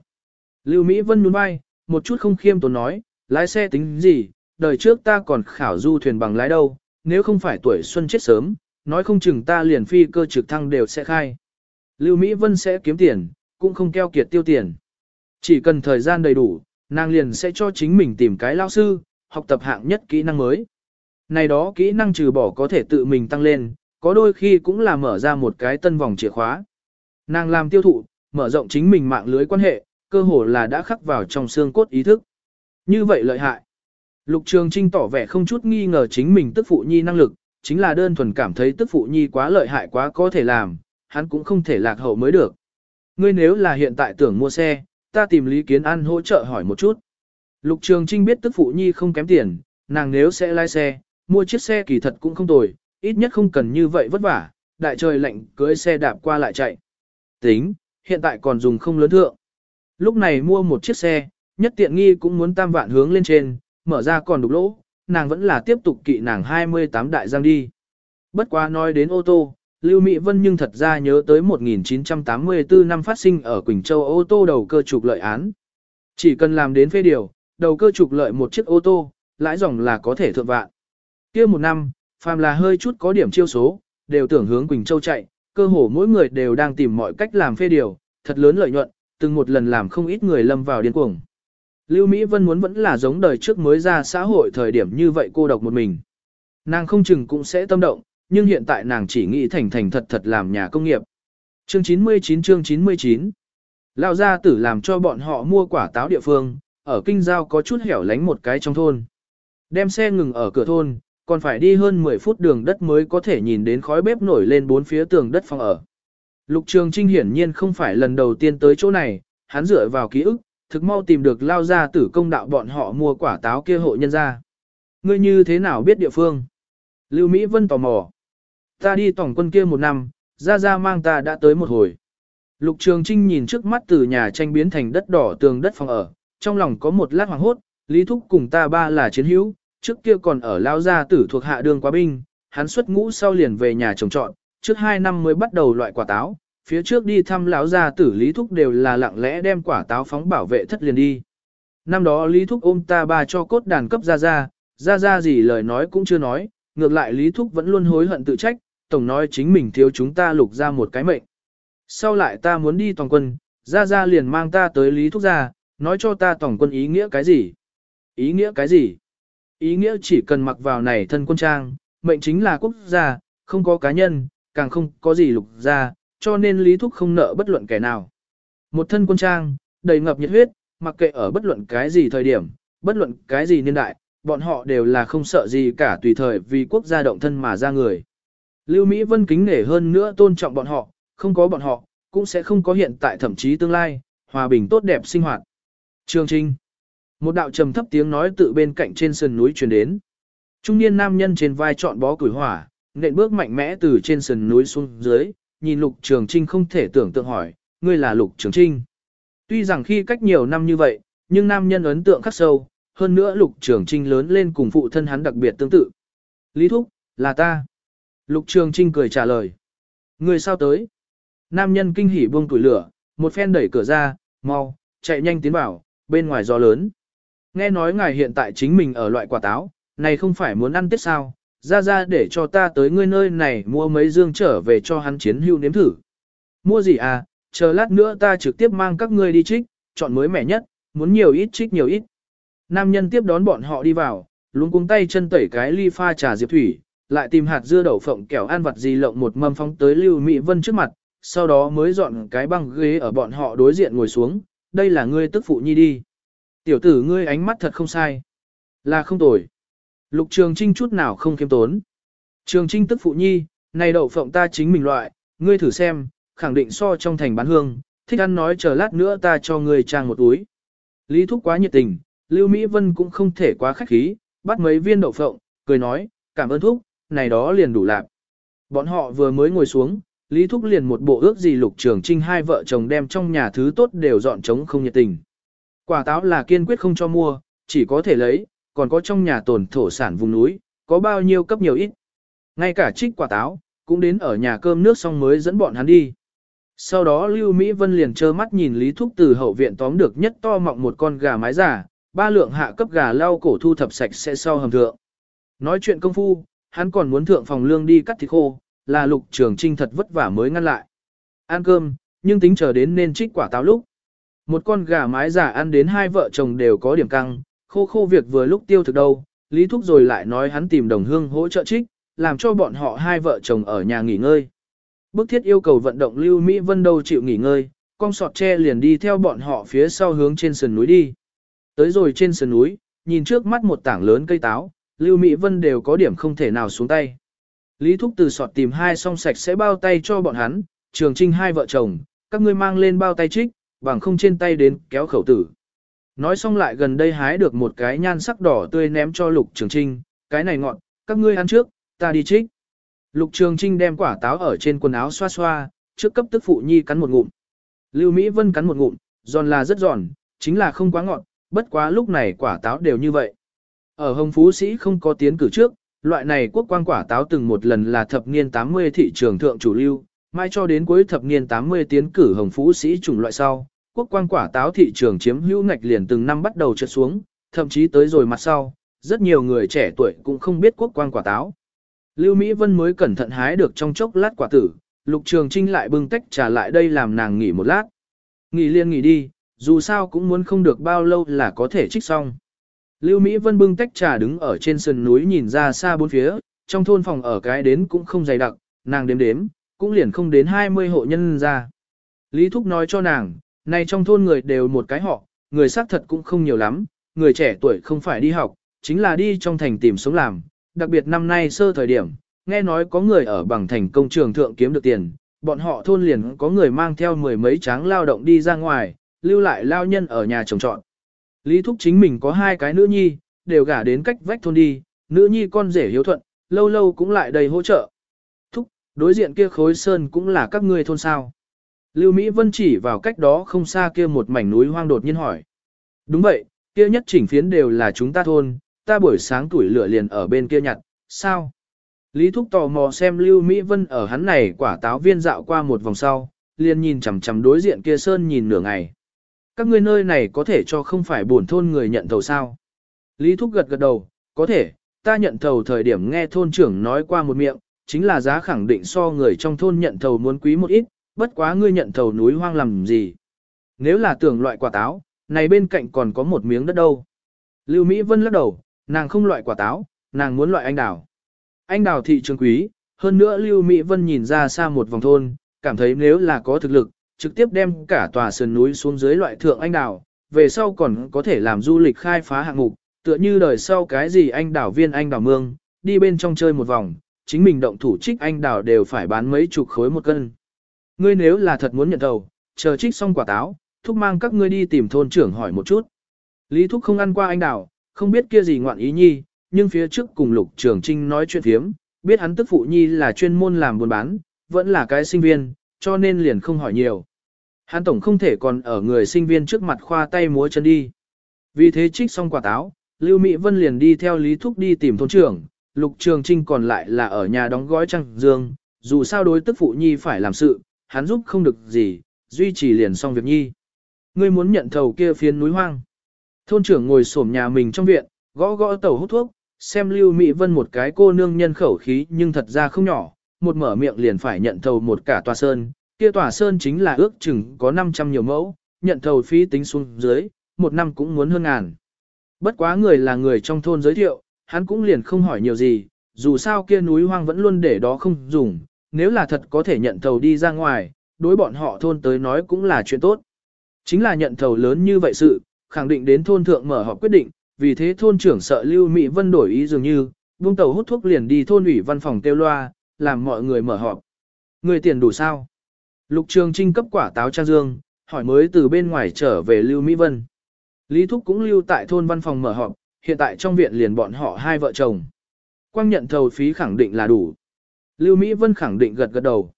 Lưu Mỹ Vân nhún vai, một chút không khiêm tốn nói, lái xe tính gì, đời trước ta còn khảo du thuyền bằng lái đâu, nếu không phải tuổi xuân chết sớm, nói không chừng ta liền phi cơ trực thăng đều sẽ khai. Lưu Mỹ Vân sẽ kiếm tiền, cũng không keo kiệt tiêu tiền. Chỉ cần thời gian đầy đủ, nàng liền sẽ cho chính mình tìm cái lao sư, học tập hạng nhất kỹ năng mới. Này đó kỹ năng trừ bỏ có thể tự mình tăng lên, có đôi khi cũng là mở ra một cái tân vòng chìa khóa. Nàng làm tiêu thụ, mở rộng chính mình mạng lưới quan hệ, cơ hồ là đã khắc vào trong xương cốt ý thức. Như vậy lợi hại. Lục Trường Trinh tỏ vẻ không chút nghi ngờ chính mình tức phụ nhi năng lực, chính là đơn thuần cảm thấy tức phụ nhi quá lợi hại quá có thể làm, hắn cũng không thể lạc hậu mới được. Ngươi nếu là hiện tại tưởng mua xe, ta tìm Lý Kiến An hỗ trợ hỏi một chút. Lục Trường Trinh biết tức phụ nhi không kém tiền, nàng nếu sẽ lái xe, mua chiếc xe kỳ thật cũng không tồi, ít nhất không cần như vậy vất vả, đại trời lạnh cưới xe đạp qua lại chạy. Tính, hiện tại còn dùng không lớn thượng. Lúc này mua một chiếc xe, nhất tiện nghi cũng muốn tam vạn hướng lên trên, mở ra còn đục lỗ, nàng vẫn là tiếp tục kỵ nàng 28 đại giang đi. Bất quá nói đến ô tô, Lưu Mỹ Vân nhưng thật ra nhớ tới 1984 năm phát sinh ở Quỳnh Châu ô tô đầu cơ trục lợi án. Chỉ cần làm đến phê điều, đầu cơ trục lợi một chiếc ô tô, lãi dòng là có thể thượng vạn. kia một năm, phàm là hơi chút có điểm chiêu số, đều tưởng hướng Quỳnh Châu chạy, cơ hồ mỗi người đều đang tìm mọi cách làm phê điều, thật lớn lợi nhuận, từng một lần làm không ít người lâm vào điên cuồng. Lưu Mỹ Vân muốn vẫn là giống đời trước mới ra xã hội thời điểm như vậy cô độc một mình. Nàng không chừng cũng sẽ tâm động, nhưng hiện tại nàng chỉ nghĩ thành thành thật thật làm nhà công nghiệp. Chương 99 chương 99 Lao gia tử làm cho bọn họ mua quả táo địa phương, ở kinh giao có chút hẻo lánh một cái trong thôn. Đem xe ngừng ở cửa thôn, còn phải đi hơn 10 phút đường đất mới có thể nhìn đến khói bếp nổi lên bốn phía tường đất phòng ở. Lục Trường Trinh hiển nhiên không phải lần đầu tiên tới chỗ này, hắn dựa vào ký ức, thực mau tìm được lao ra tử công đạo bọn họ mua quả táo kia hộ nhân ra. Ngươi như thế nào biết địa phương? Lưu Mỹ Vân tò mò. Ta đi tổng quân kia một năm, ra ra mang ta đã tới một hồi. Lục Trường Trinh nhìn trước mắt từ nhà tranh biến thành đất đỏ tường đất phòng ở, trong lòng có một lát hoàng hốt, Lý Thúc cùng ta ba là chiến hữu, trước kia còn ở Lao Gia tử thuộc hạ đường quá binh, hắn xuất ngũ sau liền về nhà trồng trọn, trước hai năm mới bắt đầu loại quả táo, phía trước đi thăm lão gia tử Lý Thúc đều là lặng lẽ đem quả táo phóng bảo vệ thất liền đi. Năm đó Lý Thúc ôm ta ba cho cốt đàn cấp ra ra, ra ra gì lời nói cũng chưa nói, ngược lại Lý Thúc vẫn luôn hối hận tự trách, tổng nói chính mình thiếu chúng ta lục ra một cái mệnh. Sau lại ta muốn đi toàn quân, ra ra liền mang ta tới Lý Thúc ra, nói cho ta toàn quân ý nghĩa cái gì. Ý nghĩa cái gì? Ý nghĩa chỉ cần mặc vào này thân quân trang, mệnh chính là quốc gia, không có cá nhân, càng không có gì lục ra, cho nên Lý Thúc không nợ bất luận kẻ nào. Một thân quân trang, đầy ngập nhiệt huyết, mặc kệ ở bất luận cái gì thời điểm, bất luận cái gì niên đại, bọn họ đều là không sợ gì cả tùy thời vì quốc gia động thân mà ra người. Lưu Mỹ Vân kính nể hơn nữa tôn trọng bọn họ, không có bọn họ, cũng sẽ không có hiện tại thậm chí tương lai, hòa bình tốt đẹp sinh hoạt. Trường Trinh Một đạo trầm thấp tiếng nói tự bên cạnh trên sườn núi truyền đến. Trung niên nam nhân trên vai trọn bó củi hỏa, nện bước mạnh mẽ từ trên sườn núi xuống dưới, nhìn Lục Trường Trinh không thể tưởng tượng hỏi, ngươi là Lục Trường Trinh. Tuy rằng khi cách nhiều năm như vậy, nhưng nam nhân ấn tượng khắc sâu, hơn nữa Lục Trường Trinh lớn lên cùng phụ thân hắn đặc biệt tương tự. Lý Thúc, là ta. Lục Trường Trinh cười trả lời. người sao tới? Nam nhân kinh hỉ buông tuổi lửa, một phen đẩy cửa ra, mau, chạy nhanh tiến vào, bên ngoài gió lớn. Nghe nói ngài hiện tại chính mình ở loại quả táo, này không phải muốn ăn tết sao, ra ra để cho ta tới ngươi nơi này mua mấy dương trở về cho hắn chiến hưu nếm thử. Mua gì à, chờ lát nữa ta trực tiếp mang các ngươi đi trích, chọn mới mẻ nhất, muốn nhiều ít trích nhiều ít. Nam nhân tiếp đón bọn họ đi vào, luống cuống tay chân tẩy cái ly pha trà diệp thủy, lại tìm hạt dưa đậu phộng kẹo ăn vặt gì lộng một mâm phóng tới Lưu Mỹ Vân trước mặt, sau đó mới dọn cái băng ghế ở bọn họ đối diện ngồi xuống, đây là ngươi tức phụ nhi đi. Tiểu tử ngươi ánh mắt thật không sai. Là không tồi. Lục Trường Trinh chút nào không kiêm tốn. Trường Trinh tức phụ nhi, này đậu phộng ta chính mình loại, ngươi thử xem, khẳng định so trong thành bán hương, thích ăn nói chờ lát nữa ta cho ngươi trang một túi. Lý Thúc quá nhiệt tình, Lưu Mỹ Vân cũng không thể quá khách khí, bắt mấy viên đậu phộng, cười nói, cảm ơn Thúc, này đó liền đủ lạc. Bọn họ vừa mới ngồi xuống, Lý Thúc liền một bộ ước gì Lục Trường Trinh hai vợ chồng đem trong nhà thứ tốt đều dọn trống không nhiệt tình. Quả táo là kiên quyết không cho mua, chỉ có thể lấy, còn có trong nhà tồn thổ sản vùng núi, có bao nhiêu cấp nhiều ít. Ngay cả trích quả táo, cũng đến ở nhà cơm nước xong mới dẫn bọn hắn đi. Sau đó Lưu Mỹ Vân liền trơ mắt nhìn Lý Thúc từ hậu viện tóm được nhất to mọng một con gà mái giả, ba lượng hạ cấp gà lau cổ thu thập sạch sẽ sau hầm thượng. Nói chuyện công phu, hắn còn muốn thượng phòng lương đi cắt thịt khô, là lục trường trinh thật vất vả mới ngăn lại. Ăn cơm, nhưng tính chờ đến nên trích quả táo lúc. Một con gà mái giả ăn đến hai vợ chồng đều có điểm căng, khô khô việc vừa lúc tiêu thực đâu, Lý Thúc rồi lại nói hắn tìm đồng hương hỗ trợ trích, làm cho bọn họ hai vợ chồng ở nhà nghỉ ngơi. Bức thiết yêu cầu vận động Lưu Mỹ Vân đâu chịu nghỉ ngơi, con sọt tre liền đi theo bọn họ phía sau hướng trên sườn núi đi. Tới rồi trên sườn núi, nhìn trước mắt một tảng lớn cây táo, Lưu Mỹ Vân đều có điểm không thể nào xuống tay. Lý Thúc từ sọt tìm hai song sạch sẽ bao tay cho bọn hắn, trường trinh hai vợ chồng, các ngươi mang lên bao tay trích, bằng không trên tay đến kéo khẩu tử. Nói xong lại gần đây hái được một cái nhan sắc đỏ tươi ném cho Lục Trường Trinh, cái này ngọn, các ngươi ăn trước, ta đi trích. Lục Trường Trinh đem quả táo ở trên quần áo xoa xoa, trước cấp tức phụ nhi cắn một ngụm. Lưu Mỹ Vân cắn một ngụm, giòn là rất giòn, chính là không quá ngọt, bất quá lúc này quả táo đều như vậy. Ở Hồng Phú Sĩ không có tiến cử trước, loại này quốc quang quả táo từng một lần là thập niên 80 thị trường thượng chủ lưu, mai cho đến cuối thập niên 80 tiến cử Hồng Phú Sĩ chủng loại sau, quốc quang quả táo thị trường chiếm hữu ngạch liền từng năm bắt đầu trượt xuống, thậm chí tới rồi mặt sau, rất nhiều người trẻ tuổi cũng không biết quốc quang quả táo. Lưu Mỹ Vân mới cẩn thận hái được trong chốc lát quả tử, Lục Trường Trinh lại bưng tách trà lại đây làm nàng nghỉ một lát. Nghỉ liên nghỉ đi, dù sao cũng muốn không được bao lâu là có thể trích xong. Lưu Mỹ Vân bưng tách trà đứng ở trên sườn núi nhìn ra xa bốn phía, trong thôn phòng ở cái đến cũng không dày đặc, nàng đếm đếm, cũng liền không đến 20 hộ nhân ra. Lý Thúc nói cho nàng, này trong thôn người đều một cái họ, người xác thật cũng không nhiều lắm, người trẻ tuổi không phải đi học, chính là đi trong thành tìm sống làm, đặc biệt năm nay sơ thời điểm, nghe nói có người ở bằng thành công trường thượng kiếm được tiền, bọn họ thôn liền có người mang theo mười mấy tráng lao động đi ra ngoài, lưu lại lao nhân ở nhà chồng trọn. Lý Thúc chính mình có hai cái nữ nhi, đều gả đến cách vách thôn đi, nữ nhi con rể hiếu thuận, lâu lâu cũng lại đầy hỗ trợ. Thúc, đối diện kia khối sơn cũng là các ngươi thôn sao. Lưu Mỹ Vân chỉ vào cách đó không xa kia một mảnh núi hoang đột nhiên hỏi. Đúng vậy, Kia nhất chỉnh phiến đều là chúng ta thôn, ta buổi sáng tuổi lửa liền ở bên kia nhặt, sao? Lý Thúc tò mò xem Lưu Mỹ Vân ở hắn này quả táo viên dạo qua một vòng sau, liền nhìn chằm chằm đối diện kia sơn nhìn nửa ngày. Các ngươi nơi này có thể cho không phải buồn thôn người nhận thầu sao? Lý Thúc gật gật đầu, có thể, ta nhận thầu thời điểm nghe thôn trưởng nói qua một miệng, chính là giá khẳng định so người trong thôn nhận thầu muốn quý một ít, bất quá ngươi nhận thầu núi hoang làm gì. Nếu là tưởng loại quả táo, này bên cạnh còn có một miếng đất đâu. Lưu Mỹ Vân lắc đầu, nàng không loại quả táo, nàng muốn loại anh đào. Anh đào thị trường quý, hơn nữa Lưu Mỹ Vân nhìn ra xa một vòng thôn, cảm thấy nếu là có thực lực, trực tiếp đem cả tòa sườn núi xuống dưới loại thượng anh đảo về sau còn có thể làm du lịch khai phá hạng mục, tựa như đời sau cái gì anh đảo viên anh đảo mương, đi bên trong chơi một vòng, chính mình động thủ trích anh đảo đều phải bán mấy chục khối một cân. Ngươi nếu là thật muốn nhận đầu, chờ trích xong quả táo, thúc mang các ngươi đi tìm thôn trưởng hỏi một chút. Lý thúc không ăn qua anh đảo, không biết kia gì ngoạn ý nhi, nhưng phía trước cùng lục trường trinh nói chuyện thiếm, biết hắn tức phụ nhi là chuyên môn làm buôn bán, vẫn là cái sinh viên, cho nên liền không hỏi nhiều. Hắn tổng không thể còn ở người sinh viên trước mặt khoa tay múa chân đi. Vì thế trích xong quả táo, Lưu Mỹ Vân liền đi theo Lý Thúc đi tìm thôn trưởng, Lục Trường Trinh còn lại là ở nhà đóng gói trăng dương, dù sao đối tức phụ nhi phải làm sự, hắn giúp không được gì, duy trì liền xong việc nhi. Ngươi muốn nhận thầu kia phiến núi hoang. Thôn trưởng ngồi xổm nhà mình trong viện, gõ gõ tàu hút thuốc, xem Lưu Mỹ Vân một cái cô nương nhân khẩu khí nhưng thật ra không nhỏ, một mở miệng liền phải nhận thầu một cả tòa sơn, kia tòa sơn chính là ước chừng có 500 nhiều mẫu, nhận thầu phí tính xuống dưới, một năm cũng muốn hơn ngàn. Bất quá người là người trong thôn giới thiệu, hắn cũng liền không hỏi nhiều gì, dù sao kia núi hoang vẫn luôn để đó không dùng, nếu là thật có thể nhận thầu đi ra ngoài, đối bọn họ thôn tới nói cũng là chuyện tốt. Chính là nhận thầu lớn như vậy sự, khẳng định đến thôn thượng mở họp quyết định, vì thế thôn trưởng sợ Lưu Mỹ Vân đổi ý dường như, buông tàu hút thuốc liền đi thôn ủy văn phòng tiêu loa, làm mọi người mở họp. Người tiền đủ sao? Lục Trường Trinh cấp quả táo trang dương, hỏi mới từ bên ngoài trở về Lưu Mỹ Vân. Lý Thúc cũng lưu tại thôn văn phòng mở họp, hiện tại trong viện liền bọn họ hai vợ chồng. Quang nhận thầu phí khẳng định là đủ. Lưu Mỹ Vân khẳng định gật gật đầu.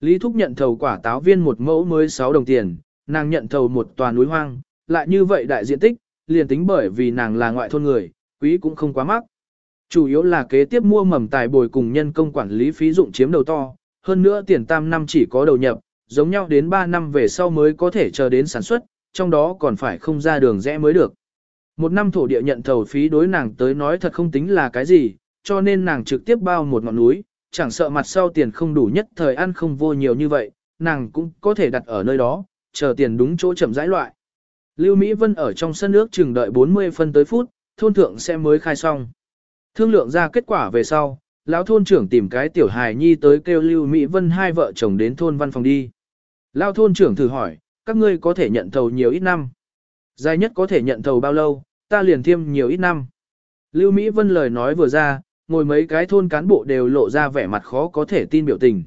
Lý Thúc nhận thầu quả táo viên một mẫu mới 6 đồng tiền, nàng nhận thầu một tòa núi hoang, lại như vậy đại diện tích, liền tính bởi vì nàng là ngoại thôn người, quý cũng không quá mắc. Chủ yếu là kế tiếp mua mầm tài bồi cùng nhân công quản lý phí dụng chiếm đầu to, hơn nữa tiền tam năm chỉ có đầu nhập, giống nhau đến 3 năm về sau mới có thể chờ đến sản xuất, trong đó còn phải không ra đường rẽ mới được. Một năm thổ địa nhận thầu phí đối nàng tới nói thật không tính là cái gì, cho nên nàng trực tiếp bao một ngọn núi, chẳng sợ mặt sau tiền không đủ nhất thời ăn không vô nhiều như vậy, nàng cũng có thể đặt ở nơi đó, chờ tiền đúng chỗ chậm rãi loại. Lưu Mỹ Vân ở trong sân nước chừng đợi 40 phân tới phút, thôn thượng sẽ mới khai xong. Thương lượng ra kết quả về sau, lão thôn trưởng tìm cái tiểu hài nhi tới kêu Lưu Mỹ Vân hai vợ chồng đến thôn văn phòng đi. Lão thôn trưởng thử hỏi, các ngươi có thể nhận thầu nhiều ít năm. Dài nhất có thể nhận thầu bao lâu, ta liền thêm nhiều ít năm. Lưu Mỹ Vân lời nói vừa ra, ngồi mấy cái thôn cán bộ đều lộ ra vẻ mặt khó có thể tin biểu tình.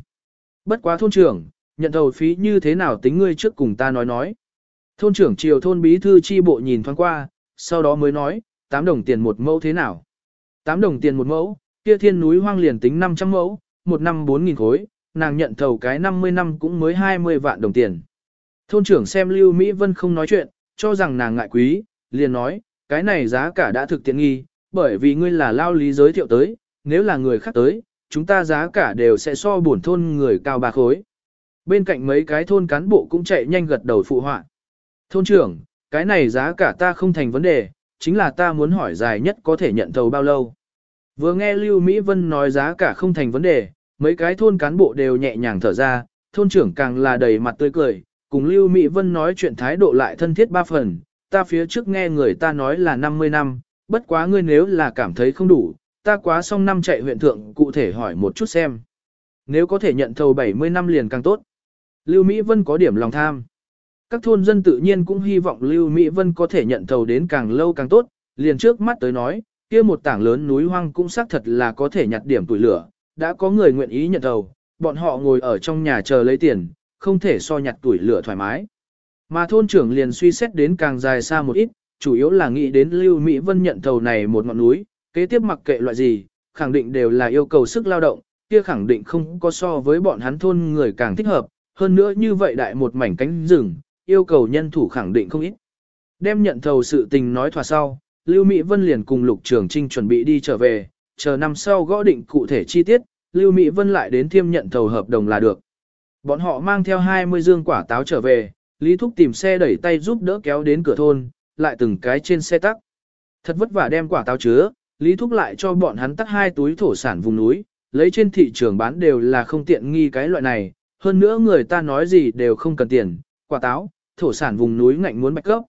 Bất quá thôn trưởng, nhận thầu phí như thế nào tính ngươi trước cùng ta nói nói. Thôn trưởng triều thôn bí thư chi bộ nhìn thoáng qua, sau đó mới nói, 8 đồng tiền một mẫu thế nào. 8 đồng tiền một mẫu, kia thiên núi hoang liền tính 500 mẫu, một năm 4.000 khối, nàng nhận thầu cái 50 năm cũng mới 20 vạn đồng tiền. Thôn trưởng xem Lưu Mỹ Vân không nói chuyện, cho rằng nàng ngại quý, liền nói, cái này giá cả đã thực tiện nghi, bởi vì ngươi là lao lý giới thiệu tới, nếu là người khác tới, chúng ta giá cả đều sẽ so bổn thôn người cao ba khối. Bên cạnh mấy cái thôn cán bộ cũng chạy nhanh gật đầu phụ họa. Thôn trưởng, cái này giá cả ta không thành vấn đề, chính là ta muốn hỏi dài nhất có thể nhận thầu bao lâu. Vừa nghe Lưu Mỹ Vân nói giá cả không thành vấn đề, mấy cái thôn cán bộ đều nhẹ nhàng thở ra, thôn trưởng càng là đầy mặt tươi cười, cùng Lưu Mỹ Vân nói chuyện thái độ lại thân thiết ba phần, ta phía trước nghe người ta nói là 50 năm, bất quá ngươi nếu là cảm thấy không đủ, ta quá xong năm chạy huyện thượng cụ thể hỏi một chút xem. Nếu có thể nhận thầu 70 năm liền càng tốt. Lưu Mỹ Vân có điểm lòng tham. Các thôn dân tự nhiên cũng hy vọng Lưu Mỹ Vân có thể nhận thầu đến càng lâu càng tốt, liền trước mắt tới nói, kia một tảng lớn núi hoang cũng xác thật là có thể nhặt điểm tuổi lửa, đã có người nguyện ý nhận thầu, bọn họ ngồi ở trong nhà chờ lấy tiền, không thể so nhặt tuổi lửa thoải mái. Mà thôn trưởng liền suy xét đến càng dài xa một ít, chủ yếu là nghĩ đến Lưu Mỹ Vân nhận thầu này một ngọn núi, kế tiếp mặc kệ loại gì, khẳng định đều là yêu cầu sức lao động, kia khẳng định không có so với bọn hắn thôn người càng thích hợp, hơn nữa như vậy đại một mảnh cánh rừng, yêu cầu nhân thủ khẳng định không ít. Đem nhận thầu sự tình nói thỏa sau, Lưu Mỹ Vân liền cùng Lục Trường Trinh chuẩn bị đi trở về, chờ năm sau gõ định cụ thể chi tiết, Lưu Mỹ Vân lại đến thiêm nhận thầu hợp đồng là được. Bọn họ mang theo 20 dương quả táo trở về, Lý Thúc tìm xe đẩy tay giúp đỡ kéo đến cửa thôn, lại từng cái trên xe tắc. Thật vất vả đem quả táo chứa, Lý Thúc lại cho bọn hắn tắt hai túi thổ sản vùng núi, lấy trên thị trường bán đều là không tiện nghi cái loại này, hơn nữa người ta nói gì đều không cần tiền, quả táo, thổ sản vùng núi ngạnh muốn bạch cấp.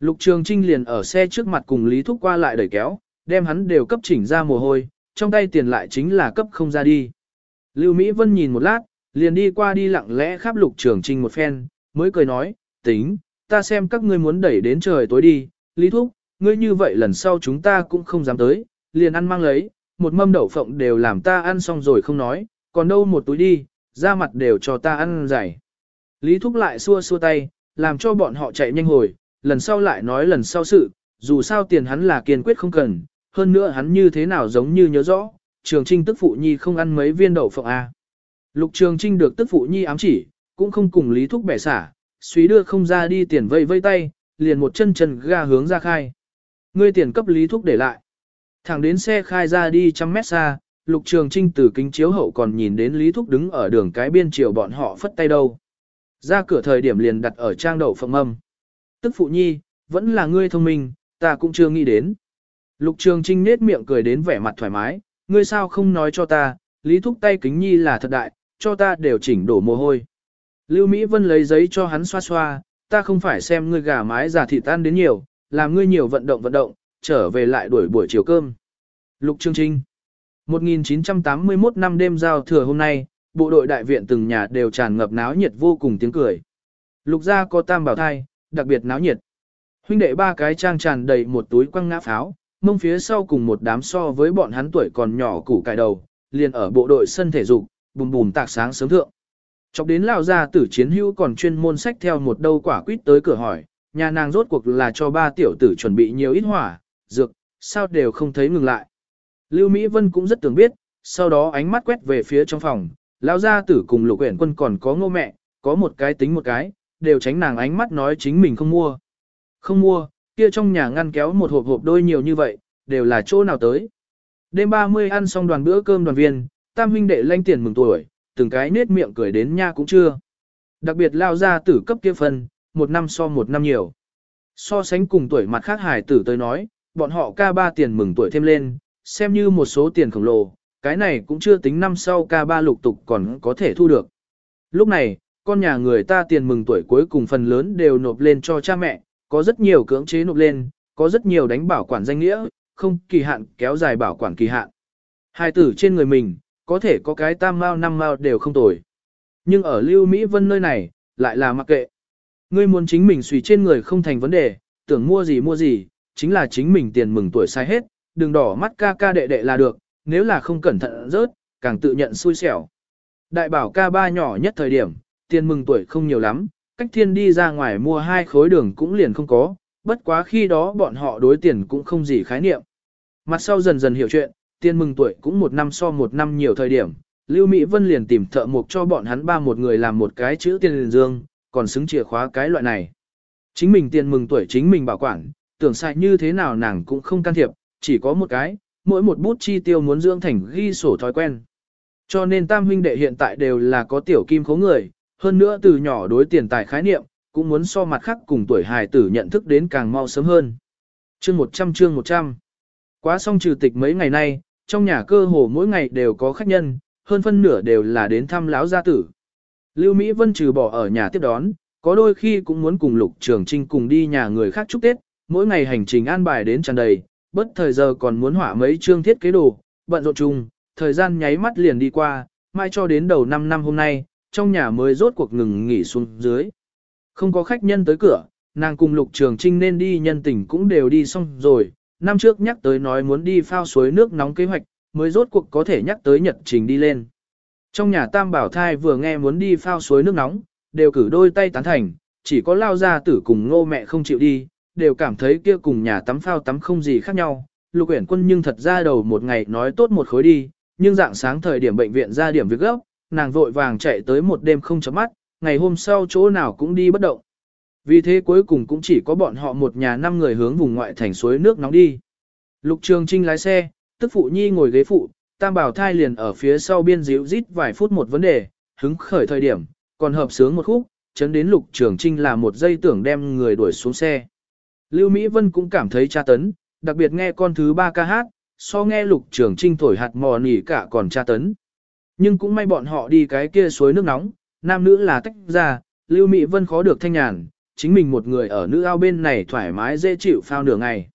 Lục Trường Trinh liền ở xe trước mặt cùng Lý Thúc qua lại đẩy kéo, đem hắn đều cấp chỉnh ra mồ hôi, trong tay tiền lại chính là cấp không ra đi. Lưu Mỹ Vân nhìn một lát, liền đi qua đi lặng lẽ khắp Lục Trường Trinh một phen, mới cười nói, tính, ta xem các ngươi muốn đẩy đến trời tối đi, Lý Thúc, ngươi như vậy lần sau chúng ta cũng không dám tới, liền ăn mang lấy, một mâm đậu phộng đều làm ta ăn xong rồi không nói, còn đâu một túi đi, ra mặt đều cho ta ăn dày. Lý Thúc lại xua xua tay, làm cho bọn họ chạy nhanh hồi, lần sau lại nói lần sau sự, dù sao tiền hắn là kiên quyết không cần, hơn nữa hắn như thế nào giống như nhớ rõ, Trường Trinh tức phụ nhi không ăn mấy viên đậu phộng A. Lục Trường Trinh được tức phụ nhi ám chỉ, cũng không cùng Lý Thúc bẻ xả, suý đưa không ra đi tiền vây vây tay, liền một chân chân ga hướng ra khai. Ngươi tiền cấp Lý Thúc để lại. Thẳng đến xe khai ra đi trăm mét xa, Lục Trường Trinh từ kính chiếu hậu còn nhìn đến Lý Thúc đứng ở đường cái biên chiều bọn họ phất tay đâu. Ra cửa thời điểm liền đặt ở trang đậu phộng âm. Tức phụ nhi, vẫn là ngươi thông minh, ta cũng chưa nghĩ đến. Lục Trường Trinh nết miệng cười đến vẻ mặt thoải mái, ngươi sao không nói cho ta, Lý Thúc tay kính nhi là thật đại, cho ta đều chỉnh đổ mồ hôi. Lưu Mỹ Vân lấy giấy cho hắn xoa xoa, ta không phải xem ngươi gà mái giả thịt tan đến nhiều, làm ngươi nhiều vận động vận động, trở về lại đuổi buổi chiều cơm. Lục trường Trinh 1981 năm đêm giao thừa hôm nay, bộ đội đại viện từng nhà đều tràn ngập náo nhiệt vô cùng tiếng cười. Lục gia có tam bảo thai, đặc biệt náo nhiệt. Huynh đệ ba cái trang tràn đầy một túi quăng ngã pháo, mông phía sau cùng một đám so với bọn hắn tuổi còn nhỏ củ cải đầu, liền ở bộ đội sân thể dục, bùm bùm tạc sáng sớm thượng. Chọc đến lao ra tử chiến hữu còn chuyên môn sách theo một đâu quả quýt tới cửa hỏi, nhà nàng rốt cuộc là cho ba tiểu tử chuẩn bị nhiều ít hỏa, dược, sao đều không thấy ngừng lại. Lưu Mỹ Vân cũng rất tưởng biết, sau đó ánh mắt quét về phía trong phòng, Lão gia tử cùng lục uyển quân còn có ngô mẹ, có một cái tính một cái, đều tránh nàng ánh mắt nói chính mình không mua. Không mua, kia trong nhà ngăn kéo một hộp hộp đôi nhiều như vậy, đều là chỗ nào tới. Đêm 30 ăn xong đoàn bữa cơm đoàn viên, tam huynh đệ lanh tiền mừng tuổi, từng cái nết miệng cười đến nha cũng chưa. Đặc biệt lao ra tử cấp kia phần, một năm so một năm nhiều. So sánh cùng tuổi mặt khác hải tử tới nói, bọn họ ca ba tiền mừng tuổi thêm lên, xem như một số tiền khổng lồ, cái này cũng chưa tính năm sau ca ba lục tục còn có thể thu được. Lúc này, con nhà người ta tiền mừng tuổi cuối cùng phần lớn đều nộp lên cho cha mẹ, có rất nhiều cưỡng chế nộp lên, có rất nhiều đánh bảo quản danh nghĩa, không kỳ hạn kéo dài bảo quản kỳ hạn. Hai tử trên người mình, có thể có cái tam mao năm mao đều không tồi. Nhưng ở Lưu Mỹ Vân nơi này, lại là mặc kệ. Ngươi muốn chính mình suy trên người không thành vấn đề, tưởng mua gì mua gì, chính là chính mình tiền mừng tuổi sai hết, đừng đỏ mắt ca ca đệ đệ là được, nếu là không cẩn thận rớt, càng tự nhận xui xẻo. Đại bảo ca ba nhỏ nhất thời điểm, tiền mừng tuổi không nhiều lắm, cách thiên đi ra ngoài mua hai khối đường cũng liền không có, bất quá khi đó bọn họ đối tiền cũng không gì khái niệm. Mặt sau dần dần hiểu chuyện, tiền mừng tuổi cũng một năm so một năm nhiều thời điểm, Lưu Mỹ Vân liền tìm thợ mộc cho bọn hắn ba một người làm một cái chữ tiền dương, còn xứng chìa khóa cái loại này. Chính mình tiền mừng tuổi chính mình bảo quản, tưởng sai như thế nào nàng cũng không can thiệp, chỉ có một cái, mỗi một bút chi tiêu muốn dưỡng thành ghi sổ thói quen. Cho nên tam huynh đệ hiện tại đều là có tiểu kim khố người, hơn nữa từ nhỏ đối tiền tài khái niệm, cũng muốn so mặt khác cùng tuổi hài tử nhận thức đến càng mau sớm hơn. Chương 100 chương 100 Quá xong trừ tịch mấy ngày nay, trong nhà cơ hồ mỗi ngày đều có khách nhân, hơn phân nửa đều là đến thăm lão gia tử. Lưu Mỹ Vân trừ bỏ ở nhà tiếp đón, có đôi khi cũng muốn cùng Lục Trường Trinh cùng đi nhà người khác chúc Tết, mỗi ngày hành trình an bài đến tràn đầy, bất thời giờ còn muốn hỏa mấy chương thiết kế đồ, bận rộn chung, thời gian nháy mắt liền đi qua, mai cho đến đầu năm năm hôm nay, trong nhà mới rốt cuộc ngừng nghỉ xuống dưới. Không có khách nhân tới cửa, nàng cùng Lục Trường Trinh nên đi nhân tình cũng đều đi xong rồi, năm trước nhắc tới nói muốn đi phao suối nước nóng kế hoạch, mới rốt cuộc có thể nhắc tới nhật trình đi lên. Trong nhà Tam Bảo Thai vừa nghe muốn đi phao suối nước nóng, đều cử đôi tay tán thành, chỉ có lao ra tử cùng ngô mẹ không chịu đi, đều cảm thấy kia cùng nhà tắm phao tắm không gì khác nhau. Lục uyển quân nhưng thật ra đầu một ngày nói tốt một khối đi, nhưng dạng sáng thời điểm bệnh viện ra điểm việc gấp, nàng vội vàng chạy tới một đêm không chấm mắt, ngày hôm sau chỗ nào cũng đi bất động. Vì thế cuối cùng cũng chỉ có bọn họ một nhà năm người hướng vùng ngoại thành suối nước nóng đi. Lục Trường Trinh lái xe, tức phụ nhi ngồi ghế phụ, tam bảo thai liền ở phía sau biên díu rít vài phút một vấn đề, hứng khởi thời điểm, còn hợp sướng một khúc, chấn đến Lục Trường Trinh là một giây tưởng đem người đuổi xuống xe. Lưu Mỹ Vân cũng cảm thấy tra tấn, đặc biệt nghe con thứ ba ca hát, so nghe Lục Trường Trinh thổi hạt mò nỉ cả còn tra tấn. Nhưng cũng may bọn họ đi cái kia suối nước nóng, nam nữ là tách ra, Lưu Mỹ Vân khó được thanh nhàn, chính mình một người ở nữ ao bên này thoải mái dễ chịu phao nửa ngày.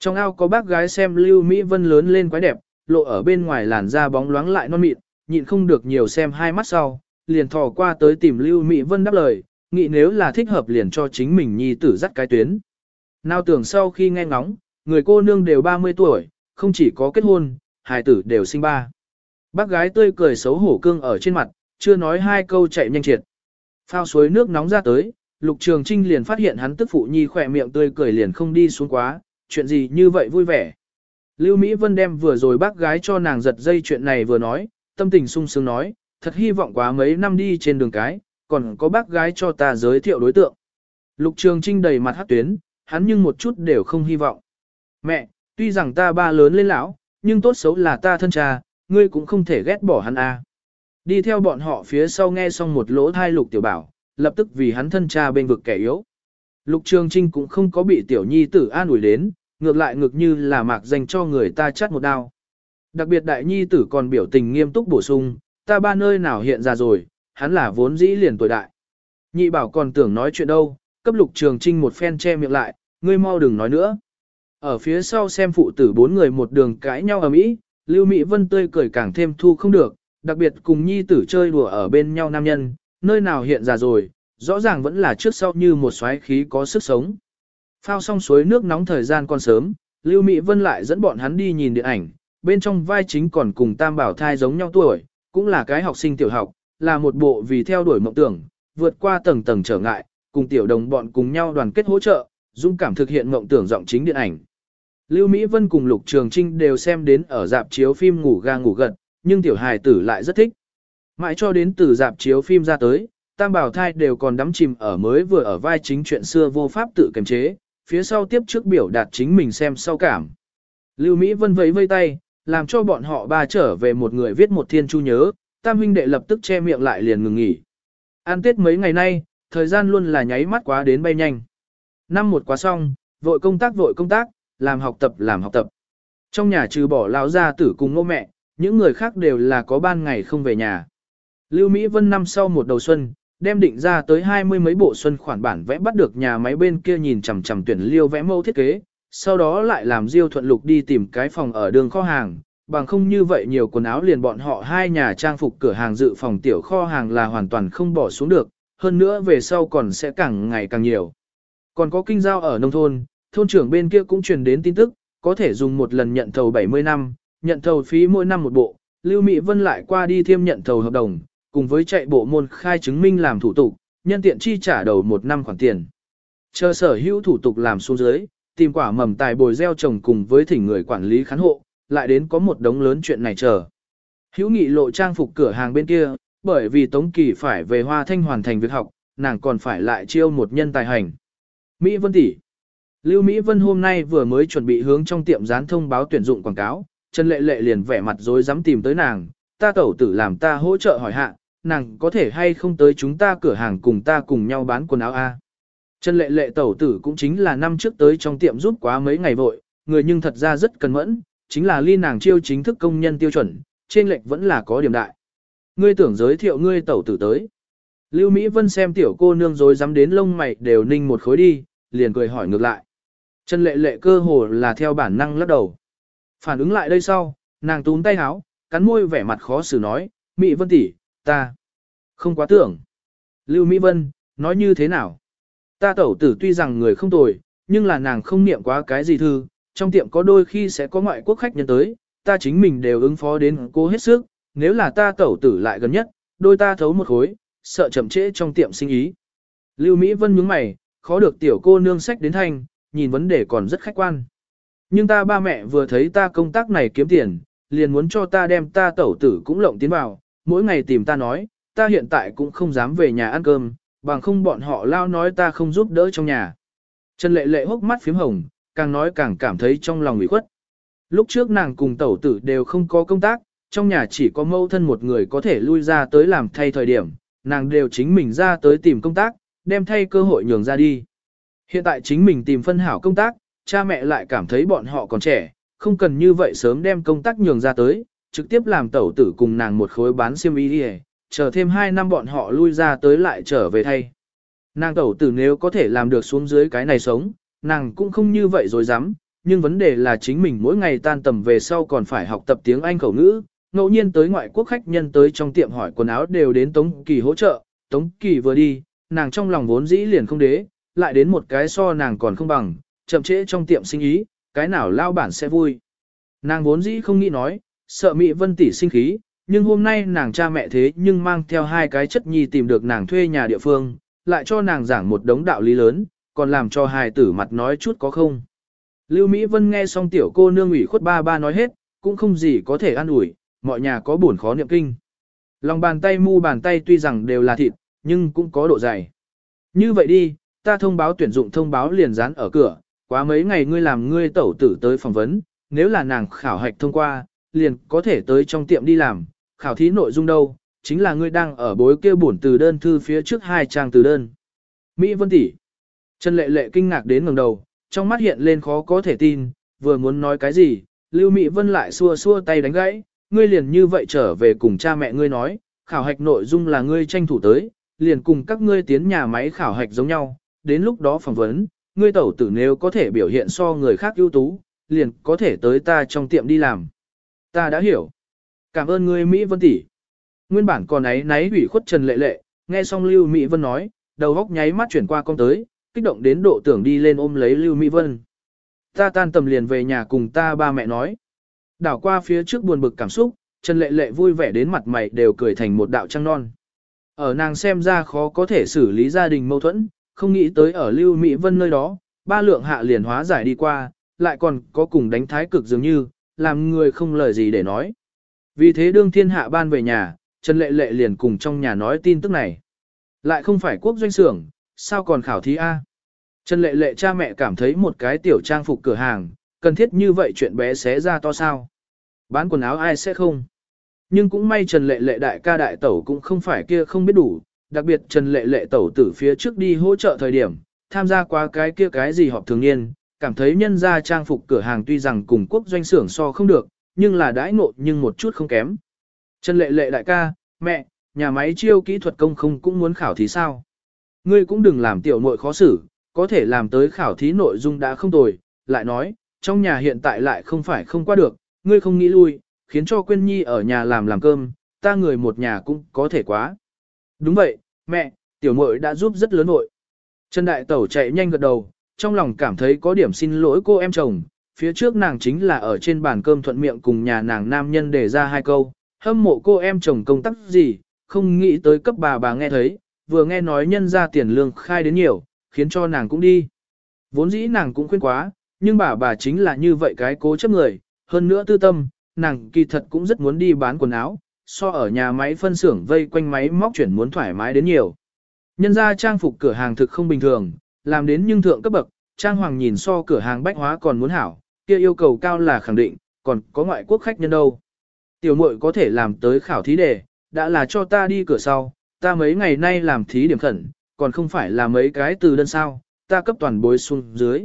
Trong ao có bác gái xem Lưu Mỹ Vân lớn lên quái đẹp, lộ ở bên ngoài làn da bóng loáng lại non mịn, nhịn không được nhiều xem hai mắt sau, liền thò qua tới tìm Lưu Mỹ Vân đáp lời, nghĩ nếu là thích hợp liền cho chính mình nhi tử dắt cái tuyến. Nào tưởng sau khi nghe ngóng, người cô nương đều 30 tuổi, không chỉ có kết hôn, hài tử đều sinh ba. Bác gái tươi cười xấu hổ cương ở trên mặt, chưa nói hai câu chạy nhanh triệt. Phao suối nước nóng ra tới, Lục Trường Trinh liền phát hiện hắn tức phụ nhi khỏe miệng tươi cười liền không đi xuống quá, chuyện gì như vậy vui vẻ. Lưu Mỹ Vân đem vừa rồi bác gái cho nàng giật dây chuyện này vừa nói, tâm tình sung sướng nói, thật hy vọng quá mấy năm đi trên đường cái, còn có bác gái cho ta giới thiệu đối tượng. Lục Trường Trinh đầy mặt hát tuyến, hắn nhưng một chút đều không hy vọng. Mẹ, tuy rằng ta ba lớn lên lão, nhưng tốt xấu là ta thân cha, ngươi cũng không thể ghét bỏ hắn a. Đi theo bọn họ phía sau nghe xong một lỗ thai lục tiểu bảo, lập tức vì hắn thân cha bên vực kẻ yếu. Lục Trường Trinh cũng không có bị tiểu nhi tử an ủi đến, ngược lại ngược như là mạc dành cho người ta chắt một đao. Đặc biệt đại nhi tử còn biểu tình nghiêm túc bổ sung, ta ba nơi nào hiện ra rồi, hắn là vốn dĩ liền tuổi đại. Nhị bảo còn tưởng nói chuyện đâu, cấp lục trường trinh một phen che miệng lại, ngươi mau đừng nói nữa. Ở phía sau xem phụ tử bốn người một đường cãi nhau ở mỹ, Lưu Mỹ Vân tươi cười càng thêm thu không được, đặc biệt cùng nhi tử chơi đùa ở bên nhau nam nhân, nơi nào hiện ra rồi, rõ ràng vẫn là trước sau như một xoáy khí có sức sống. Phao xong suối nước nóng thời gian còn sớm, Lưu Mỹ Vân lại dẫn bọn hắn đi nhìn điện ảnh, bên trong vai chính còn cùng Tam Bảo Thai giống nhau tuổi, cũng là cái học sinh tiểu học, là một bộ vì theo đuổi mộng tưởng, vượt qua tầng tầng trở ngại, cùng tiểu đồng bọn cùng nhau đoàn kết hỗ trợ, dũng cảm thực hiện mộng tưởng giọng chính điện ảnh. Lưu Mỹ Vân cùng Lục Trường Trinh đều xem đến ở dạp chiếu phim ngủ ga ngủ gật, nhưng tiểu hài tử lại rất thích. Mãi cho đến từ dạp chiếu phim ra tới, Tam Bảo Thai đều còn đắm chìm ở mới vừa ở vai chính chuyện xưa vô pháp tự kiềm chế, phía sau tiếp trước biểu đạt chính mình xem sau cảm. Lưu Mỹ Vân vẫy vây tay, làm cho bọn họ ba trở về một người viết một thiên chu nhớ, tam huynh đệ lập tức che miệng lại liền ngừng nghỉ. An tết mấy ngày nay, thời gian luôn là nháy mắt quá đến bay nhanh. Năm một quá xong, vội công tác vội công tác, làm học tập làm học tập. Trong nhà trừ bỏ lão gia tử cùng ngô mẹ, những người khác đều là có ban ngày không về nhà. Lưu Mỹ Vân năm sau một đầu xuân, đem định ra tới hai mươi mấy bộ xuân khoản bản vẽ bắt được nhà máy bên kia nhìn chằm chằm tuyển liêu vẽ mẫu thiết kế, sau đó lại làm Diêu Thuận Lục đi tìm cái phòng ở đường kho hàng, bằng không như vậy nhiều quần áo liền bọn họ hai nhà trang phục cửa hàng dự phòng tiểu kho hàng là hoàn toàn không bỏ xuống được, hơn nữa về sau còn sẽ càng ngày càng nhiều. Còn có kinh giao ở nông thôn, thôn trưởng bên kia cũng truyền đến tin tức, có thể dùng một lần nhận thầu 70 năm, nhận thầu phí mỗi năm một bộ, Lưu Mỹ Vân lại qua đi thêm nhận thầu hợp đồng, cùng với chạy bộ môn khai chứng minh làm thủ tục, nhân tiện chi trả đầu một năm khoản tiền. Chờ sở hữu thủ tục làm xuống dưới, tìm quả mầm tài bồi gieo trồng cùng với thỉnh người quản lý khán hộ, lại đến có một đống lớn chuyện này chờ. Hữu nghị lộ trang phục cửa hàng bên kia, bởi vì Tống Kỳ phải về Hoa Thanh hoàn thành việc học, nàng còn phải lại chiêu một nhân tài hành. Mỹ Vân tỷ, Lưu Mỹ Vân hôm nay vừa mới chuẩn bị hướng trong tiệm dán thông báo tuyển dụng quảng cáo, Trần Lệ Lệ liền vẻ mặt rối rắm tìm tới nàng, ta tẩu tử làm ta hỗ trợ hỏi hạ, nàng có thể hay không tới chúng ta cửa hàng cùng ta cùng nhau bán quần áo a. Trần Lệ Lệ tẩu tử cũng chính là năm trước tới trong tiệm giúp quá mấy ngày vội, người nhưng thật ra rất cần mẫn, chính là ly nàng chiêu chính thức công nhân tiêu chuẩn, trên lệch vẫn là có điểm đại. Ngươi tưởng giới thiệu ngươi tẩu tử tới. Lưu Mỹ Vân xem tiểu cô nương rồi dám đến lông mày đều ninh một khối đi, liền cười hỏi ngược lại. Trần lệ lệ cơ hồ là theo bản năng lắc đầu. Phản ứng lại đây sau, nàng túm tay háo, cắn môi vẻ mặt khó xử nói, Mỹ Vân tỷ, ta không quá tưởng. Lưu Mỹ Vân, nói như thế nào? Ta tẩu tử tuy rằng người không tồi, nhưng là nàng không niệm quá cái gì thư, trong tiệm có đôi khi sẽ có ngoại quốc khách nhân tới, ta chính mình đều ứng phó đến cố hết sức, nếu là ta tẩu tử lại gần nhất, đôi ta thấu một khối, sợ chậm trễ trong tiệm sinh ý. Lưu Mỹ Vân nhướng mày, khó được tiểu cô nương sách đến thanh, nhìn vấn đề còn rất khách quan. Nhưng ta ba mẹ vừa thấy ta công tác này kiếm tiền, liền muốn cho ta đem ta tẩu tử cũng lộng tiến vào, mỗi ngày tìm ta nói, ta hiện tại cũng không dám về nhà ăn cơm, bằng không bọn họ lao nói ta không giúp đỡ trong nhà. Trần lệ lệ hốc mắt phím hồng, càng nói càng cảm thấy trong lòng ủy khuất. Lúc trước nàng cùng tẩu tử đều không có công tác, trong nhà chỉ có mâu thân một người có thể lui ra tới làm thay thời điểm, nàng đều chính mình ra tới tìm công tác, đem thay cơ hội nhường ra đi. Hiện tại chính mình tìm phân hảo công tác, cha mẹ lại cảm thấy bọn họ còn trẻ, không cần như vậy sớm đem công tác nhường ra tới, trực tiếp làm tẩu tử cùng nàng một khối bán xiêm y đi chờ thêm 2 năm bọn họ lui ra tới lại trở về thay. Nàng tẩu tử nếu có thể làm được xuống dưới cái này sống, nàng cũng không như vậy rồi dám, nhưng vấn đề là chính mình mỗi ngày tan tầm về sau còn phải học tập tiếng Anh khẩu ngữ, ngẫu nhiên tới ngoại quốc khách nhân tới trong tiệm hỏi quần áo đều đến Tống Kỳ hỗ trợ, Tống Kỳ vừa đi, nàng trong lòng vốn dĩ liền không đế, lại đến một cái so nàng còn không bằng, chậm trễ trong tiệm sinh ý, cái nào lao bản sẽ vui. Nàng vốn dĩ không nghĩ nói, sợ Mỹ Vân tỷ sinh khí, nhưng hôm nay nàng cha mẹ thế nhưng mang theo hai cái chất nhi tìm được nàng thuê nhà địa phương, lại cho nàng giảng một đống đạo lý lớn, còn làm cho hài tử mặt nói chút có không. Lưu Mỹ Vân nghe xong tiểu cô nương ủy khuất ba ba nói hết, cũng không gì có thể ăn ủi, mọi nhà có buồn khó niệm kinh. Lòng bàn tay mu bàn tay tuy rằng đều là thịt, nhưng cũng có độ dày. Như vậy đi, ta thông báo tuyển dụng thông báo liền dán ở cửa, quá mấy ngày ngươi làm ngươi tẩu tử tới phỏng vấn, nếu là nàng khảo hạch thông qua, liền có thể tới trong tiệm đi làm, khảo thí nội dung đâu, chính là ngươi đang ở bối kêu bổn từ đơn thư phía trước hai trang từ đơn. Mỹ Vân tỷ. Trần Lệ Lệ kinh ngạc đến ngẩng đầu, trong mắt hiện lên khó có thể tin, vừa muốn nói cái gì, Lưu Mỹ Vân lại xua xua tay đánh gãy, ngươi liền như vậy trở về cùng cha mẹ ngươi nói, khảo hạch nội dung là ngươi tranh thủ tới, liền cùng các ngươi tiến nhà máy khảo hạch giống nhau, đến lúc đó phỏng vấn, ngươi tẩu tử nếu có thể biểu hiện so người khác ưu tú, liền có thể tới ta trong tiệm đi làm. Ta đã hiểu. Cảm ơn ngươi Mỹ Vân tỷ. Nguyên bản còn ấy náy ủy khuất Trần Lệ Lệ, nghe xong Lưu Mỹ Vân nói, đầu góc nháy mắt chuyển qua con tới, kích động đến độ tưởng đi lên ôm lấy Lưu Mỹ Vân. Ta tan tầm liền về nhà cùng ta ba mẹ nói. Đảo qua phía trước buồn bực cảm xúc, Trần Lệ Lệ vui vẻ đến mặt mày đều cười thành một đạo trăng non. Ở nàng xem ra khó có thể xử lý gia đình mâu thuẫn, không nghĩ tới ở Lưu Mỹ Vân nơi đó, ba lượng hạ liền hóa giải đi qua, lại còn có cùng đánh thái cực dường như, làm người không lời gì để nói. Vì thế đương thiên hạ ban về nhà, Trần Lệ Lệ liền cùng trong nhà nói tin tức này. Lại không phải quốc doanh xưởng, sao còn khảo thí A. Trần Lệ Lệ cha mẹ cảm thấy một cái tiểu trang phục cửa hàng, cần thiết như vậy chuyện bé xé ra to sao. Bán quần áo ai sẽ không. Nhưng cũng may Trần Lệ Lệ đại ca đại tẩu cũng không phải kia không biết đủ, đặc biệt Trần Lệ Lệ tẩu tử phía trước đi hỗ trợ thời điểm, tham gia qua cái kia cái gì họp thường niên, cảm thấy nhân gia trang phục cửa hàng tuy rằng cùng quốc doanh xưởng so không được, nhưng là đãi ngộ nhưng một chút không kém. Trần Lệ Lệ đại ca, mẹ, nhà máy chiêu kỹ thuật công không cũng muốn khảo thí sao? Ngươi cũng đừng làm tiểu muội khó xử, có thể làm tới khảo thí nội dung đã không tồi, lại nói, trong nhà hiện tại lại không phải không qua được, ngươi không nghĩ lui, khiến cho Quyên Nhi ở nhà làm làm cơm, ta người một nhà cũng có thể quá. Đúng vậy, mẹ, tiểu muội đã giúp rất lớn nội. Trần Đại Tẩu chạy nhanh gật đầu, trong lòng cảm thấy có điểm xin lỗi cô em chồng, phía trước nàng chính là ở trên bàn cơm thuận miệng cùng nhà nàng nam nhân để ra hai câu, hâm mộ cô em chồng công tác gì, không nghĩ tới cấp bà bà nghe thấy, vừa nghe nói nhân ra tiền lương khai đến nhiều, khiến cho nàng cũng đi. Vốn dĩ nàng cũng khuyên quá, nhưng bà bà chính là như vậy cái cố chấp người, hơn nữa tư tâm, nàng kỳ thật cũng rất muốn đi bán quần áo, so ở nhà máy phân xưởng vây quanh máy móc chuyển muốn thoải mái đến nhiều. Nhân ra trang phục cửa hàng thực không bình thường, làm đến nhưng thượng cấp bậc, trang hoàng nhìn so cửa hàng bách hóa còn muốn hảo, kia yêu cầu cao là khẳng định, còn có ngoại quốc khách nhân đâu. Tiểu muội có thể làm tới khảo thí đề, đã là cho ta đi cửa sau, ta mấy ngày nay làm thí điểm khẩn, còn không phải là mấy cái từ đơn sao, ta cấp toàn bối xuống dưới.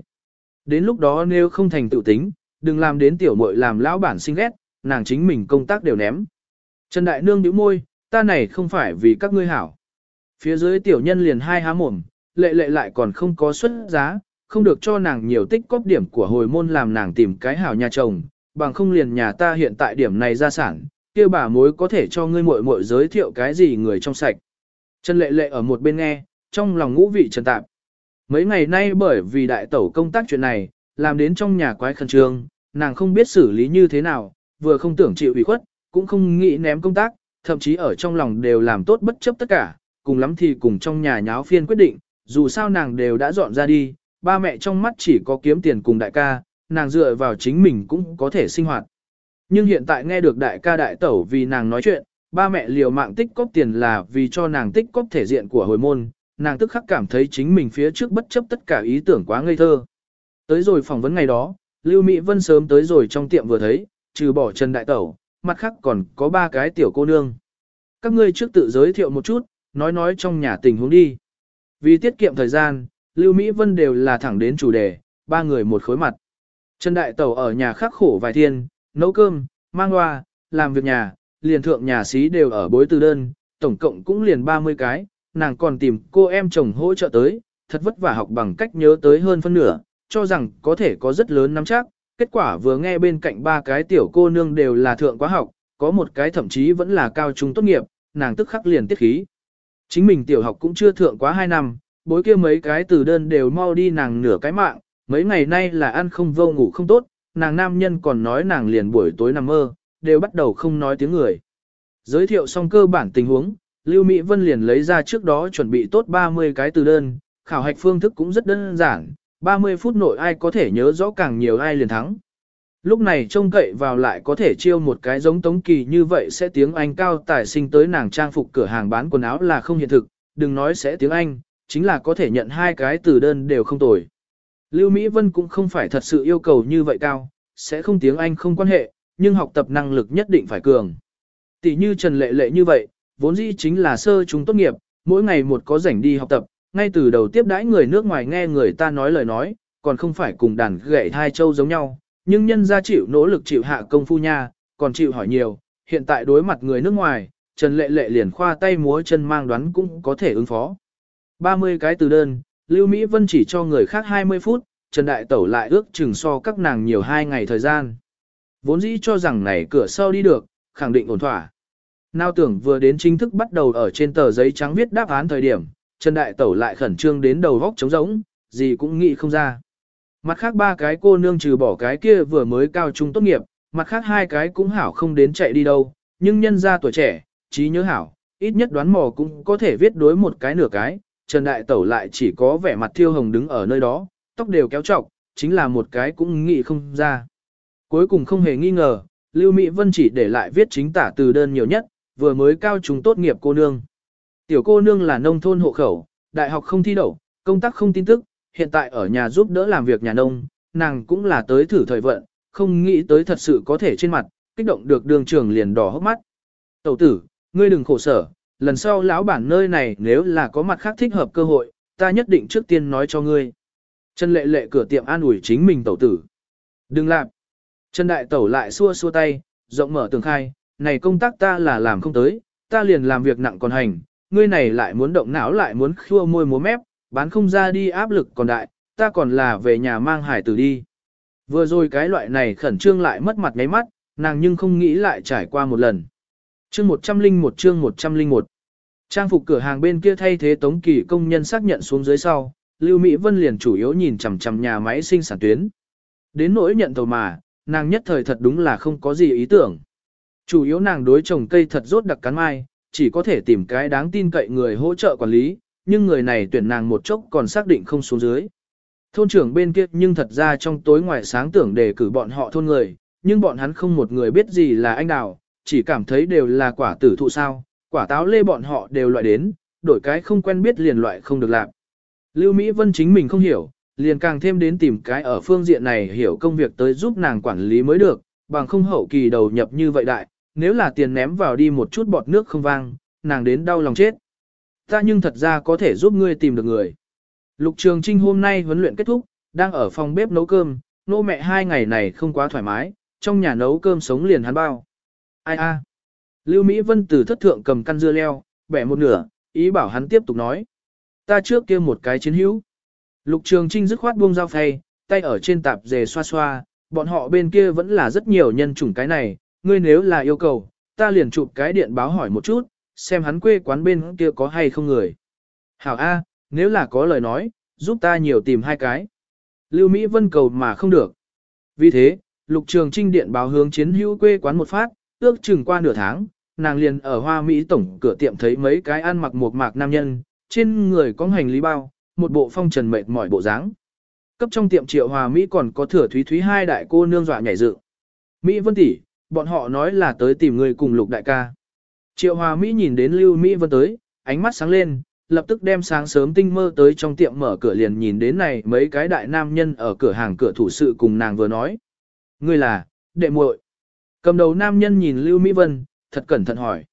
Đến lúc đó nếu không thành tự tính, đừng làm đến tiểu muội làm lão bản sinh ghét, nàng chính mình công tác đều ném. Trần Đại Nương nhíu môi, ta này không phải vì các ngươi hảo. Phía dưới tiểu nhân liền hai há mồm, lệ lệ lại còn không có xuất giá, không được cho nàng nhiều tích cóp điểm của hồi môn làm nàng tìm cái hảo nhà chồng, bằng không liền nhà ta hiện tại điểm này ra sản, kia bà mối có thể cho ngươi muội muội giới thiệu cái gì người trong sạch. Trần lệ lệ ở một bên nghe, trong lòng ngũ vị trần tạp. Mấy ngày nay bởi vì đại tẩu công tác chuyện này, làm đến trong nhà quái khẩn trương, nàng không biết xử lý như thế nào, vừa không tưởng chịu ủy khuất, cũng không nghĩ ném công tác, thậm chí ở trong lòng đều làm tốt bất chấp tất cả, cùng lắm thì cùng trong nhà nháo phiên quyết định, dù sao nàng đều đã dọn ra đi, ba mẹ trong mắt chỉ có kiếm tiền cùng đại ca, nàng dựa vào chính mình cũng có thể sinh hoạt. Nhưng hiện tại nghe được đại ca đại tẩu vì nàng nói chuyện, ba mẹ liều mạng tích cóp tiền là vì cho nàng tích cóp thể diện của hồi môn, nàng tức khắc cảm thấy chính mình phía trước bất chấp tất cả ý tưởng quá ngây thơ. Tới rồi phỏng vấn ngày đó, Lưu Mỹ Vân sớm tới rồi trong tiệm vừa thấy, trừ bỏ Trần Đại Tẩu, mặt khác còn có ba cái tiểu cô nương. Các ngươi trước tự giới thiệu một chút, nói nói trong nhà tình huống đi. Vì tiết kiệm thời gian, Lưu Mỹ Vân đều là thẳng đến chủ đề, ba người một khối mặt. Trần Đại Tẩu ở nhà khắc khổ vài thiên, nấu cơm, mang hoa, làm việc nhà, liền thượng nhà xí đều ở bối từ đơn, tổng cộng cũng liền 30 cái, nàng còn tìm cô em chồng hỗ trợ tới, thật vất vả học bằng cách nhớ tới hơn phân nửa, cho rằng có thể có rất lớn nắm chắc, kết quả vừa nghe bên cạnh ba cái tiểu cô nương đều là thượng quá học, có một cái thậm chí vẫn là cao trung tốt nghiệp, nàng tức khắc liền tiết khí. Chính mình tiểu học cũng chưa thượng quá 2 năm, bối kia mấy cái từ đơn đều mau đi nàng nửa cái mạng, mấy ngày nay là ăn không vô ngủ không tốt, nàng nam nhân còn nói nàng liền buổi tối nằm mơ, đều bắt đầu không nói tiếng người. Giới thiệu xong cơ bản tình huống, Lưu Mỹ Vân liền lấy ra trước đó chuẩn bị tốt 30 cái từ đơn, khảo hạch phương thức cũng rất đơn giản, 30 phút nội ai có thể nhớ rõ càng nhiều ai liền thắng. Lúc này trông cậy vào lại có thể chiêu một cái giống Tống Kỳ như vậy sẽ tiếng Anh cao tài sinh tới nàng trang phục cửa hàng bán quần áo là không hiện thực, đừng nói sẽ tiếng Anh, chính là có thể nhận hai cái từ đơn đều không tồi. Lưu Mỹ Vân cũng không phải thật sự yêu cầu như vậy cao, sẽ không tiếng Anh không quan hệ, nhưng học tập năng lực nhất định phải cường. Tỷ như Trần Lệ Lệ như vậy, vốn dĩ chính là sơ chúng tốt nghiệp, mỗi ngày một có rảnh đi học tập, ngay từ đầu tiếp đãi người nước ngoài nghe người ta nói lời nói, còn không phải cùng đàn gậy hai châu giống nhau, nhưng nhân gia chịu nỗ lực chịu hạ công phu nha, còn chịu hỏi nhiều, hiện tại đối mặt người nước ngoài, Trần Lệ Lệ liền khoa tay múa chân mang đoán cũng có thể ứng phó. 30 cái từ đơn, Lưu Mỹ Vân chỉ cho người khác 20 phút, Trần Đại Tẩu lại ước chừng so các nàng nhiều 2 ngày thời gian. Vốn dĩ cho rằng này cửa sau đi được, khẳng định ổn thỏa. Nào tưởng vừa đến chính thức bắt đầu ở trên tờ giấy trắng viết đáp án thời điểm, Trần Đại Tẩu lại khẩn trương đến đầu vóc trống rỗng, gì cũng nghĩ không ra. Mặt khác ba cái cô nương trừ bỏ cái kia vừa mới cao trung tốt nghiệp, mặt khác hai cái cũng hảo không đến chạy đi đâu, nhưng nhân ra tuổi trẻ, trí nhớ hảo, ít nhất đoán mò cũng có thể viết đối một cái nửa cái, Trần Đại Tẩu lại chỉ có vẻ mặt thiêu hồng đứng ở nơi đó, tóc đều kéo trọc, chính là một cái cũng nghĩ không ra. Cuối cùng không hề nghi ngờ, Lưu Mỹ Vân chỉ để lại viết chính tả từ đơn nhiều nhất, vừa mới cao trung tốt nghiệp cô nương. Tiểu cô nương là nông thôn hộ khẩu, đại học không thi đậu, công tác không tin tức, hiện tại ở nhà giúp đỡ làm việc nhà nông, nàng cũng là tới thử thời vận, không nghĩ tới thật sự có thể trên mặt, kích động được đường trưởng liền đỏ hốc mắt. Tẩu tử, ngươi đừng khổ sở, lần sau lão bản nơi này nếu là có mặt khác thích hợp cơ hội, ta nhất định trước tiên nói cho ngươi. Trần lệ lệ cửa tiệm an ủi chính mình tẩu tử. Đừng làm. Trần đại tẩu lại xua xua tay, rộng mở tường khai, này công tác ta là làm không tới, ta liền làm việc nặng còn hành, ngươi này lại muốn động não lại muốn khua môi múa mép, bán không ra đi áp lực còn đại, ta còn là về nhà mang hải tử đi. Vừa rồi cái loại này khẩn trương lại mất mặt ngáy mắt, nàng nhưng không nghĩ lại trải qua một lần. Chương 101 chương 101 Trang phục cửa hàng bên kia thay thế tống kỳ công nhân xác nhận xuống dưới sau, Lưu Mỹ Vân liền chủ yếu nhìn chằm chằm nhà máy sinh sản tuyến. Đến nỗi nhận tàu mà, nàng nhất thời thật đúng là không có gì ý tưởng. Chủ yếu nàng đối trồng cây thật rốt đặc cắn mai, chỉ có thể tìm cái đáng tin cậy người hỗ trợ quản lý, nhưng người này tuyển nàng một chốc còn xác định không xuống dưới. Thôn trưởng bên kia nhưng thật ra trong tối ngoài sáng tưởng đề cử bọn họ thôn người, nhưng bọn hắn không một người biết gì là anh đào, chỉ cảm thấy đều là quả tử thụ sao, quả táo lê bọn họ đều loại đến, đổi cái không quen biết liền loại không được làm. Lưu Mỹ Vân chính mình không hiểu, liền càng thêm đến tìm cái ở phương diện này hiểu công việc tới giúp nàng quản lý mới được, bằng không hậu kỳ đầu nhập như vậy đại, nếu là tiền ném vào đi một chút bọt nước không vang, nàng đến đau lòng chết. Ta nhưng thật ra có thể giúp ngươi tìm được người. Lục Trường Trinh hôm nay huấn luyện kết thúc, đang ở phòng bếp nấu cơm, nô mẹ hai ngày này không quá thoải mái, trong nhà nấu cơm sống liền hắn bao. Ai a? Lưu Mỹ Vân từ thất thượng cầm căn dưa leo, bẻ một nửa, ý bảo hắn tiếp tục nói. Ta trước kia một cái chiến hữu. Lục Trường Trinh dứt khoát buông dao phay, tay ở trên tạp dề xoa xoa, bọn họ bên kia vẫn là rất nhiều nhân chủng cái này, ngươi nếu là yêu cầu, ta liền chụp cái điện báo hỏi một chút, xem hắn quê quán bên kia có hay không người. Hảo A, nếu là có lời nói, giúp ta nhiều tìm hai cái. Lưu Mỹ Vân cầu mà không được. Vì thế, Lục Trường Trinh điện báo hướng chiến hữu quê quán một phát, ước chừng qua nửa tháng, nàng liền ở Hoa Mỹ tổng cửa tiệm thấy mấy cái ăn mặc một mạc nam nhân, trên người có hành lý bao, một bộ phong trần mệt mỏi bộ dáng. Cấp trong tiệm Triệu Hòa Mỹ còn có thừa thúy thúy hai đại cô nương dọa nhảy dựng. Mỹ Vân tỷ, bọn họ nói là tới tìm người cùng Lục đại ca. Triệu Hòa Mỹ nhìn đến Lưu Mỹ Vân tới, ánh mắt sáng lên, lập tức đem sáng sớm tinh mơ tới trong tiệm mở cửa liền nhìn đến này mấy cái đại nam nhân ở cửa hàng cửa thủ sự cùng nàng vừa nói. Ngươi là, đệ muội. Cầm đầu nam nhân nhìn Lưu Mỹ Vân, thật cẩn thận hỏi.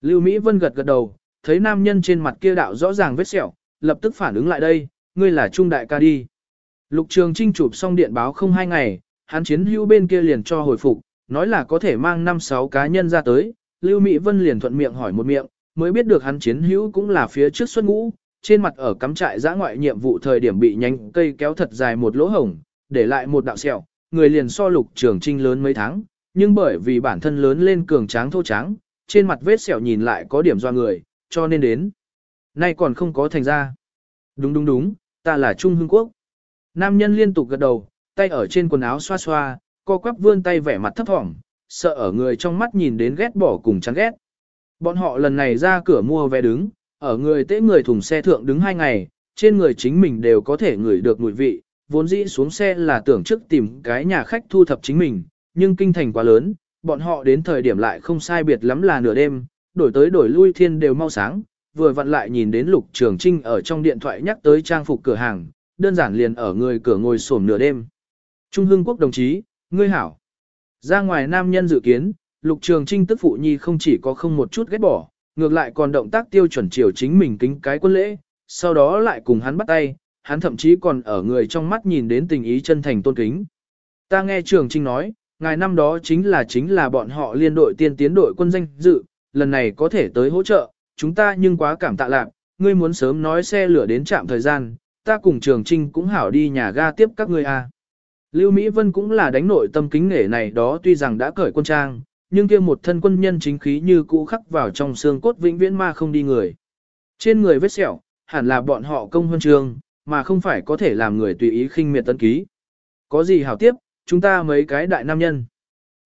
Lưu Mỹ Vân gật gật đầu, thấy nam nhân trên mặt kia đạo rõ ràng vết sẹo, lập tức phản ứng lại đây, ngươi là trung đại ca đi. Lục Trường Trinh chụp xong điện báo không hai ngày, hắn chiến hữu bên kia liền cho hồi phục, nói là có thể mang 5-6 cá nhân ra tới, Lưu Mỹ Vân liền thuận miệng hỏi một miệng, mới biết được hắn chiến hữu cũng là phía trước xuất ngũ, trên mặt ở cắm trại giã ngoại nhiệm vụ thời điểm bị nhánh cây kéo thật dài một lỗ hổng, để lại một đạo sẹo, người liền so Lục Trường Trinh lớn mấy tháng, nhưng bởi vì bản thân lớn lên cường tráng thô trắng, trên mặt vết sẹo nhìn lại có điểm do người, cho nên đến. Nay còn không có thành ra. Đúng đúng đúng, ta là Trung Hưng Quốc. Nam nhân liên tục gật đầu, tay ở trên quần áo xoa xoa, co quắp vươn tay vẻ mặt thấp thỏm, sợ ở người trong mắt nhìn đến ghét bỏ cùng chán ghét. Bọn họ lần này ra cửa mua vé đứng, ở người tế người thùng xe thượng đứng hai ngày, trên người chính mình đều có thể ngửi được mùi vị, vốn dĩ xuống xe là tưởng trước tìm cái nhà khách thu thập chính mình, nhưng kinh thành quá lớn, bọn họ đến thời điểm lại không sai biệt lắm là nửa đêm, đổi tới đổi lui thiên đều mau sáng, vừa vặn lại nhìn đến Lục Trường Trinh ở trong điện thoại nhắc tới trang phục cửa hàng, đơn giản liền ở người cửa ngồi xổm nửa đêm. Trung Hưng Quốc đồng chí, ngươi hảo. Ra ngoài nam nhân dự kiến, Lục Trường Trinh tức phụ nhi không chỉ có không một chút ghét bỏ, ngược lại còn động tác tiêu chuẩn chiều chính mình kính cái quân lễ, sau đó lại cùng hắn bắt tay, hắn thậm chí còn ở người trong mắt nhìn đến tình ý chân thành tôn kính. Ta nghe Trường Trinh nói, ngài năm đó chính là chính là bọn họ liên đội tiên tiến đội quân danh dự, lần này có thể tới hỗ trợ, chúng ta nhưng quá cảm tạ lạc, ngươi muốn sớm nói xe lửa đến trạm thời gian, ta cùng Trường Trinh cũng hảo đi nhà ga tiếp các ngươi a. Lưu Mỹ Vân cũng là đánh nội tâm kính nể này đó tuy rằng đã cởi quân trang, nhưng kia một thân quân nhân chính khí như cũ khắc vào trong xương cốt vĩnh viễn ma không đi người. Trên người vết sẹo, hẳn là bọn họ công huân trường, mà không phải có thể làm người tùy ý khinh miệt tân ký. Có gì hảo tiếp, chúng ta mấy cái đại nam nhân.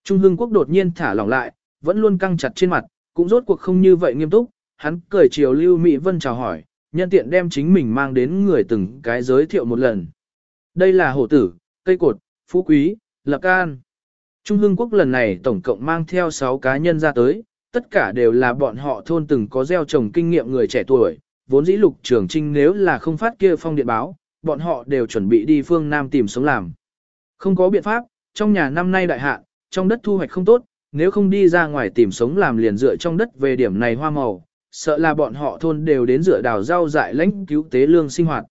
Trung Hưng Quốc đột nhiên thả lỏng lại, vẫn luôn căng chặt trên mặt, cũng rốt cuộc không như vậy nghiêm túc, hắn cười chiều Lưu Mỹ Vân chào hỏi, nhân tiện đem chính mình mang đến người từng cái giới thiệu một lần. Đây là hổ tử, cây cột, phú quý, lập can. Trung Hưng Quốc lần này tổng cộng mang theo 6 cá nhân ra tới, tất cả đều là bọn họ thôn từng có gieo trồng kinh nghiệm người trẻ tuổi, vốn dĩ lục trường trinh nếu là không phát kia phong điện báo, bọn họ đều chuẩn bị đi phương Nam tìm sống làm. Không có biện pháp, trong nhà năm nay đại hạn, trong đất thu hoạch không tốt, nếu không đi ra ngoài tìm sống làm liền dựa trong đất về điểm này hoa màu, sợ là bọn họ thôn đều đến dựa đào rau dại lãnh cứu tế lương sinh hoạt.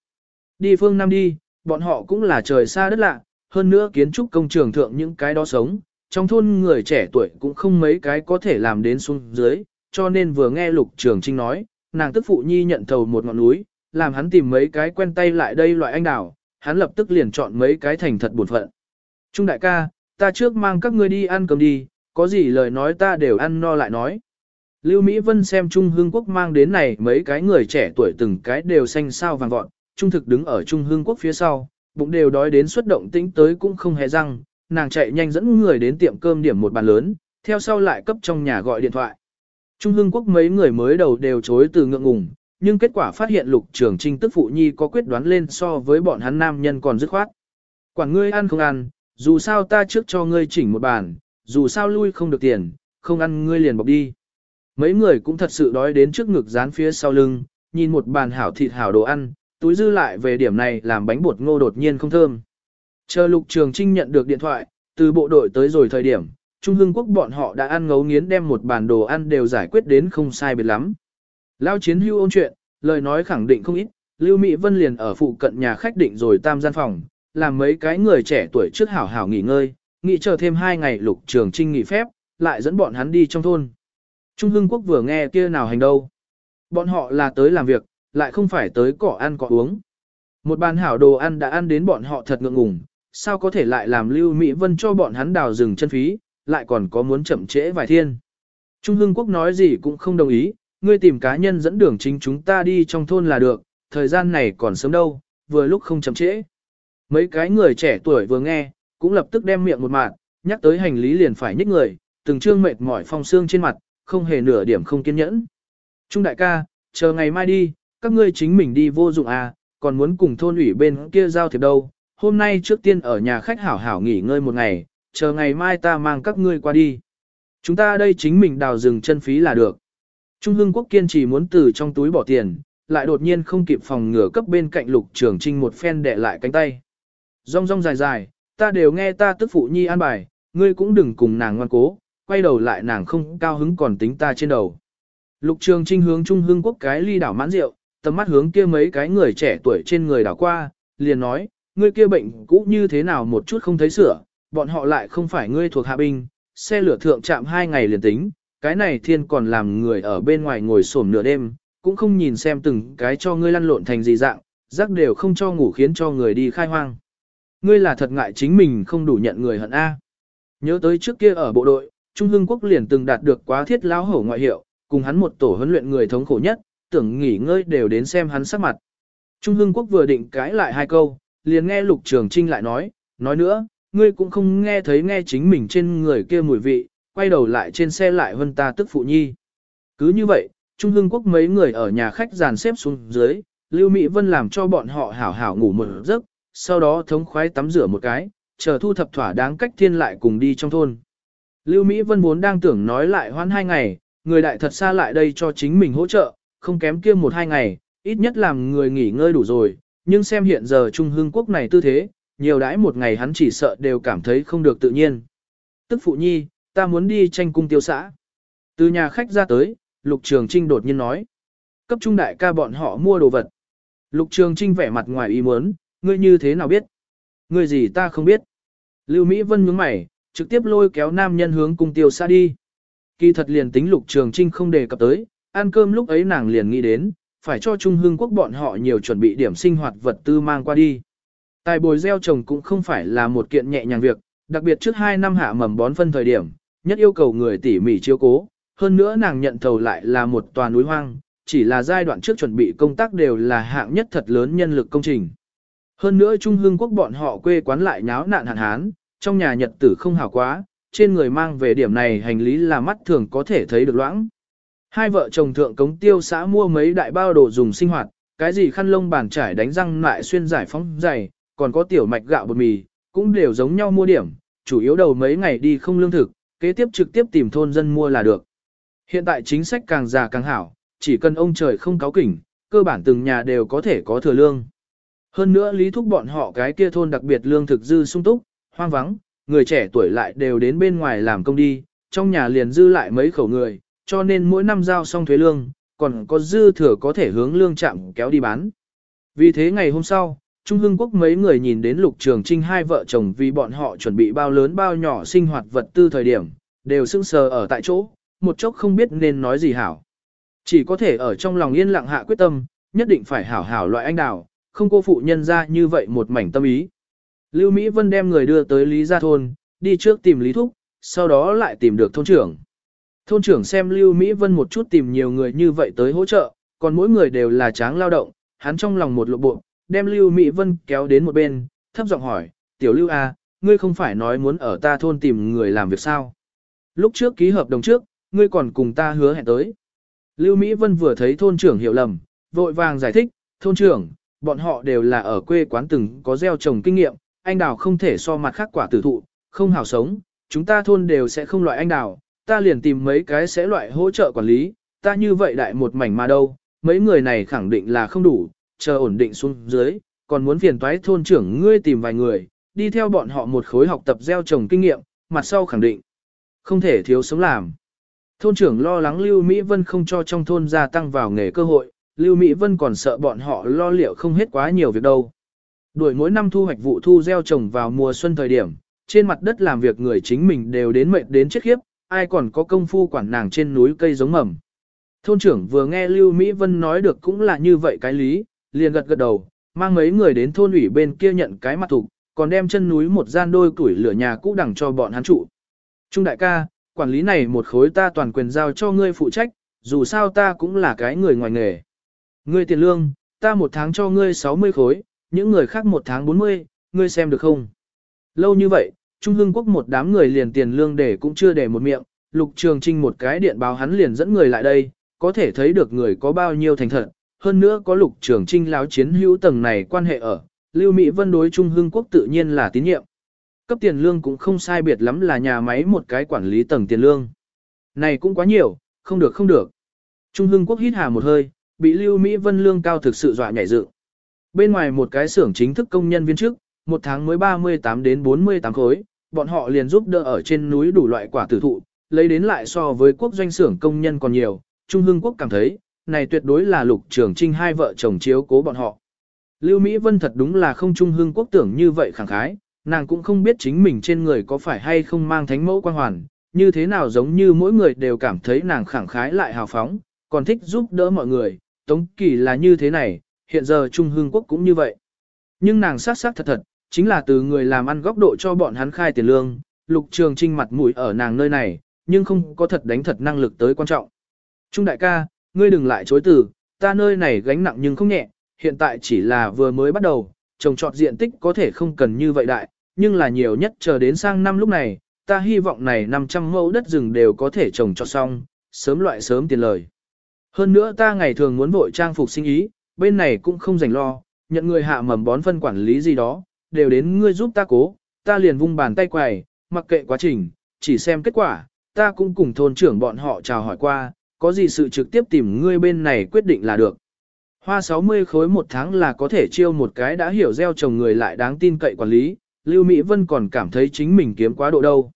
Đi phương Nam đi, bọn họ cũng là trời xa đất lạ, hơn nữa kiến trúc công trường thượng những cái đó sống, trong thôn người trẻ tuổi cũng không mấy cái có thể làm đến xuống dưới, cho nên vừa nghe Lục Trường Trinh nói, nàng tức phụ nhi nhận thầu một ngọn núi, làm hắn tìm mấy cái quen tay lại đây loại anh đào, hắn lập tức liền chọn mấy cái thành thật buồn phận. Trung đại ca, ta trước mang các ngươi đi ăn cơm đi, có gì lời nói ta đều ăn no lại nói. Lưu Mỹ Vân xem Trung Hương Quốc mang đến này mấy cái người trẻ tuổi từng cái đều xanh sao vàng vọt, trung thực đứng ở Trung Hương Quốc phía sau, bụng đều đói đến xuất động tĩnh tới cũng không hề răng, nàng chạy nhanh dẫn người đến tiệm cơm điểm một bàn lớn, theo sau lại cấp trong nhà gọi điện thoại. Trung Hưng Quốc mấy người mới đầu đều chối từ ngượng ngùng, nhưng kết quả phát hiện lục trường trinh tức phụ nhi có quyết đoán lên so với bọn hắn nam nhân còn dứt khoát. Quản ngươi ăn không ăn, dù sao ta trước cho ngươi chỉnh một bàn, dù sao lui không được tiền, không ăn ngươi liền bọc đi. Mấy người cũng thật sự đói đến trước ngực dán phía sau lưng, nhìn một bàn hảo thịt hảo đồ ăn, túi dư lại về điểm này làm bánh bột ngô đột nhiên không thơm. Chờ lục trường trinh nhận được điện thoại, từ bộ đội tới rồi thời điểm, Trung Hưng Quốc bọn họ đã ăn ngấu nghiến đem một bàn đồ ăn đều giải quyết đến không sai biệt lắm. Lao chiến hưu ôn chuyện, lời nói khẳng định không ít, Lưu Mỹ Vân liền ở phụ cận nhà khách định rồi tam gian phòng, làm mấy cái người trẻ tuổi trước hảo hảo nghỉ ngơi, nghỉ chờ thêm hai ngày lục trường trinh nghỉ phép, lại dẫn bọn hắn đi trong thôn. Trung Hưng Quốc vừa nghe kia nào hành đâu. Bọn họ là tới làm việc, lại không phải tới cỏ ăn cỏ uống. Một bàn hảo đồ ăn đã ăn đến bọn họ thật ngượng ngùng, sao có thể lại làm Lưu Mỹ Vân cho bọn hắn đào rừng chân phí, lại còn có muốn chậm trễ vài thiên. Trung Hưng Quốc nói gì cũng không đồng ý, ngươi tìm cá nhân dẫn đường chính chúng ta đi trong thôn là được, thời gian này còn sớm đâu, vừa lúc không chậm trễ. Mấy cái người trẻ tuổi vừa nghe, cũng lập tức đem miệng một mạt, nhắc tới hành lý liền phải nhích người, từng trương mệt mỏi phong xương trên mặt, không hề nửa điểm không kiên nhẫn. Trung đại ca, chờ ngày mai đi, các ngươi chính mình đi vô dụng à, còn muốn cùng thôn ủy bên kia giao thiệp đâu. Hôm nay trước tiên ở nhà khách hảo hảo nghỉ ngơi một ngày, chờ ngày mai ta mang các ngươi qua đi. Chúng ta đây chính mình đào rừng chân phí là được. Trung Hưng Quốc kiên trì muốn từ trong túi bỏ tiền, lại đột nhiên không kịp phòng ngừa cấp bên cạnh lục trường trinh một phen đẻ lại cánh tay. Rong rong dài dài, ta đều nghe ta tức phụ nhi an bài, ngươi cũng đừng cùng nàng ngoan cố, quay đầu lại nàng không cao hứng còn tính ta trên đầu. Lục trường trinh hướng trung hưng quốc cái ly đảo mãn rượu, tầm mắt hướng kia mấy cái người trẻ tuổi trên người đảo qua, liền nói, ngươi kia bệnh cũ như thế nào một chút không thấy sửa, bọn họ lại không phải ngươi thuộc hạ binh, xe lửa thượng chạm hai ngày liền tính, cái này thiên còn làm người ở bên ngoài ngồi xổm nửa đêm, cũng không nhìn xem từng cái cho ngươi lăn lộn thành gì dạng, rắc đều không cho ngủ khiến cho người đi khai hoang. Ngươi là thật ngại chính mình không đủ nhận người hận A. Nhớ tới trước kia ở bộ đội, Trung Hưng Quốc liền từng đạt được quá thiết lão hổ ngoại hiệu, cùng hắn một tổ huấn luyện người thống khổ nhất, tưởng nghỉ ngơi đều đến xem hắn sắc mặt. Trung Hưng Quốc vừa định cãi lại hai câu, liền nghe Lục Trường Trinh lại nói, nói nữa, ngươi cũng không nghe thấy nghe chính mình trên người kia mùi vị, quay đầu lại trên xe lại hơn ta tức phụ nhi. Cứ như vậy, Trung Hưng Quốc mấy người ở nhà khách dàn xếp xuống dưới, Lưu Mỹ Vân làm cho bọn họ hảo hảo ngủ một giấc, sau đó thống khoái tắm rửa một cái, chờ thu thập thỏa đáng cách thiên lại cùng đi trong thôn. Lưu Mỹ Vân vốn đang tưởng nói lại hoan hai ngày, người đại thật xa lại đây cho chính mình hỗ trợ, không kém kia một hai ngày, ít nhất làm người nghỉ ngơi đủ rồi, nhưng xem hiện giờ Trung hương Quốc này tư thế, nhiều đãi một ngày hắn chỉ sợ đều cảm thấy không được tự nhiên. Tức phụ nhi, ta muốn đi tranh cung tiêu xã. Từ nhà khách ra tới, Lục Trường Trinh đột nhiên nói. Cấp trung đại ca bọn họ mua đồ vật. Lục Trường Trinh vẻ mặt ngoài ý muốn, ngươi như thế nào biết? Ngươi gì ta không biết. Lưu Mỹ Vân nhướng mày, trực tiếp lôi kéo nam nhân hướng cung tiêu xã đi. Kỳ thật liền tính Lục Trường Trinh không đề cập tới, ăn cơm lúc ấy nàng liền nghĩ đến, phải cho Trung Hưng quốc bọn họ nhiều chuẩn bị điểm sinh hoạt vật tư mang qua đi. Tài bồi gieo trồng cũng không phải là một kiện nhẹ nhàng việc, đặc biệt trước 2 năm hạ mầm bón phân thời điểm, nhất yêu cầu người tỉ mỉ chiếu cố, hơn nữa nàng nhận thầu lại là một tòa núi hoang, chỉ là giai đoạn trước chuẩn bị công tác đều là hạng nhất thật lớn nhân lực công trình. Hơn nữa Trung Hưng quốc bọn họ quê quán lại nháo nạn hạn hán, trong nhà nhật tử không hảo quá, trên người mang về điểm này hành lý là mắt thường có thể thấy được loãng. Hai vợ chồng thượng cống tiêu xã mua mấy đại bao đồ dùng sinh hoạt, cái gì khăn lông bàn trải đánh răng lại xuyên giải phóng dày, còn có tiểu mạch gạo bột mì, cũng đều giống nhau mua điểm, chủ yếu đầu mấy ngày đi không lương thực, kế tiếp trực tiếp tìm thôn dân mua là được. Hiện tại chính sách càng già càng hảo, chỉ cần ông trời không cáo kỉnh, cơ bản từng nhà đều có thể có thừa lương. Hơn nữa lý thúc bọn họ cái kia thôn đặc biệt lương thực dư sung túc, hoang vắng, người trẻ tuổi lại đều đến bên ngoài làm công đi, trong nhà liền dư lại mấy khẩu người, cho nên mỗi năm giao xong thuế lương, còn có dư thừa có thể hướng lương chạm kéo đi bán. Vì thế ngày hôm sau, Trung Hưng Quốc mấy người nhìn đến Lục Trường Trinh hai vợ chồng vì bọn họ chuẩn bị bao lớn bao nhỏ sinh hoạt vật tư thời điểm, đều sững sờ ở tại chỗ, một chốc không biết nên nói gì hảo. Chỉ có thể ở trong lòng yên lặng hạ quyết tâm, nhất định phải hảo hảo loại anh đào, không cô phụ nhân ra như vậy một mảnh tâm ý. Lưu Mỹ Vân đem người đưa tới Lý Gia Thôn, đi trước tìm Lý Thúc, sau đó lại tìm được thôn trưởng. Thôn trưởng xem Lưu Mỹ Vân một chút tìm nhiều người như vậy tới hỗ trợ, còn mỗi người đều là tráng lao động, hắn trong lòng một lộ bộ, đem Lưu Mỹ Vân kéo đến một bên, thấp giọng hỏi, tiểu Lưu A, ngươi không phải nói muốn ở ta thôn tìm người làm việc sao? Lúc trước ký hợp đồng trước, ngươi còn cùng ta hứa hẹn tới. Lưu Mỹ Vân vừa thấy thôn trưởng hiểu lầm, vội vàng giải thích, thôn trưởng, bọn họ đều là ở quê quán từng có gieo trồng kinh nghiệm, anh đào không thể so mặt khác quả tử thụ, không hảo sống, chúng ta thôn đều sẽ không loại anh đào, ta liền tìm mấy cái sẽ loại hỗ trợ quản lý, ta như vậy đại một mảnh mà đâu, mấy người này khẳng định là không đủ, chờ ổn định xuống dưới, còn muốn phiền toái thôn trưởng ngươi tìm vài người, đi theo bọn họ một khối học tập gieo trồng kinh nghiệm, mặt sau khẳng định, không thể thiếu sống làm. Thôn trưởng lo lắng Lưu Mỹ Vân không cho trong thôn gia tăng vào nghề cơ hội, Lưu Mỹ Vân còn sợ bọn họ lo liệu không hết quá nhiều việc đâu. Đuổi mỗi năm thu hoạch vụ thu gieo trồng vào mùa xuân thời điểm, trên mặt đất làm việc người chính mình đều đến mệt đến chết khiếp, ai còn có công phu quản nàng trên núi cây giống mầm. Thôn trưởng vừa nghe Lưu Mỹ Vân nói được cũng là như vậy cái lý, liền gật gật đầu, mang mấy người đến thôn ủy bên kia nhận cái mặt thủ, còn đem chân núi một gian đôi củi lửa nhà cũ đẳng cho bọn hắn trụ. Trung đại ca, quản lý này một khối ta toàn quyền giao cho ngươi phụ trách, dù sao ta cũng là cái người ngoài nghề. Ngươi tiền lương, ta một tháng cho ngươi 60 khối, những người khác một tháng 40, ngươi xem được không? Lâu như vậy, Trung Hưng Quốc một đám người liền tiền lương để cũng chưa để một miệng, Lục Trường Trinh một cái điện báo hắn liền dẫn người lại đây, có thể thấy được người có bao nhiêu thành thật, hơn nữa có Lục Trường Trinh láo chiến hữu tầng này quan hệ ở, Lưu Mỹ Vân đối Trung Hưng Quốc tự nhiên là tín nhiệm. Cấp tiền lương cũng không sai biệt lắm là nhà máy một cái quản lý tầng tiền lương. Này cũng quá nhiều, không được không được. Trung Hưng Quốc hít hà một hơi, bị Lưu Mỹ Vân lương cao thực sự dọa nhảy dựng. Bên ngoài một cái xưởng chính thức công nhân viên chức, một tháng mới 38 đến 48 khối, bọn họ liền giúp đỡ ở trên núi đủ loại quả tử thụ, lấy đến lại so với quốc doanh xưởng công nhân còn nhiều, Trung Hưng Quốc cảm thấy, này tuyệt đối là lục trường trinh hai vợ chồng chiếu cố bọn họ. Lưu Mỹ Vân thật đúng là không Trung Hưng Quốc tưởng như vậy khẳng khái, nàng cũng không biết chính mình trên người có phải hay không mang thánh mẫu quan hoàn, như thế nào giống như mỗi người đều cảm thấy nàng khẳng khái lại hào phóng, còn thích giúp đỡ mọi người, Tống Kỳ là như thế này, hiện giờ Trung Hưng Quốc cũng như vậy. Nhưng nàng sát sát thật thật, chính là từ người làm ăn góc độ cho bọn hắn khai tiền lương, lục trường trinh mặt mũi ở nàng nơi này, nhưng không có thật đánh thật năng lực tới quan trọng. Trung đại ca, ngươi đừng lại chối từ, ta nơi này gánh nặng nhưng không nhẹ, hiện tại chỉ là vừa mới bắt đầu, trồng trọt diện tích có thể không cần như vậy đại, nhưng là nhiều nhất chờ đến sang năm lúc này, ta hy vọng này 500 mẫu đất rừng đều có thể trồng trọt xong, sớm loại sớm tiền lời. Hơn nữa ta ngày thường muốn vội trang phục sinh ý, bên này cũng không dành lo, nhận người hạ mầm bón phân quản lý gì đó, đều đến ngươi giúp ta cố, ta liền vung bàn tay quài, mặc kệ quá trình, chỉ xem kết quả, ta cũng cùng thôn trưởng bọn họ chào hỏi qua, có gì sự trực tiếp tìm ngươi bên này quyết định là được. Hoa 60 khối một tháng là có thể chiêu một cái đã hiểu gieo trồng người lại đáng tin cậy quản lý, Lưu Mỹ Vân còn cảm thấy chính mình kiếm quá độ đâu.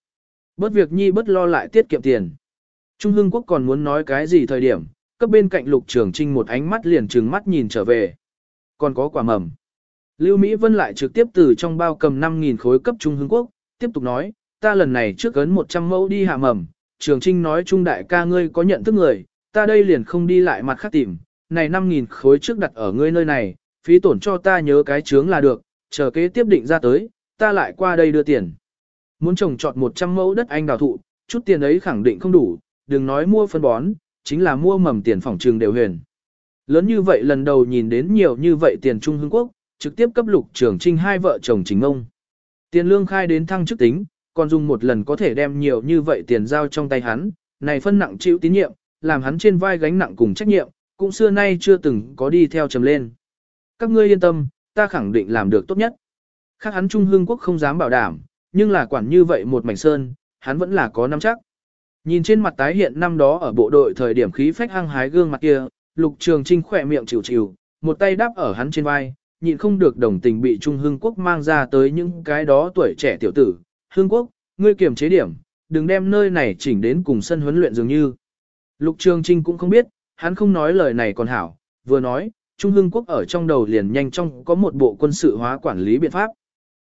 Bớt việc nhi bất lo lại tiết kiệm tiền. Trung Hưng Quốc còn muốn nói cái gì thời điểm, cấp bên cạnh lục trường trinh một ánh mắt liền trừng mắt nhìn trở về. Còn có quả mầm. Lưu Mỹ Vân lại trực tiếp từ trong bao cầm 5.000 khối cấp Trung Hưng Quốc, tiếp tục nói, ta lần này trước ấn 100 mẫu đi hạ mầm, trường trinh nói Trung đại ca ngươi có nhận thức người, ta đây liền không đi lại mặt khác tìm, này 5.000 khối trước đặt ở ngươi nơi này, phí tổn cho ta nhớ cái chướng là được, chờ kế tiếp định ra tới, ta lại qua đây đưa tiền. Muốn trồng trọt 100 mẫu đất anh đào thụ, chút tiền ấy khẳng định không đủ, đừng nói mua phân bón, chính là mua mầm tiền phòng trường đều huyền. Lớn như vậy lần đầu nhìn đến nhiều như vậy tiền Trung Hưng Quốc, trực tiếp cấp lục trường trinh hai vợ chồng chính ông. Tiền lương khai đến thăng chức tính, còn dùng một lần có thể đem nhiều như vậy tiền giao trong tay hắn, này phân nặng chịu tín nhiệm, làm hắn trên vai gánh nặng cùng trách nhiệm, cũng xưa nay chưa từng có đi theo trầm lên. Các ngươi yên tâm, ta khẳng định làm được tốt nhất. Khác hắn Trung Hương Quốc không dám bảo đảm, nhưng là quản như vậy một mảnh sơn, hắn vẫn là có nắm chắc. Nhìn trên mặt tái hiện năm đó ở bộ đội thời điểm khí phách hăng hái gương mặt kia, Lục Trường Trinh khỏe miệng chịu chịu, một tay đáp ở hắn trên vai, nhịn không được đồng tình bị Trung Hưng Quốc mang ra tới những cái đó tuổi trẻ tiểu tử. Hưng Quốc, ngươi kiềm chế điểm, đừng đem nơi này chỉnh đến cùng sân huấn luyện dường như. Lục Trường Trinh cũng không biết, hắn không nói lời này còn hảo, vừa nói, Trung Hưng Quốc ở trong đầu liền nhanh trong có một bộ quân sự hóa quản lý biện pháp.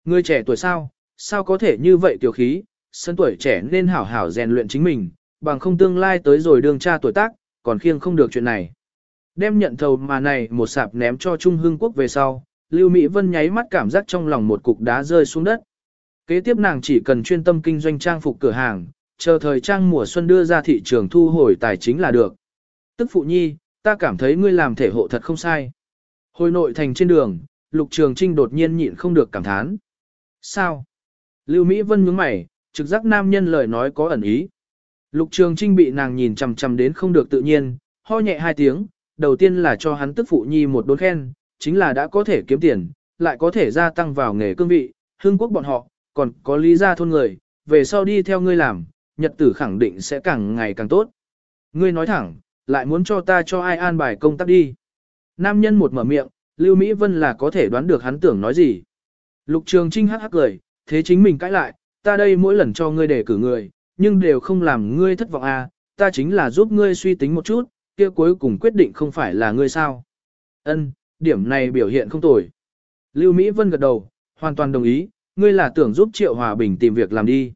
Người trẻ tuổi sao, sao có thể như vậy tiểu khí, sân tuổi trẻ nên hảo hảo rèn luyện chính mình, bằng không tương lai tới rồi đường cha tuổi tác, còn khiêng không được chuyện này. Đem nhận thầu mà này một sạp ném cho Trung Hưng Quốc về sau, Lưu Mỹ Vân nháy mắt cảm giác trong lòng một cục đá rơi xuống đất. Kế tiếp nàng chỉ cần chuyên tâm kinh doanh trang phục cửa hàng, chờ thời trang mùa xuân đưa ra thị trường thu hồi tài chính là được. Tức phụ nhi, ta cảm thấy ngươi làm thể hộ thật không sai. Hồi nội thành trên đường, Lục Trường Trinh đột nhiên nhịn không được cảm thán. Sao? Lưu Mỹ Vân nhướng mày, trực giác nam nhân lời nói có ẩn ý. Lục Trường Trinh bị nàng nhìn chằm chằm đến không được tự nhiên, ho nhẹ hai tiếng, đầu tiên là cho hắn tức phụ nhi một đốn khen, chính là đã có thể kiếm tiền, lại có thể gia tăng vào nghề cương vị, hương quốc bọn họ, còn có lý gia thôn người, về sau đi theo ngươi làm, nhật tử khẳng định sẽ càng ngày càng tốt. Ngươi nói thẳng, lại muốn cho ta cho ai an bài công tác đi. Nam nhân một mở miệng, Lưu Mỹ Vân là có thể đoán được hắn tưởng nói gì. Lục Trường Trinh hắc hắc cười, thế chính mình cãi lại, ta đây mỗi lần cho ngươi để cử người, nhưng đều không làm ngươi thất vọng à, ta chính là giúp ngươi suy tính một chút, kia cuối cùng quyết định không phải là ngươi sao. Ân, điểm này biểu hiện không tồi. Lưu Mỹ Vân gật đầu, hoàn toàn đồng ý, ngươi là tưởng giúp Triệu Hòa Bình tìm việc làm đi.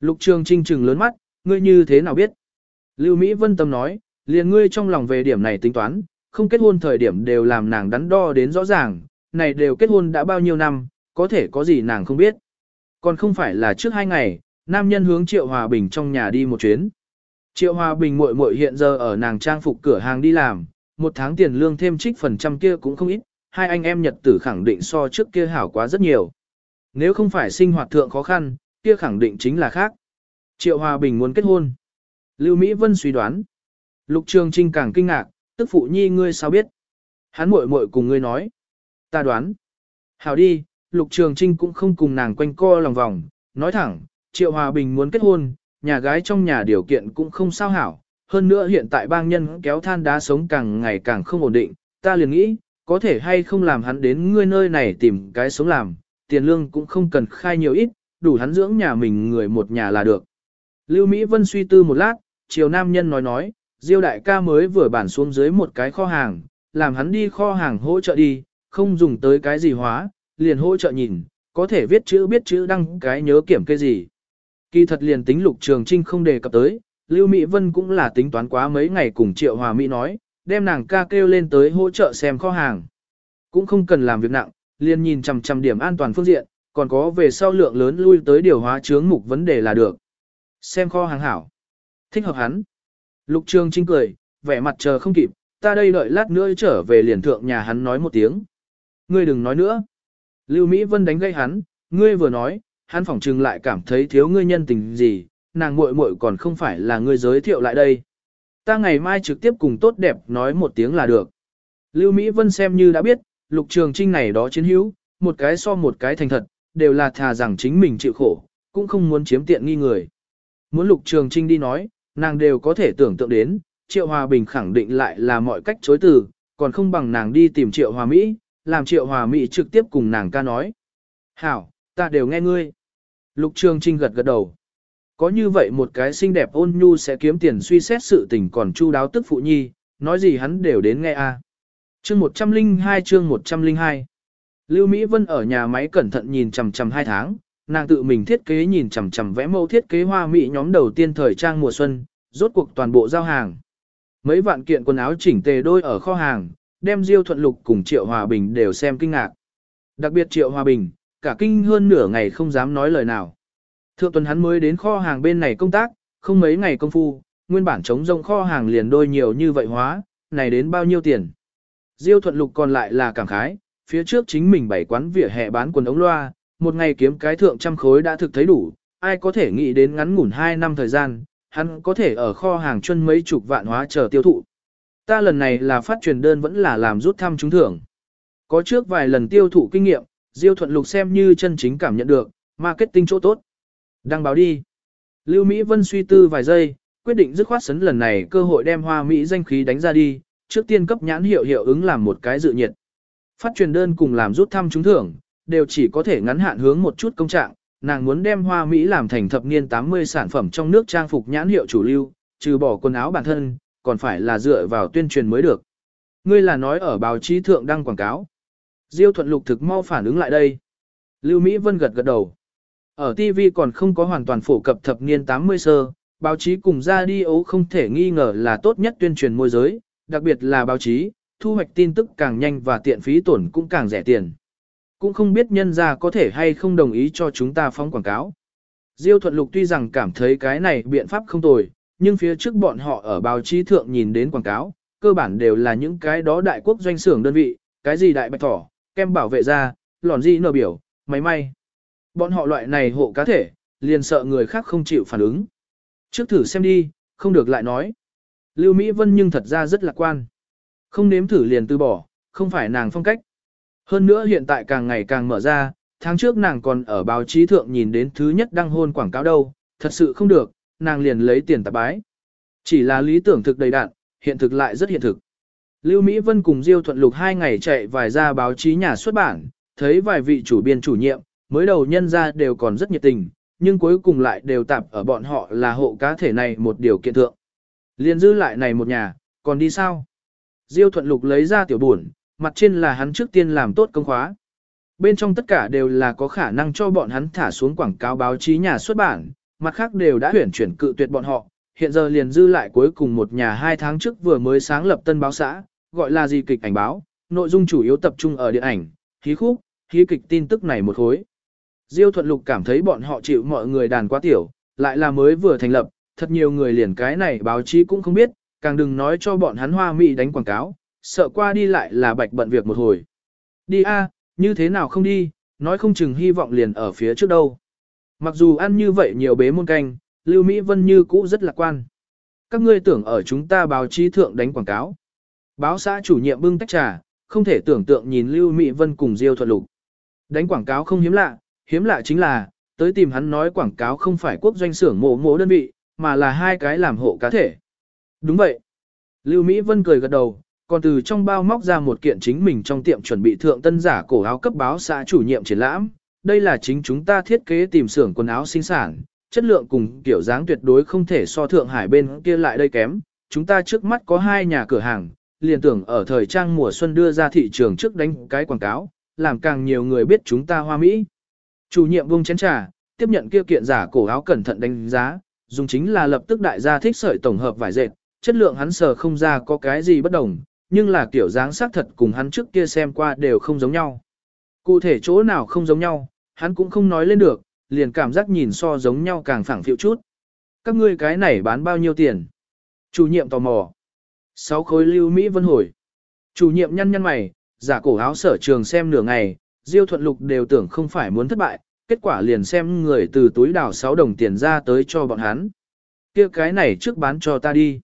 Lục Trường Trinh trừng lớn mắt, ngươi như thế nào biết? Lưu Mỹ Vân tâm nói, liền ngươi trong lòng về điểm này tính toán, không kết hôn thời điểm đều làm nàng đắn đo đến rõ ràng, này đều kết hôn đã bao nhiêu năm, có thể có gì nàng không biết. Còn không phải là trước hai ngày, nam nhân hướng Triệu Hòa Bình trong nhà đi một chuyến. Triệu Hòa Bình muội muội hiện giờ ở nàng trang phục cửa hàng đi làm, một tháng tiền lương thêm trích phần trăm kia cũng không ít, hai anh em nhật tử khẳng định so trước kia hảo quá rất nhiều. Nếu không phải sinh hoạt thượng khó khăn, kia khẳng định chính là khác. Triệu Hòa Bình muốn kết hôn. Lưu Mỹ Vân suy đoán. Lục Trường Trinh càng kinh ngạc, tức phụ nhi ngươi sao biết? Hắn muội muội cùng ngươi nói. Ta đoán. Hảo đi, Lục Trường Trinh cũng không cùng nàng quanh co lòng vòng, nói thẳng, Triệu Hòa Bình muốn kết hôn, nhà gái trong nhà điều kiện cũng không sao hảo, Hơn nữa hiện tại bang nhân kéo than đá sống càng ngày càng không ổn định, ta liền nghĩ, có thể hay không làm hắn đến ngươi nơi này tìm cái sống làm, tiền lương cũng không cần khai nhiều ít, đủ hắn dưỡng nhà mình người một nhà là được. Lưu Mỹ Vân suy tư một lát, chiều nam nhân nói nói, Diêu đại ca mới vừa bản xuống dưới một cái kho hàng, làm hắn đi kho hàng hỗ trợ đi, không dùng tới cái gì hóa, liền hỗ trợ nhìn, có thể viết chữ biết chữ đăng cái nhớ kiểm cái gì. Kỳ thật liền tính lục trường trinh không đề cập tới, Lưu Mỹ Vân cũng là tính toán quá mấy ngày cùng Triệu Hòa Mỹ nói, đem nàng ca kêu lên tới hỗ trợ xem kho hàng. Cũng không cần làm việc nặng, liền nhìn chằm chằm điểm an toàn phương diện, còn có về sau lượng lớn lui tới điều hóa chướng mục vấn đề là được. Xem kho hàng hảo. Thích hợp hắn. Lục Trường Trinh cười, vẻ mặt chờ không kịp, ta đây đợi lát nữa trở về liền thượng nhà hắn nói một tiếng. Ngươi đừng nói nữa. Lưu Mỹ Vân đánh gây hắn, ngươi vừa nói, hắn phỏng trừng lại cảm thấy thiếu ngươi nhân tình gì, nàng muội muội còn không phải là ngươi giới thiệu lại đây. Ta ngày mai trực tiếp cùng tốt đẹp nói một tiếng là được. Lưu Mỹ Vân xem như đã biết, lục trường trinh này đó chiến hữu, một cái so một cái thành thật, đều là thà rằng chính mình chịu khổ, cũng không muốn chiếm tiện nghi người. Muốn lục trường trinh đi nói, nàng đều có thể tưởng tượng đến, Triệu Hòa Bình khẳng định lại là mọi cách chối từ, còn không bằng nàng đi tìm Triệu Hòa Mỹ, làm Triệu Hòa Mỹ trực tiếp cùng nàng ca nói. Hảo, ta đều nghe ngươi. Lục Trường Trinh gật gật đầu. Có như vậy một cái xinh đẹp ôn nhu sẽ kiếm tiền suy xét sự tình còn chu đáo tức phụ nhi, nói gì hắn đều đến nghe a. À. Chương 102 chương 102 Lưu Mỹ Vân ở nhà máy cẩn thận nhìn chằm chằm hai tháng, nàng tự mình thiết kế nhìn chằm chằm vẽ mẫu thiết kế hoa mỹ nhóm đầu tiên thời trang mùa xuân, rốt cuộc toàn bộ giao hàng. Mấy vạn kiện quần áo chỉnh tề đôi ở kho hàng, đem Diêu Thuận Lục cùng Triệu Hòa Bình đều xem kinh ngạc. Đặc biệt Triệu Hòa Bình, cả kinh hơn nửa ngày không dám nói lời nào. Thượng tuần hắn mới đến kho hàng bên này công tác, không mấy ngày công phu, nguyên bản chống rông kho hàng liền đôi nhiều như vậy hóa, này đến bao nhiêu tiền. Diêu Thuận Lục còn lại là cảm khái, phía trước chính mình bảy quán vỉa hè bán quần ống loa, một ngày kiếm cái thượng trăm khối đã thực thấy đủ, ai có thể nghĩ đến ngắn ngủn hai năm thời gian, hắn có thể ở kho hàng chân mấy chục vạn hóa chờ tiêu thụ. Ta lần này là phát truyền đơn vẫn là làm rút thăm trúng thưởng. Có trước vài lần tiêu thụ kinh nghiệm, Diêu Thuận Lục xem như chân chính cảm nhận được, marketing chỗ tốt. Đăng báo đi. Lưu Mỹ Vân suy tư vài giây, quyết định dứt khoát sấn lần này cơ hội đem hoa Mỹ danh khí đánh ra đi, trước tiên cấp nhãn hiệu hiệu ứng làm một cái dự nhiệt. Phát truyền đơn cùng làm rút thăm trúng thưởng, đều chỉ có thể ngắn hạn hướng một chút công trạng, nàng muốn đem hoa Mỹ làm thành thập niên 80 sản phẩm trong nước trang phục nhãn hiệu chủ lưu, trừ bỏ quần áo bản thân, còn phải là dựa vào tuyên truyền mới được. Ngươi là nói ở báo chí thượng đăng quảng cáo. Diêu thuận lục thực mau phản ứng lại đây. Lưu Mỹ Vân gật gật đầu. Ở TV còn không có hoàn toàn phổ cập thập niên 80 sơ, báo chí cùng ra đi ấu không thể nghi ngờ là tốt nhất tuyên truyền môi giới, đặc biệt là báo chí, thu hoạch tin tức càng nhanh và tiện phí tổn cũng càng rẻ tiền. Cũng không biết nhân ra có thể hay không đồng ý cho chúng ta phóng quảng cáo. Diêu Thuận Lục tuy rằng cảm thấy cái này biện pháp không tồi, nhưng phía trước bọn họ ở báo chí thượng nhìn đến quảng cáo, cơ bản đều là những cái đó đại quốc doanh xưởng đơn vị, cái gì đại bạch thỏ, kem bảo vệ da, lòn gì nở biểu, máy may. Bọn họ loại này hộ cá thể, liền sợ người khác không chịu phản ứng. Trước thử xem đi, không được lại nói. Lưu Mỹ Vân nhưng thật ra rất lạc quan. Không nếm thử liền từ bỏ, không phải nàng phong cách. Hơn nữa hiện tại càng ngày càng mở ra, tháng trước nàng còn ở báo chí thượng nhìn đến thứ nhất đăng hôn quảng cáo đâu, thật sự không được, nàng liền lấy tiền tạp bái. Chỉ là lý tưởng thực đầy đạn, hiện thực lại rất hiện thực. Lưu Mỹ Vân cùng Diêu Thuận Lục hai ngày chạy vài ra báo chí nhà xuất bản, thấy vài vị chủ biên chủ nhiệm, mới đầu nhân ra đều còn rất nhiệt tình, nhưng cuối cùng lại đều tạp ở bọn họ là hộ cá thể này một điều kiện thượng. Liên dư lại này một nhà, còn đi sao? Diêu Thuận Lục lấy ra tiểu buồn, mặt trên là hắn trước tiên làm tốt công khóa. Bên trong tất cả đều là có khả năng cho bọn hắn thả xuống quảng cáo báo chí nhà xuất bản, mặt khác đều đã huyển chuyển cự tuyệt bọn họ, hiện giờ liền dư lại cuối cùng một nhà hai tháng trước vừa mới sáng lập tân báo xã, gọi là gì kịch ảnh báo, nội dung chủ yếu tập trung ở điện ảnh, khí khúc, khí kịch tin tức này một khối. Diêu Thuận Lục cảm thấy bọn họ chịu mọi người đàn quá tiểu, lại là mới vừa thành lập, thật nhiều người liền cái này báo chí cũng không biết, càng đừng nói cho bọn hắn hoa mỹ đánh quảng cáo, sợ qua đi lại là bạch bận việc một hồi. Đi a, như thế nào không đi, nói không chừng hy vọng liền ở phía trước đâu. Mặc dù ăn như vậy nhiều bế môn canh, Lưu Mỹ Vân như cũ rất lạc quan. Các ngươi tưởng ở chúng ta báo chí thượng đánh quảng cáo. Báo xã chủ nhiệm bưng tách trà, không thể tưởng tượng nhìn Lưu Mỹ Vân cùng Diêu Thuận Lục. Đánh quảng cáo không hiếm lạ, hiếm lạ chính là, tới tìm hắn nói quảng cáo không phải quốc doanh xưởng mổ mổ đơn vị, mà là hai cái làm hộ cá thể. Đúng vậy. Lưu Mỹ Vân cười gật đầu, còn từ trong bao móc ra một kiện chính mình trong tiệm chuẩn bị thượng tân giả cổ áo cấp báo xã chủ nhiệm triển lãm. Đây là chính chúng ta thiết kế tìm xưởng quần áo sinh sản, chất lượng cùng kiểu dáng tuyệt đối không thể so Thượng Hải bên kia lại đây kém. Chúng ta trước mắt có hai nhà cửa hàng, liền tưởng ở thời trang mùa xuân đưa ra thị trường trước đánh cái quảng cáo, làm càng nhiều người biết chúng ta hoa Mỹ. Chủ nhiệm vung chén trà, tiếp nhận kia kiện giả cổ áo cẩn thận đánh giá, dùng chính là lập tức đại gia thích sợi tổng hợp vải dệt, chất lượng hắn sờ không ra có cái gì bất đồng, nhưng là kiểu dáng sắc thật cùng hắn trước kia xem qua đều không giống nhau. Cụ thể chỗ nào không giống nhau, hắn cũng không nói lên được, liền cảm giác nhìn so giống nhau càng phẳng phiu chút. Các ngươi cái này bán bao nhiêu tiền? Chủ nhiệm tò mò. Sáu khối lưu Mỹ vân hồi. Chủ nhiệm nhăn nhăn mày, giả cổ áo sở trường xem nửa ngày, Diêu Thuận Lục đều tưởng không phải muốn thất bại, kết quả liền xem người từ túi đảo 6 đồng tiền ra tới cho bọn hắn. kia cái này trước bán cho ta đi.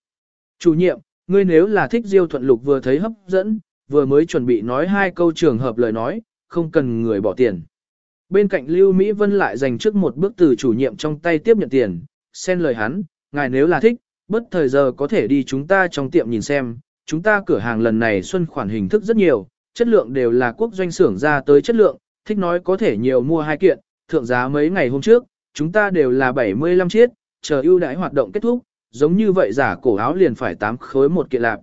Chủ nhiệm, ngươi nếu là thích Diêu Thuận Lục vừa thấy hấp dẫn, vừa mới chuẩn bị nói hai câu trường hợp lời nói, không cần người bỏ tiền. Bên cạnh Lưu Mỹ Vân lại dành trước một bước từ chủ nhiệm trong tay tiếp nhận tiền, xen lời hắn, ngài nếu là thích, bất thời giờ có thể đi chúng ta trong tiệm nhìn xem, chúng ta cửa hàng lần này xuân khoản hình thức rất nhiều, chất lượng đều là quốc doanh xưởng ra tới chất lượng, thích nói có thể nhiều mua hai kiện, thượng giá mấy ngày hôm trước, chúng ta đều là 75 chiếc, chờ ưu đãi hoạt động kết thúc, giống như vậy giả cổ áo liền phải 8 khối một kiện lạp.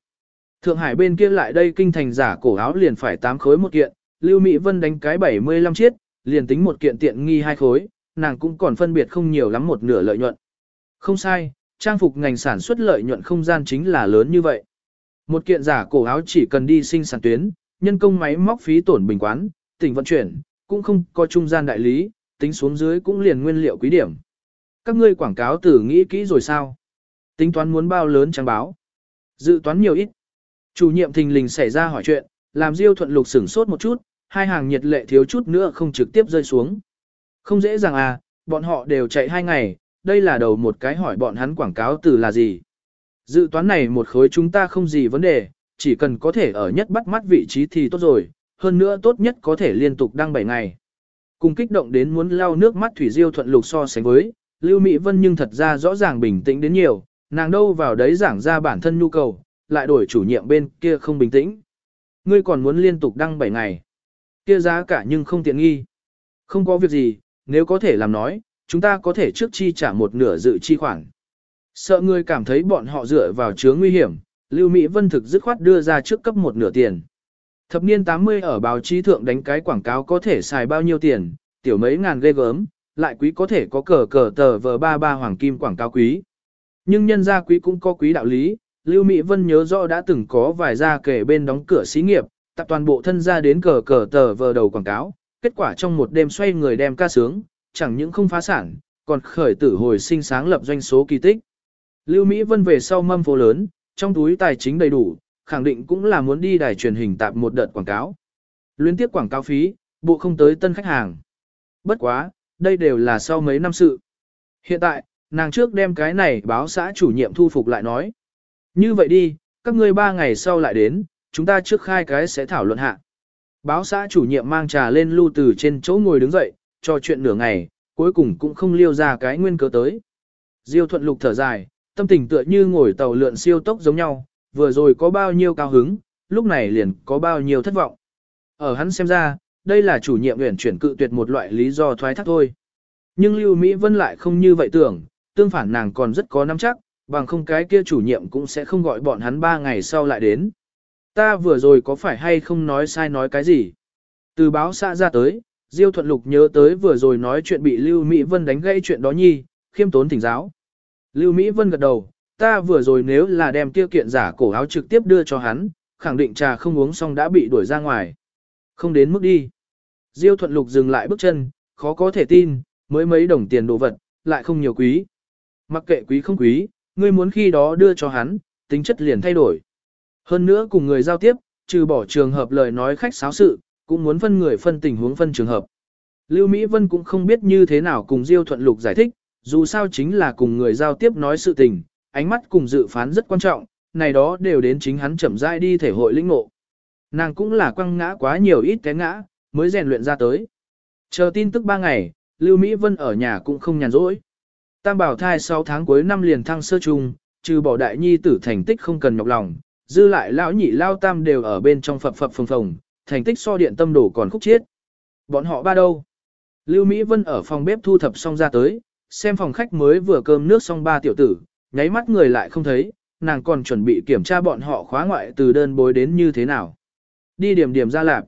Thượng Hải bên kia lại đây kinh thành giả cổ áo liền phải 8 khối một kiện, Lưu Mỹ Vân đánh cái 75 chiếc, liền tính một kiện tiện nghi hai khối, nàng cũng còn phân biệt không nhiều lắm một nửa lợi nhuận. Không sai, trang phục ngành sản xuất lợi nhuận không gian chính là lớn như vậy. Một kiện giả cổ áo chỉ cần đi sinh sản tuyến, nhân công máy móc phí tổn bình quán, tỉnh vận chuyển, cũng không có trung gian đại lý, tính xuống dưới cũng liền nguyên liệu quý điểm. Các ngươi quảng cáo tử nghĩ kỹ rồi sao? Tính toán muốn bao lớn trang báo? Dự toán nhiều ít. Chủ nhiệm thình lình xảy ra hỏi chuyện, làm Diêu Thuận Lục sửng sốt một chút, hai hàng nhiệt lệ thiếu chút nữa không trực tiếp rơi xuống. Không dễ dàng à, bọn họ đều chạy hai ngày, đây là đầu một cái hỏi bọn hắn quảng cáo từ là gì. Dự toán này một khối chúng ta không gì vấn đề, chỉ cần có thể ở nhất bắt mắt vị trí thì tốt rồi, hơn nữa tốt nhất có thể liên tục đăng 7 ngày. Cùng kích động đến muốn lau nước mắt Thủy Diêu thuận lục so sánh với, Lưu Mỹ Vân nhưng thật ra rõ ràng bình tĩnh đến nhiều, nàng đâu vào đấy giảng ra bản thân nhu cầu, lại đổi chủ nhiệm bên kia không bình tĩnh. Ngươi còn muốn liên tục đăng 7 ngày. Kia giá cả nhưng không tiện nghi. Không có việc gì, nếu có thể làm nói, chúng ta có thể trước chi trả một nửa dự chi khoản. Sợ người cảm thấy bọn họ dựa vào chứa nguy hiểm, Lưu Mỹ Vân thực dứt khoát đưa ra trước cấp một nửa tiền. Thập niên 80 ở báo chí thượng đánh cái quảng cáo có thể xài bao nhiêu tiền, tiểu mấy ngàn ghê gớm, lại quý có thể có cờ cờ tờ vờ ba ba hoàng kim quảng cáo quý. Nhưng nhân gia quý cũng có quý đạo lý, Lưu Mỹ Vân nhớ rõ đã từng có vài gia kể bên đóng cửa xí nghiệp, tập toàn bộ thân gia đến cờ cờ tờ vờ đầu quảng cáo, kết quả trong một đêm xoay người đem ca sướng, chẳng những không phá sản, còn khởi tử hồi sinh sáng lập doanh số kỳ tích. Lưu Mỹ Vân về sau mâm phố lớn, trong túi tài chính đầy đủ, khẳng định cũng là muốn đi đài truyền hình tạp một đợt quảng cáo. Liên tiếp quảng cáo phí, bộ không tới tân khách hàng. Bất quá, đây đều là sau mấy năm sự. Hiện tại, nàng trước đem cái này báo xã chủ nhiệm thu phục lại nói. Như vậy đi, các ngươi ba ngày sau lại đến, chúng ta trước khai cái sẽ thảo luận hạ. Báo xã chủ nhiệm mang trà lên lưu từ trên chỗ ngồi đứng dậy, trò chuyện nửa ngày, cuối cùng cũng không liêu ra cái nguyên cớ tới. Diêu thuận lục thở dài, tâm tình tựa như ngồi tàu lượn siêu tốc giống nhau, vừa rồi có bao nhiêu cao hứng, lúc này liền có bao nhiêu thất vọng. Ở hắn xem ra, đây là chủ nhiệm uyển chuyển cự tuyệt một loại lý do thoái thác thôi. Nhưng Lưu Mỹ Vân lại không như vậy tưởng, tương phản nàng còn rất có nắm chắc, bằng không cái kia chủ nhiệm cũng sẽ không gọi bọn hắn ba ngày sau lại đến. Ta vừa rồi có phải hay không nói sai nói cái gì? Từ báo xã ra tới, Diêu Thuận Lục nhớ tới vừa rồi nói chuyện bị Lưu Mỹ Vân đánh gãy chuyện đó nhi, khiêm tốn thỉnh giáo. Lưu Mỹ Vân gật đầu, ta vừa rồi nếu là đem tiêu kiện giả cổ áo trực tiếp đưa cho hắn, khẳng định trà không uống xong đã bị đuổi ra ngoài. Không đến mức đi. Diêu Thuận Lục dừng lại bước chân, khó có thể tin, mới mấy đồng tiền đồ vật, lại không nhiều quý. Mặc kệ quý không quý, ngươi muốn khi đó đưa cho hắn, tính chất liền thay đổi. Hơn nữa cùng người giao tiếp, trừ bỏ trường hợp lời nói khách sáo sự, cũng muốn phân người phân tình huống phân trường hợp. Lưu Mỹ Vân cũng không biết như thế nào cùng Diêu Thuận Lục giải thích, dù sao chính là cùng người giao tiếp nói sự tình, ánh mắt cùng dự phán rất quan trọng, này đó đều đến chính hắn chậm rãi đi thể hội lĩnh ngộ. Nàng cũng là quăng ngã quá nhiều ít té ngã, mới rèn luyện ra tới. Chờ tin tức 3 ngày, Lưu Mỹ Vân ở nhà cũng không nhàn rỗi. Tam bảo thai 6 tháng cuối năm liền thăng sơ trùng, trừ bỏ đại nhi tử thành tích không cần nhọc lòng, dư lại lão nhị lao tam đều ở bên trong phập phập phồng phồng, thành tích so điện tâm đổ còn khúc chiết. Bọn họ ba đâu? Lưu Mỹ Vân ở phòng bếp thu thập xong ra tới, xem phòng khách mới vừa cơm nước xong ba tiểu tử, nháy mắt người lại không thấy, nàng còn chuẩn bị kiểm tra bọn họ khóa ngoại từ đơn bối đến như thế nào. Đi điểm điểm ra lạp.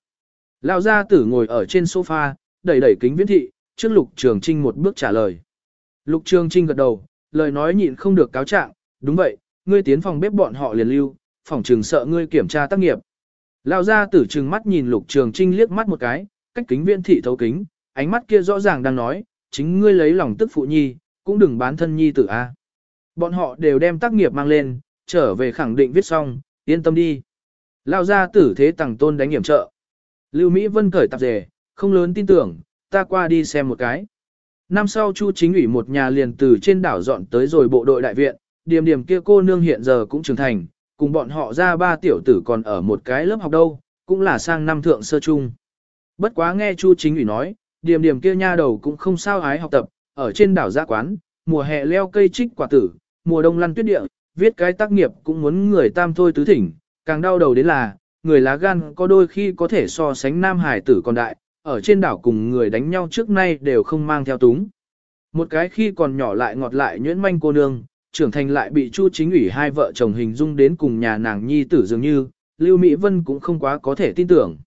Lão gia tử ngồi ở trên sofa, đẩy đẩy kính viễn thị, trước lục trường trinh một bước trả lời. Lục trường trinh gật đầu, lời nói nhịn không được cáo trạng, đúng vậy, ngươi tiến phòng bếp bọn họ liền lưu, phòng trường sợ ngươi kiểm tra tác nghiệp. Lão gia tử trừng mắt nhìn lục trường trinh liếc mắt một cái, cách kính viên thị thấu kính, ánh mắt kia rõ ràng đang nói, chính ngươi lấy lòng tức phụ nhi, cũng đừng bán thân nhi tử a. Bọn họ đều đem tác nghiệp mang lên, trở về khẳng định viết xong, yên tâm đi. Lao ra tử thế tàng tôn đánh hiểm trợ. Lưu Mỹ Vân cởi tạp dề, không lớn tin tưởng, ta qua đi xem một cái. Năm sau Chu chính ủy một nhà liền từ trên đảo dọn tới rồi bộ đội đại viện, điểm điểm kia cô nương hiện giờ cũng trưởng thành, cùng bọn họ ra ba tiểu tử còn ở một cái lớp học đâu, cũng là sang năm thượng sơ trung. Bất quá nghe Chu chính ủy nói, điểm điểm kia nha đầu cũng không sao ái học tập, ở trên đảo gia quán, mùa hè leo cây trích quả tử, mùa đông lăn tuyết địa, viết cái tác nghiệp cũng muốn người tam thôi tứ thỉnh, càng đau đầu đến là, người lá gan có đôi khi có thể so sánh nam hải tử còn đại, ở trên đảo cùng người đánh nhau trước nay đều không mang theo túng. Một cái khi còn nhỏ lại ngọt lại nhuyễn manh cô nương, trưởng thành lại bị Chu chính ủy hai vợ chồng hình dung đến cùng nhà nàng nhi tử dường như, Lưu Mỹ Vân cũng không quá có thể tin tưởng.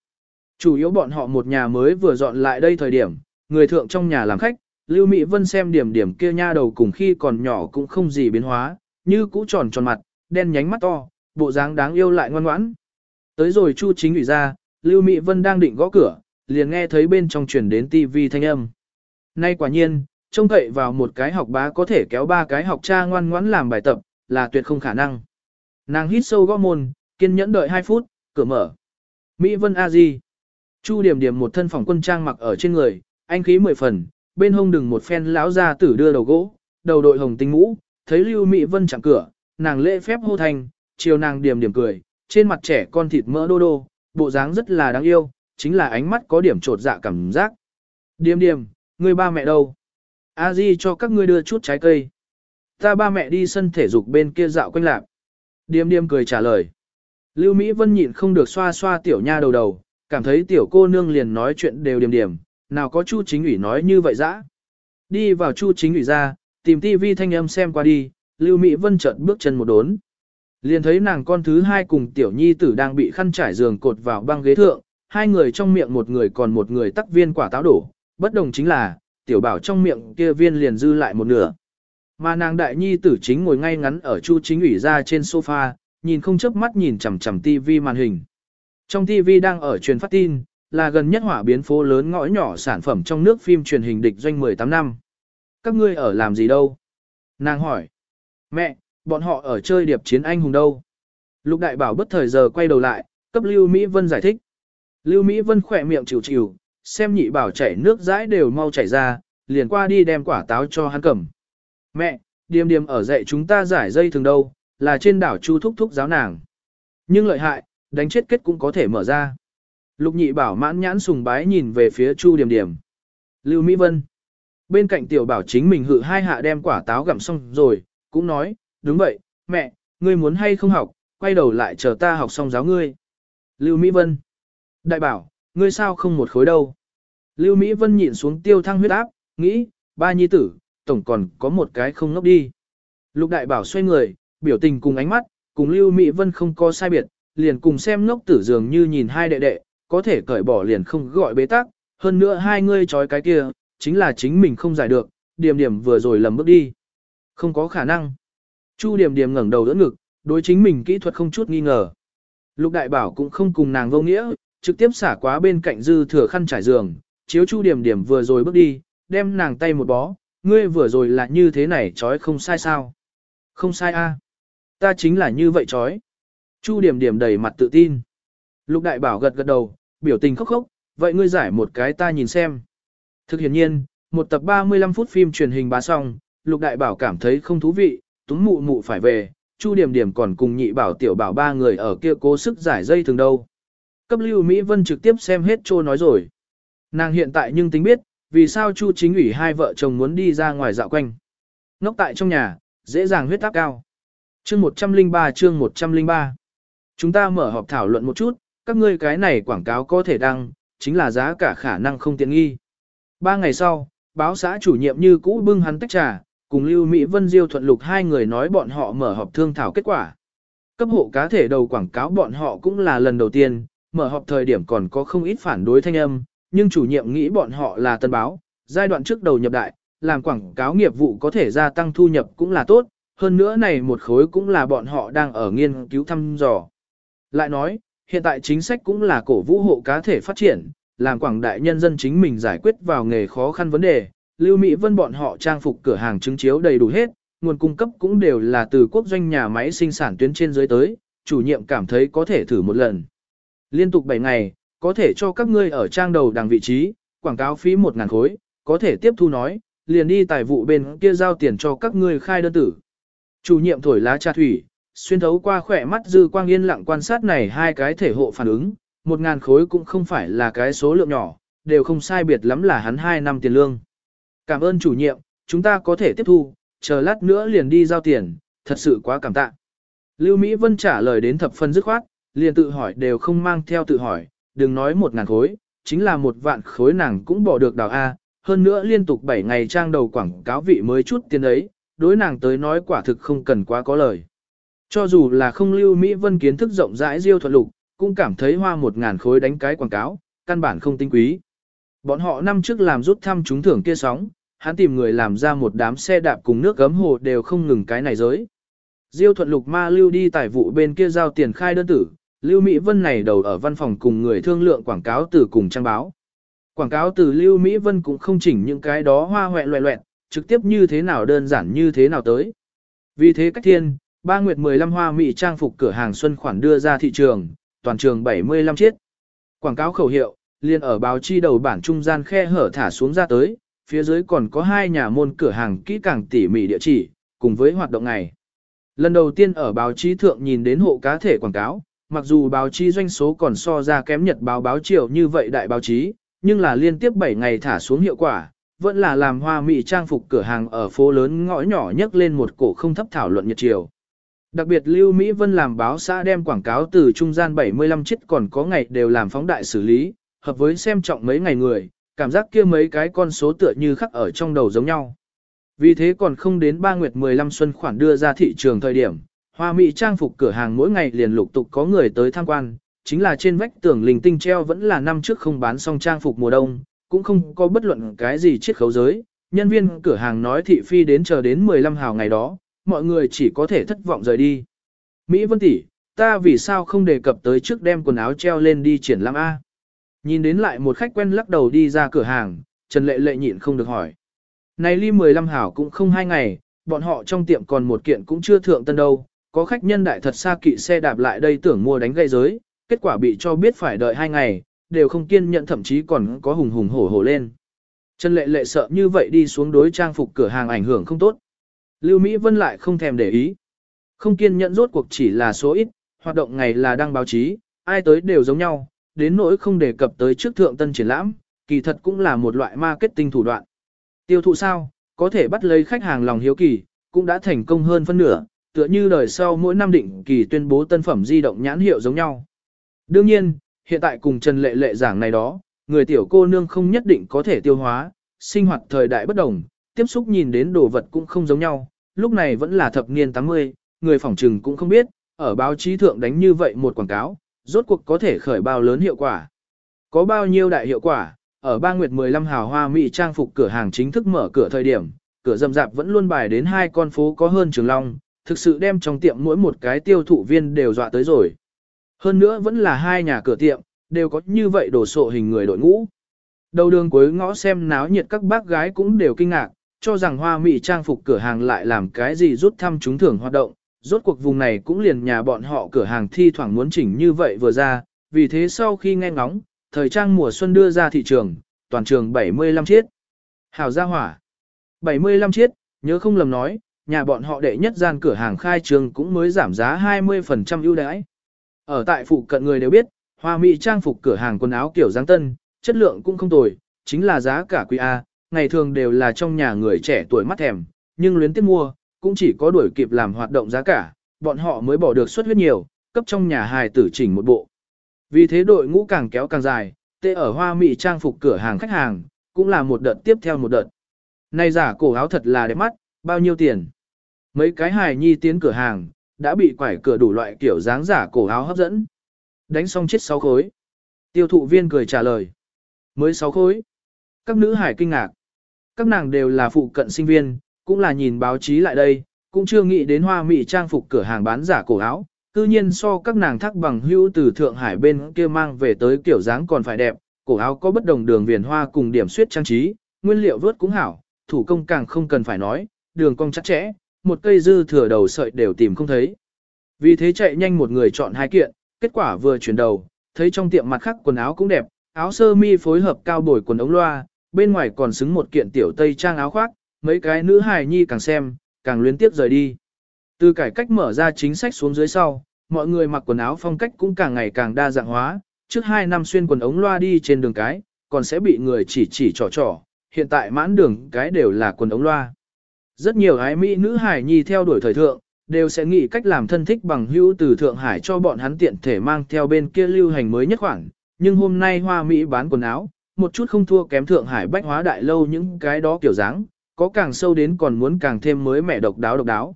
Chủ yếu bọn họ một nhà mới vừa dọn lại đây thời điểm, người thượng trong nhà làm khách, Lưu Mỹ Vân xem điểm điểm kia nha đầu cùng khi còn nhỏ cũng không gì biến hóa, như cũ tròn tròn mặt, đen nhánh mắt to, bộ dáng đáng yêu lại ngoan ngoãn. Tới rồi Chu chính ủy ra, Lưu Mỹ Vân đang định gõ cửa, liền nghe thấy bên trong truyền đến tivi thanh âm. Nay quả nhiên, trông cậy vào một cái học bá có thể kéo ba cái học cha ngoan ngoãn làm bài tập, là tuyệt không khả năng. Nàng hít sâu gõ môn, kiên nhẫn đợi 2 phút, cửa mở. Mỹ Vân A Di. Chu điểm điểm một thân phòng quân trang mặc ở trên người, anh khí mười phần, bên hông đừng một phen lão ra tử đưa đầu gỗ, đầu đội hồng tinh mũ, thấy Lưu Mỹ Vân chạm cửa, nàng lễ phép hô thành, chiều nàng điểm điểm cười, trên mặt trẻ con thịt mỡ đô đô, bộ dáng rất là đáng yêu, chính là ánh mắt có điểm trột dạ cảm giác. điểm điểm người ba mẹ đâu? A Di cho các ngươi đưa chút trái cây. Ta ba mẹ đi sân thể dục bên kia dạo quanh lạc. Điềm điềm cười trả lời. Lưu Mỹ Vân nhịn không được xoa xoa tiểu nha đầu đầu, cảm thấy tiểu cô nương liền nói chuyện đều điềm điềm, nào có Chu chính ủy nói như vậy dã. Đi vào Chu chính ủy ra, tìm tivi thanh âm xem qua đi, Lưu Mỹ Vân chợt bước chân một đốn. Liền thấy nàng con thứ hai cùng tiểu nhi tử đang bị khăn trải giường cột vào băng ghế thượng, hai người trong miệng một người còn một người tắc viên quả táo đổ, bất đồng chính là, tiểu bảo trong miệng kia viên liền dư lại một nửa. Mà nàng đại nhi tử chính ngồi ngay ngắn ở chu chính ủy ra trên sofa, nhìn không chớp mắt nhìn chằm chằm tivi màn hình. Trong tivi đang ở truyền phát tin, là gần nhất hỏa biến phố lớn ngõ nhỏ sản phẩm trong nước phim truyền hình địch doanh 18 năm. Các ngươi ở làm gì đâu? Nàng hỏi. Mẹ, bọn họ ở chơi điệp chiến anh hùng đâu? Lục đại bảo bất thời giờ quay đầu lại, cấp Lưu Mỹ Vân giải thích. Lưu Mỹ Vân khỏe miệng chịu chịu, xem nhị bảo chảy nước dãi đều mau chảy ra, liền qua đi đem quả táo cho hắn cầm. Mẹ, điềm điềm ở dạy chúng ta giải dây thường đâu, là trên đảo Chu Thúc Thúc giáo nàng. Nhưng lợi hại, đánh chết kết cũng có thể mở ra. Lục nhị bảo mãn nhãn sùng bái nhìn về phía Chu Điềm Điềm. Lưu Mỹ Vân. Bên cạnh tiểu bảo chính mình hự hai hạ đem quả táo gặm xong rồi, cũng nói, đúng vậy, mẹ, ngươi muốn hay không học, quay đầu lại chờ ta học xong giáo ngươi. Lưu Mỹ Vân. Đại bảo, ngươi sao không một khối đâu. Lưu Mỹ Vân nhịn xuống tiêu thăng huyết áp, nghĩ, ba nhi tử, tổng còn có một cái không ngốc đi. Lục đại bảo xoay người, biểu tình cùng ánh mắt, cùng Lưu Mỹ Vân không có sai biệt, liền cùng xem ngốc tử dường như nhìn hai đệ đệ, có thể cởi bỏ liền không gọi bế tắc, hơn nữa hai ngươi trói cái kia, chính là chính mình không giải được, điểm điểm vừa rồi lầm bước đi. Không có khả năng. Chu điểm điểm ngẩng đầu đỡ ngực, đối chính mình kỹ thuật không chút nghi ngờ. Lục đại bảo cũng không cùng nàng vô nghĩa, trực tiếp xả quá bên cạnh dư thừa khăn trải giường, chiếu chu điểm điểm vừa rồi bước đi, đem nàng tay một bó, ngươi vừa rồi là như thế này trói không sai sao. Không sai a, Ta chính là như vậy trói. Chu điểm điểm đầy mặt tự tin. Lục đại bảo gật gật đầu, biểu tình khóc khóc, vậy ngươi giải một cái ta nhìn xem. Thực hiện nhiên, một tập 35 phút phim truyền hình bá xong, lục đại bảo cảm thấy không thú vị, túng mụ mụ phải về, chu điểm điểm còn cùng nhị bảo tiểu bảo ba người ở kia cố sức giải dây thường đâu. Cấp lưu Mỹ Vân trực tiếp xem hết trô nói rồi. Nàng hiện tại nhưng tính biết, vì sao chu chính ủy hai vợ chồng muốn đi ra ngoài dạo quanh. Ngốc tại trong nhà, dễ dàng huyết áp cao. Chương 103 chương 103 Chúng ta mở họp thảo luận một chút, các ngươi cái này quảng cáo có thể đăng, chính là giá cả khả năng không tiện nghi. Ba ngày sau, báo xã chủ nhiệm như cũ bưng hắn tách trà, cùng Lưu Mỹ Vân Diêu thuận lục hai người nói bọn họ mở họp thương thảo kết quả. Cấp hộ cá thể đầu quảng cáo bọn họ cũng là lần đầu tiên, mở họp thời điểm còn có không ít phản đối thanh âm, nhưng chủ nhiệm nghĩ bọn họ là tân báo, giai đoạn trước đầu nhập đại, làm quảng cáo nghiệp vụ có thể gia tăng thu nhập cũng là tốt, hơn nữa này một khối cũng là bọn họ đang ở nghiên cứu thăm dò. Lại nói, hiện tại chính sách cũng là cổ vũ hộ cá thể phát triển, làm quảng đại nhân dân chính mình giải quyết vào nghề khó khăn vấn đề. Lưu Mỹ Vân bọn họ trang phục cửa hàng chứng chiếu đầy đủ hết, nguồn cung cấp cũng đều là từ quốc doanh nhà máy sinh sản tuyến trên dưới tới, chủ nhiệm cảm thấy có thể thử một lần. Liên tục 7 ngày, có thể cho các ngươi ở trang đầu đằng vị trí, quảng cáo phí 1.000 khối, có thể tiếp thu nói, liền đi tài vụ bên kia giao tiền cho các ngươi khai đơn tử. Chủ nhiệm thổi lá trà thủy, xuyên thấu qua khỏe mắt dư quang yên lặng quan sát này hai cái thể hộ phản ứng, một ngàn khối cũng không phải là cái số lượng nhỏ, đều không sai biệt lắm là hắn hai năm tiền lương. Cảm ơn chủ nhiệm, chúng ta có thể tiếp thu, chờ lát nữa liền đi giao tiền, thật sự quá cảm tạ. Lưu Mỹ Vân trả lời đến thập phân dứt khoát, liền tự hỏi đều không mang theo tự hỏi, đừng nói một ngàn khối, chính là một vạn khối nàng cũng bỏ được đào A, hơn nữa liên tục 7 ngày trang đầu quảng cáo vị mới chút tiền ấy, đối nàng tới nói quả thực không cần quá có lời. Cho dù là không lưu Mỹ Vân kiến thức rộng rãi diêu thuận lục, cũng cảm thấy hoa một ngàn khối đánh cái quảng cáo, căn bản không tinh quý. Bọn họ năm trước làm rút thăm trúng thưởng kia sóng, hắn tìm người làm ra một đám xe đạp cùng nước gấm hồ đều không ngừng cái này giới. Diêu thuận lục ma lưu đi tài vụ bên kia giao tiền khai đơn tử, Lưu Mỹ Vân này đầu ở văn phòng cùng người thương lượng quảng cáo từ cùng trang báo. Quảng cáo từ Lưu Mỹ Vân cũng không chỉnh những cái đó hoa hoẹ loẹ loẹt, trực tiếp như thế nào đơn giản như thế nào tới. Vì thế cách thiên, ba nguyệt 15 hoa mỹ trang phục cửa hàng xuân khoản đưa ra thị trường, toàn trường 75 chiếc. Quảng cáo khẩu hiệu, liền ở báo chi đầu bản trung gian khe hở thả xuống ra tới, phía dưới còn có hai nhà môn cửa hàng kỹ càng tỉ mỉ địa chỉ, cùng với hoạt động này. Lần đầu tiên ở báo chí thượng nhìn đến hộ cá thể quảng cáo, mặc dù báo chí doanh số còn so ra kém nhật báo báo chiều như vậy đại báo chí, nhưng là liên tiếp 7 ngày thả xuống hiệu quả, vẫn là làm hoa mỹ trang phục cửa hàng ở phố lớn ngõ nhỏ nhấc lên một cổ không thấp thảo luận nhật chiều. Đặc biệt Lưu Mỹ Vân làm báo xã đem quảng cáo từ trung gian 75 chiếc còn có ngày đều làm phóng đại xử lý, hợp với xem trọng mấy ngày người, cảm giác kia mấy cái con số tựa như khắc ở trong đầu giống nhau. Vì thế còn không đến 3 nguyệt 15 xuân khoản đưa ra thị trường thời điểm, hoa mỹ trang phục cửa hàng mỗi ngày liền lục tục có người tới tham quan, chính là trên vách tường linh tinh treo vẫn là năm trước không bán xong trang phục mùa đông, cũng không có bất luận cái gì chiết khấu giới. Nhân viên cửa hàng nói thị phi đến chờ đến 15 hào ngày đó, mọi người chỉ có thể thất vọng rời đi. Mỹ Vân tỷ, ta vì sao không đề cập tới trước đem quần áo treo lên đi triển lãm A. Nhìn đến lại một khách quen lắc đầu đi ra cửa hàng, Trần Lệ Lệ nhịn không được hỏi. Này ly 15 hảo cũng không hai ngày, bọn họ trong tiệm còn một kiện cũng chưa thượng tân đâu, có khách nhân đại thật xa kỵ xe đạp lại đây tưởng mua đánh gây giới, kết quả bị cho biết phải đợi hai ngày, đều không kiên nhận thậm chí còn có hùng hùng hổ hổ lên. Trần Lệ Lệ sợ như vậy đi xuống đối trang phục cửa hàng ảnh hưởng không tốt. Lưu Mỹ Vân lại không thèm để ý. Không kiên nhẫn rốt cuộc chỉ là số ít, hoạt động ngày là đăng báo chí, ai tới đều giống nhau, đến nỗi không đề cập tới trước thượng tân triển lãm, kỳ thật cũng là một loại marketing thủ đoạn. Tiêu thụ sao, có thể bắt lấy khách hàng lòng hiếu kỳ, cũng đã thành công hơn phân nửa, tựa như đời sau mỗi năm định kỳ tuyên bố tân phẩm di động nhãn hiệu giống nhau. Đương nhiên, hiện tại cùng Trần Lệ Lệ giảng này đó, người tiểu cô nương không nhất định có thể tiêu hóa, sinh hoạt thời đại bất đồng, tiếp xúc nhìn đến đồ vật cũng không giống nhau, lúc này vẫn là thập niên 80, người phỏng trừng cũng không biết, ở báo chí thượng đánh như vậy một quảng cáo, rốt cuộc có thể khởi bao lớn hiệu quả. Có bao nhiêu đại hiệu quả, ở ba nguyệt 15 hào hoa mỹ trang phục cửa hàng chính thức mở cửa thời điểm, cửa rầm rạp vẫn luôn bài đến hai con phố có hơn trường long, thực sự đem trong tiệm mỗi một cái tiêu thụ viên đều dọa tới rồi. Hơn nữa vẫn là hai nhà cửa tiệm, đều có như vậy đổ sộ hình người đội ngũ. Đầu đường cuối ngõ xem náo nhiệt các bác gái cũng đều kinh ngạc, cho rằng hoa mỹ trang phục cửa hàng lại làm cái gì rút thăm trúng thưởng hoạt động, rốt cuộc vùng này cũng liền nhà bọn họ cửa hàng thi thoảng muốn chỉnh như vậy vừa ra, vì thế sau khi nghe ngóng, thời trang mùa xuân đưa ra thị trường, toàn trường 75 chiếc. Hào gia hỏa. 75 chiếc, nhớ không lầm nói, nhà bọn họ đệ nhất gian cửa hàng khai trường cũng mới giảm giá 20% ưu đãi. Ở tại phụ cận người đều biết, hoa mỹ trang phục cửa hàng quần áo kiểu dáng tân, chất lượng cũng không tồi, chính là giá cả quý A, ngày thường đều là trong nhà người trẻ tuổi mắt thèm, nhưng luyến tiếc mua, cũng chỉ có đuổi kịp làm hoạt động giá cả, bọn họ mới bỏ được suất huyết nhiều, cấp trong nhà hài tử chỉnh một bộ. Vì thế đội ngũ càng kéo càng dài, tê ở hoa mỹ trang phục cửa hàng khách hàng, cũng là một đợt tiếp theo một đợt. Này giả cổ áo thật là đẹp mắt, bao nhiêu tiền? Mấy cái hài nhi tiến cửa hàng, đã bị quải cửa đủ loại kiểu dáng giả cổ áo hấp dẫn. Đánh xong chết sáu khối. Tiêu thụ viên cười trả lời. Mới sáu khối. Các nữ hải kinh ngạc. Các nàng đều là phụ cận sinh viên, cũng là nhìn báo chí lại đây, cũng chưa nghĩ đến hoa mỹ trang phục cửa hàng bán giả cổ áo. Tự nhiên so các nàng thắc bằng hữu từ Thượng Hải bên kia mang về tới kiểu dáng còn phải đẹp, cổ áo có bất đồng đường viền hoa cùng điểm suyết trang trí, nguyên liệu vớt cũng hảo, thủ công càng không cần phải nói, đường cong chắc chẽ, một cây dư thừa đầu sợi đều tìm không thấy. Vì thế chạy nhanh một người chọn hai kiện, kết quả vừa chuyển đầu, thấy trong tiệm mặt khác quần áo cũng đẹp, áo sơ mi phối hợp cao bồi quần ống loa, bên ngoài còn xứng một kiện tiểu tây trang áo khoác, mấy cái nữ hài nhi càng xem, càng luyến tiếp rời đi. Từ cải cách mở ra chính sách xuống dưới sau, mọi người mặc quần áo phong cách cũng càng ngày càng đa dạng hóa, trước hai năm xuyên quần ống loa đi trên đường cái, còn sẽ bị người chỉ chỉ trò trò, hiện tại mãn đường cái đều là quần ống loa. Rất nhiều ái mỹ nữ hải nhi theo đuổi thời thượng, đều sẽ nghĩ cách làm thân thích bằng hữu từ Thượng Hải cho bọn hắn tiện thể mang theo bên kia lưu hành mới nhất khoảng. Nhưng hôm nay hoa Mỹ bán quần áo, một chút không thua kém Thượng Hải bách hóa đại lâu những cái đó kiểu dáng, có càng sâu đến còn muốn càng thêm mới mẻ độc đáo độc đáo.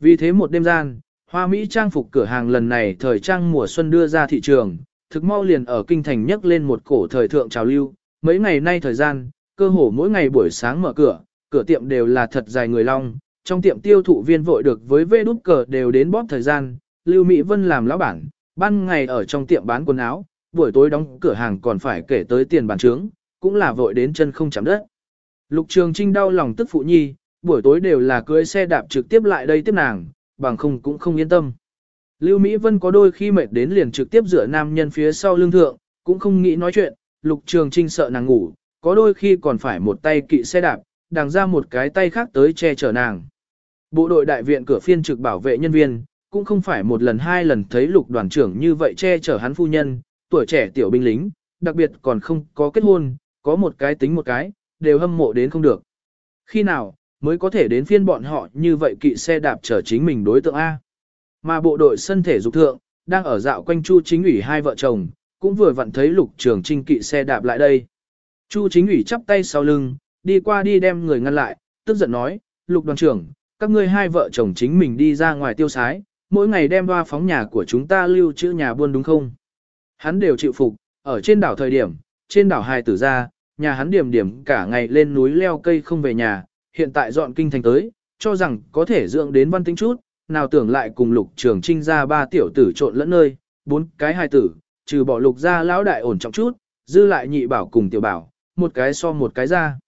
Vì thế một đêm gian, hoa Mỹ trang phục cửa hàng lần này thời trang mùa xuân đưa ra thị trường, thực mau liền ở kinh thành nhấc lên một cổ thời thượng trào lưu. Mấy ngày nay thời gian, cơ hồ mỗi ngày buổi sáng mở cửa, cửa tiệm đều là thật dài người long, trong tiệm tiêu thụ viên vội được với vê đút cờ đều đến bóp thời gian, Lưu Mỹ Vân làm lão bản, ban ngày ở trong tiệm bán quần áo, buổi tối đóng cửa hàng còn phải kể tới tiền bàn trướng, cũng là vội đến chân không chạm đất. Lục Trường Trinh đau lòng tức phụ nhi, buổi tối đều là cưới xe đạp trực tiếp lại đây tiếp nàng, bằng không cũng không yên tâm. Lưu Mỹ Vân có đôi khi mệt đến liền trực tiếp dựa nam nhân phía sau lưng thượng, cũng không nghĩ nói chuyện, Lục Trường Trinh sợ nàng ngủ, có đôi khi còn phải một tay kỵ xe đạp, đằng ra một cái tay khác tới che chở nàng. Bộ đội đại viện cửa phiên trực bảo vệ nhân viên, cũng không phải một lần hai lần thấy lục đoàn trưởng như vậy che chở hắn phu nhân, tuổi trẻ tiểu binh lính, đặc biệt còn không có kết hôn, có một cái tính một cái, đều hâm mộ đến không được. Khi nào, mới có thể đến phiên bọn họ như vậy kỵ xe đạp chở chính mình đối tượng A. Mà bộ đội sân thể dục thượng, đang ở dạo quanh Chu chính ủy hai vợ chồng, cũng vừa vặn thấy lục trường trinh kỵ xe đạp lại đây. Chu chính ủy chắp tay sau lưng, đi qua đi đem người ngăn lại, tức giận nói, lục đoàn trưởng, các ngươi hai vợ chồng chính mình đi ra ngoài tiêu sái, mỗi ngày đem hoa phóng nhà của chúng ta lưu trữ nhà buôn đúng không? Hắn đều chịu phục, ở trên đảo thời điểm, trên đảo hai tử ra, nhà hắn điểm điểm cả ngày lên núi leo cây không về nhà, hiện tại dọn kinh thành tới, cho rằng có thể dưỡng đến văn tính chút, nào tưởng lại cùng lục trường trinh ra ba tiểu tử trộn lẫn nơi, bốn cái hai tử, trừ bỏ lục ra lão đại ổn trọng chút, dư lại nhị bảo cùng tiểu bảo, một cái so một cái ra.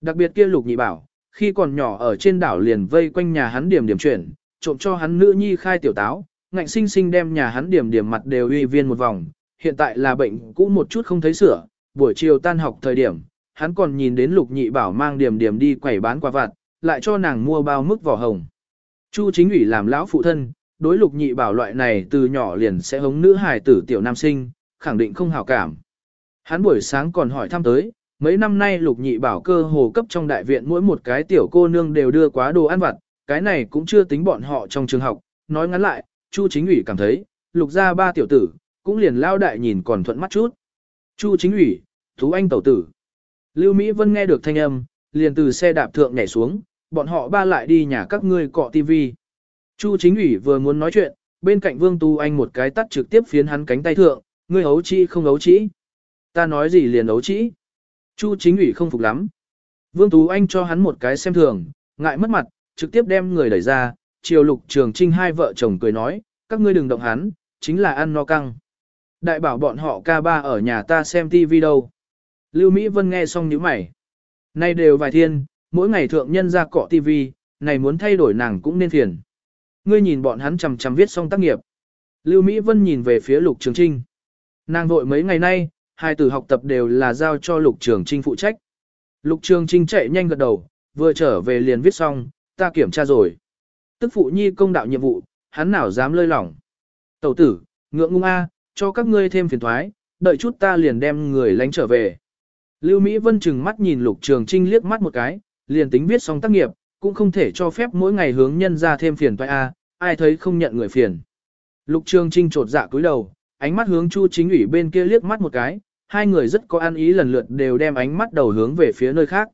Đặc biệt kia lục nhị bảo, khi còn nhỏ ở trên đảo liền vây quanh nhà hắn điểm điểm chuyển, trộm cho hắn nữ nhi khai tiểu táo, ngạnh sinh sinh đem nhà hắn điểm điểm mặt đều uy viên một vòng, hiện tại là bệnh cũ một chút không thấy sửa, buổi chiều tan học thời điểm, hắn còn nhìn đến lục nhị bảo mang điểm điểm đi quẩy bán quà vặt, lại cho nàng mua bao mức vỏ hồng. Chu chính ủy làm lão phụ thân, đối lục nhị bảo loại này từ nhỏ liền sẽ hống nữ hài tử tiểu nam sinh, khẳng định không hảo cảm. Hắn buổi sáng còn hỏi thăm tới, Mấy năm nay lục nhị bảo cơ hồ cấp trong đại viện mỗi một cái tiểu cô nương đều đưa quá đồ ăn vặt, cái này cũng chưa tính bọn họ trong trường học. Nói ngắn lại, Chu chính ủy cảm thấy, lục ra ba tiểu tử, cũng liền lao đại nhìn còn thuận mắt chút. Chu chính ủy, Thú Anh tẩu tử. Lưu Mỹ Vân nghe được thanh âm, liền từ xe đạp thượng nhảy xuống, bọn họ ba lại đi nhà các ngươi cọ tivi. Chu chính ủy vừa muốn nói chuyện, bên cạnh Vương Tu Anh một cái tắt trực tiếp phiến hắn cánh tay thượng, ngươi ấu trĩ không ấu trĩ. Ta nói gì liền ấu trĩ. Chu chính ủy không phục lắm. Vương Tú Anh cho hắn một cái xem thường, ngại mất mặt, trực tiếp đem người đẩy ra, chiều lục trường trinh hai vợ chồng cười nói, các ngươi đừng động hắn, chính là ăn no căng. Đại bảo bọn họ ca ba ở nhà ta xem tivi đâu. Lưu Mỹ Vân nghe xong nhíu mày. Nay đều vài thiên, mỗi ngày thượng nhân ra cọ tivi, này muốn thay đổi nàng cũng nên phiền. Ngươi nhìn bọn hắn chằm chằm viết xong tác nghiệp. Lưu Mỹ Vân nhìn về phía lục trường trinh. Nàng vội mấy ngày nay, hai từ học tập đều là giao cho Lục Trường Trinh phụ trách. Lục Trường Trinh chạy nhanh gật đầu, vừa trở về liền viết xong, ta kiểm tra rồi. Tức phụ nhi công đạo nhiệm vụ, hắn nào dám lơi lỏng. Tẩu tử, ngượng ngung a, cho các ngươi thêm phiền thoái, đợi chút ta liền đem người lánh trở về. Lưu Mỹ Vân chừng mắt nhìn Lục Trường Trinh liếc mắt một cái, liền tính viết xong tác nghiệp, cũng không thể cho phép mỗi ngày hướng nhân ra thêm phiền toại a, ai thấy không nhận người phiền. Lục Trường Trinh trột dạ cúi đầu, ánh mắt hướng Chu Chính ủy bên kia liếc mắt một cái, hai người rất có ăn ý lần lượt đều đem ánh mắt đầu hướng về phía nơi khác.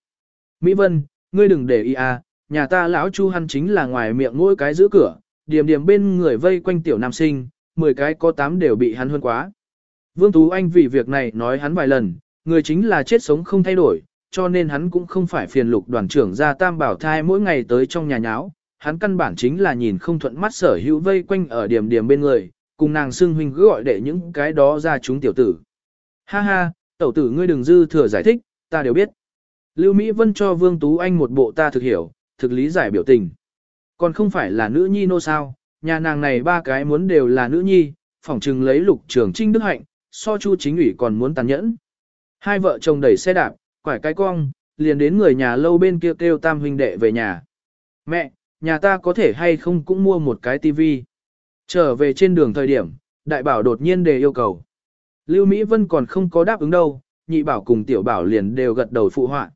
Mỹ Vân, ngươi đừng để ý à, nhà ta lão Chu hắn chính là ngoài miệng ngôi cái giữ cửa, điểm điểm bên người vây quanh tiểu nam sinh, 10 cái có 8 đều bị hắn hơn quá. Vương Tú Anh vì việc này nói hắn vài lần, người chính là chết sống không thay đổi, cho nên hắn cũng không phải phiền lục đoàn trưởng ra tam bảo thai mỗi ngày tới trong nhà nháo, hắn căn bản chính là nhìn không thuận mắt sở hữu vây quanh ở điểm điểm bên người, cùng nàng xưng huynh gọi để những cái đó ra chúng tiểu tử. Ha ha, tẩu tử ngươi đừng dư thừa giải thích, ta đều biết. Lưu Mỹ Vân cho Vương Tú Anh một bộ ta thực hiểu, thực lý giải biểu tình. Còn không phải là nữ nhi nô sao, nhà nàng này ba cái muốn đều là nữ nhi, phỏng chừng lấy lục Trường trinh đức hạnh, so chu chính ủy còn muốn tàn nhẫn. Hai vợ chồng đẩy xe đạp, quải cái cong, liền đến người nhà lâu bên kia kêu tam huynh đệ về nhà. Mẹ, nhà ta có thể hay không cũng mua một cái tivi. Trở về trên đường thời điểm, đại bảo đột nhiên đề yêu cầu. Lưu Mỹ Vân còn không có đáp ứng đâu, nhị bảo cùng tiểu bảo liền đều gật đầu phụ họa.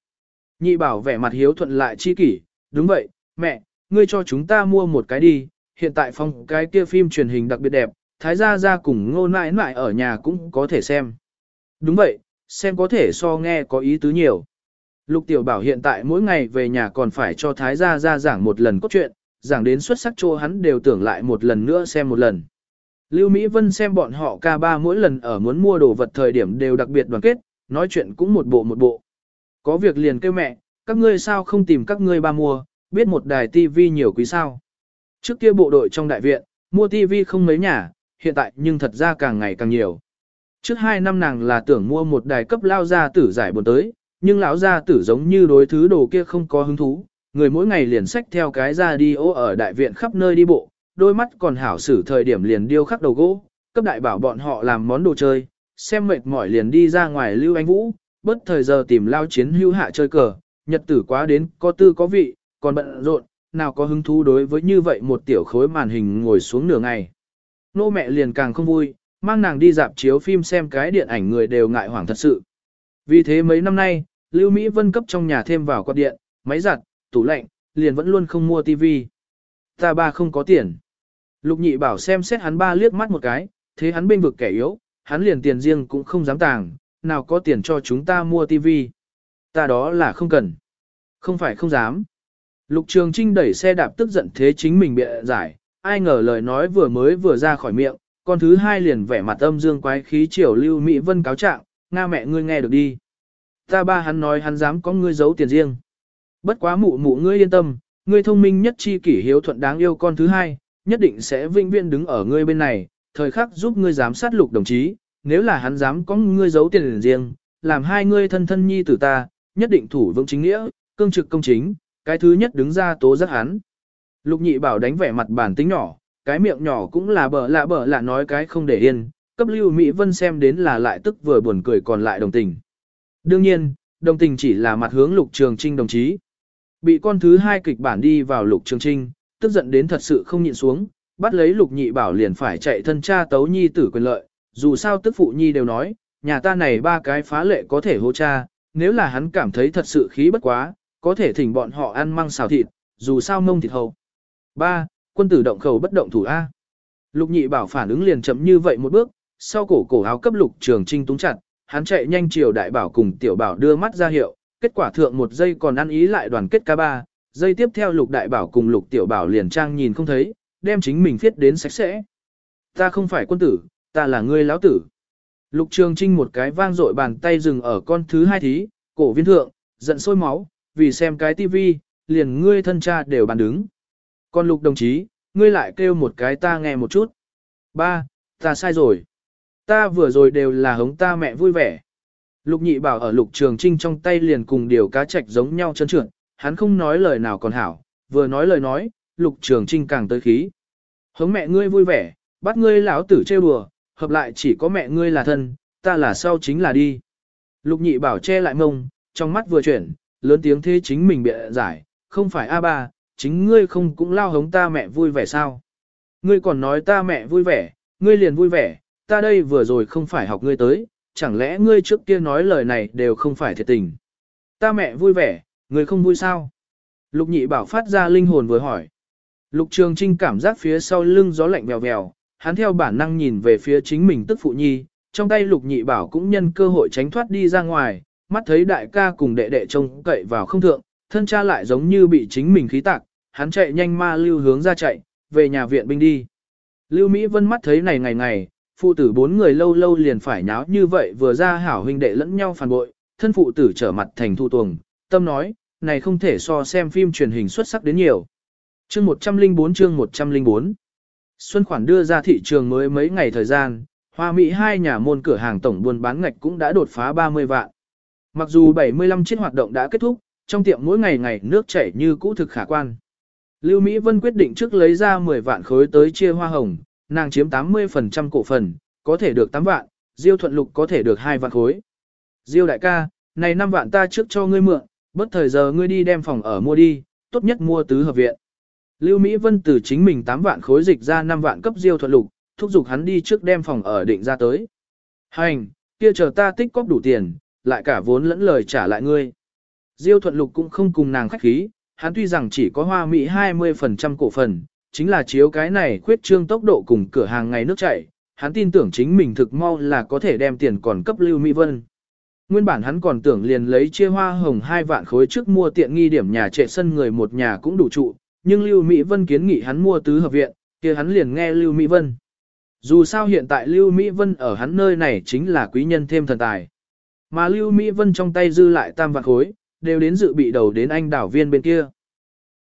Nhị bảo vẻ mặt hiếu thuận lại chi kỷ, đúng vậy, mẹ, ngươi cho chúng ta mua một cái đi, hiện tại phong cái kia phim truyền hình đặc biệt đẹp, thái gia gia cùng ngô nãi nãi ở nhà cũng có thể xem. Đúng vậy, xem có thể so nghe có ý tứ nhiều. Lục tiểu bảo hiện tại mỗi ngày về nhà còn phải cho thái gia gia giảng một lần cốt truyện, giảng đến xuất sắc chỗ hắn đều tưởng lại một lần nữa xem một lần. Lưu Mỹ Vân xem bọn họ ca ba mỗi lần ở muốn mua đồ vật thời điểm đều đặc biệt đoàn kết, nói chuyện cũng một bộ một bộ. Có việc liền kêu mẹ, các ngươi sao không tìm các ngươi ba mua, biết một đài tivi nhiều quý sao. Trước kia bộ đội trong đại viện, mua tivi không mấy nhà, hiện tại nhưng thật ra càng ngày càng nhiều. Trước hai năm nàng là tưởng mua một đài cấp lao gia tử giải buồn tới, nhưng lão gia tử giống như đối thứ đồ kia không có hứng thú, người mỗi ngày liền xách theo cái ra đi ô ở đại viện khắp nơi đi bộ, đôi mắt còn hảo xử thời điểm liền điêu khắc đầu gỗ, cấp đại bảo bọn họ làm món đồ chơi, xem mệt mỏi liền đi ra ngoài lưu anh vũ, bất thời giờ tìm lao chiến hưu hạ chơi cờ, nhật tử quá đến có tư có vị, còn bận rộn, nào có hứng thú đối với như vậy một tiểu khối màn hình ngồi xuống nửa ngày. Nô mẹ liền càng không vui, mang nàng đi dạp chiếu phim xem cái điện ảnh người đều ngại hoảng thật sự. Vì thế mấy năm nay, Lưu Mỹ Vân cấp trong nhà thêm vào quạt điện, máy giặt, tủ lạnh, liền vẫn luôn không mua tivi. Ta ba không có tiền. Lục nhị bảo xem xét hắn ba liếc mắt một cái, thế hắn bên vực kẻ yếu, hắn liền tiền riêng cũng không dám tàng, nào có tiền cho chúng ta mua tivi. Ta đó là không cần. Không phải không dám. Lục Trường Trinh đẩy xe đạp tức giận thế chính mình bịa giải, ai ngờ lời nói vừa mới vừa ra khỏi miệng, con thứ hai liền vẻ mặt âm dương quái khí triều Lưu Mỹ Vân cáo trạng, nga mẹ ngươi nghe được đi. Ta ba hắn nói hắn dám có ngươi giấu tiền riêng. Bất quá mụ mụ ngươi yên tâm, ngươi thông minh nhất chi kỷ hiếu thuận đáng yêu con thứ hai, nhất định sẽ vinh viễn đứng ở ngươi bên này, thời khắc giúp ngươi giám sát lục đồng chí, nếu là hắn dám có ngươi giấu tiền riêng, làm hai ngươi thân thân nhi tử ta, nhất định thủ vững chính nghĩa, cương trực công chính, cái thứ nhất đứng ra tố giác hắn. Lục nhị bảo đánh vẻ mặt bản tính nhỏ, cái miệng nhỏ cũng là bở lạ bở lạ nói cái không để yên, cấp lưu Mỹ Vân xem đến là lại tức vừa buồn cười còn lại đồng tình. Đương nhiên, đồng tình chỉ là mặt hướng lục trường trinh đồng chí. Bị con thứ hai kịch bản đi vào lục trường trinh, tức giận đến thật sự không nhịn xuống, bắt lấy lục nhị bảo liền phải chạy thân cha tấu nhi tử quyền lợi, dù sao tức phụ nhi đều nói, nhà ta này ba cái phá lệ có thể hô cha, nếu là hắn cảm thấy thật sự khí bất quá, có thể thỉnh bọn họ ăn măng xào thịt, dù sao mông thịt hầu. Ba, Quân tử động khẩu bất động thủ A. Lục nhị bảo phản ứng liền chậm như vậy một bước, sau cổ cổ áo cấp lục trường trinh túng chặt, hắn chạy nhanh chiều đại bảo cùng tiểu bảo đưa mắt ra hiệu, kết quả thượng một giây còn ăn ý lại đoàn kết ca ba, giây tiếp theo lục đại bảo cùng lục tiểu bảo liền trang nhìn không thấy, đem chính mình viết đến sạch sẽ. Ta không phải quân tử, ta là ngươi lão tử. Lục trường trinh một cái vang dội bàn tay dừng ở con thứ hai thí, cổ viên thượng, giận sôi máu, vì xem cái tivi, liền ngươi thân cha đều bàn đứng. Còn lục đồng chí, ngươi lại kêu một cái ta nghe một chút. Ba, ta sai rồi. Ta vừa rồi đều là hống ta mẹ vui vẻ. Lục nhị bảo ở lục trường trinh trong tay liền cùng điều cá trạch giống nhau chân trượt, hắn không nói lời nào còn hảo, vừa nói lời nói, lục trường trinh càng tới khí. Hống mẹ ngươi vui vẻ, bắt ngươi lão tử trêu đùa, hợp lại chỉ có mẹ ngươi là thân, ta là sau chính là đi. Lục nhị bảo che lại mông, trong mắt vừa chuyển, lớn tiếng thế chính mình bịa giải, không phải a ba, chính ngươi không cũng lao hống ta mẹ vui vẻ sao? Ngươi còn nói ta mẹ vui vẻ, ngươi liền vui vẻ, ta đây vừa rồi không phải học ngươi tới, chẳng lẽ ngươi trước kia nói lời này đều không phải thiệt tình. Ta mẹ vui vẻ, ngươi không vui sao? Lục nhị bảo phát ra linh hồn vừa hỏi. Lục Trường Trinh cảm giác phía sau lưng gió lạnh vèo vèo, hắn theo bản năng nhìn về phía chính mình tức phụ nhi, trong tay Lục Nhị Bảo cũng nhân cơ hội tránh thoát đi ra ngoài, mắt thấy đại ca cùng đệ đệ trông cậy vào không thượng, thân cha lại giống như bị chính mình khí tạc, hắn chạy nhanh ma lưu hướng ra chạy, về nhà viện binh đi. Lưu Mỹ Vân mắt thấy này ngày ngày, phụ tử bốn người lâu lâu liền phải nháo như vậy vừa ra hảo huynh đệ lẫn nhau phản bội, thân phụ tử trở mặt thành thu tuồng, tâm nói, này không thể so xem phim truyền hình xuất sắc đến nhiều. Chương 104 chương 104 Xuân khoản đưa ra thị trường mới mấy ngày thời gian, Hoa Mỹ hai nhà môn cửa hàng tổng buôn bán ngạch cũng đã đột phá 30 vạn. Mặc dù 75 chiếc hoạt động đã kết thúc, trong tiệm mỗi ngày ngày nước chảy như cũ thực khả quan. Lưu Mỹ Vân quyết định trước lấy ra 10 vạn khối tới chia hoa hồng, nàng chiếm 80% cổ phần, có thể được 8 vạn, Diêu Thuận Lục có thể được 2 vạn khối. Diêu đại ca, này 5 vạn ta trước cho ngươi mượn, bất thời giờ ngươi đi đem phòng ở mua đi, tốt nhất mua tứ hợp viện. Lưu Mỹ Vân từ chính mình 8 vạn khối dịch ra 5 vạn cấp Diêu Thuận Lục, thúc giục hắn đi trước đem phòng ở định ra tới. Hành, kia chờ ta tích cóp đủ tiền, lại cả vốn lẫn lời trả lại ngươi. Diêu Thuận Lục cũng không cùng nàng khách khí, hắn tuy rằng chỉ có hoa mỹ 20% cổ phần, chính là chiếu cái này khuyết trương tốc độ cùng cửa hàng ngày nước chảy, hắn tin tưởng chính mình thực mau là có thể đem tiền còn cấp Lưu Mỹ Vân. Nguyên bản hắn còn tưởng liền lấy chia hoa hồng hai vạn khối trước mua tiện nghi điểm nhà trệ sân người một nhà cũng đủ trụ, nhưng Lưu Mỹ Vân kiến nghị hắn mua tứ hợp viện, kia hắn liền nghe Lưu Mỹ Vân. Dù sao hiện tại Lưu Mỹ Vân ở hắn nơi này chính là quý nhân thêm thần tài. Mà Lưu Mỹ Vân trong tay dư lại tam vạn khối, đều đến dự bị đầu đến anh đảo viên bên kia.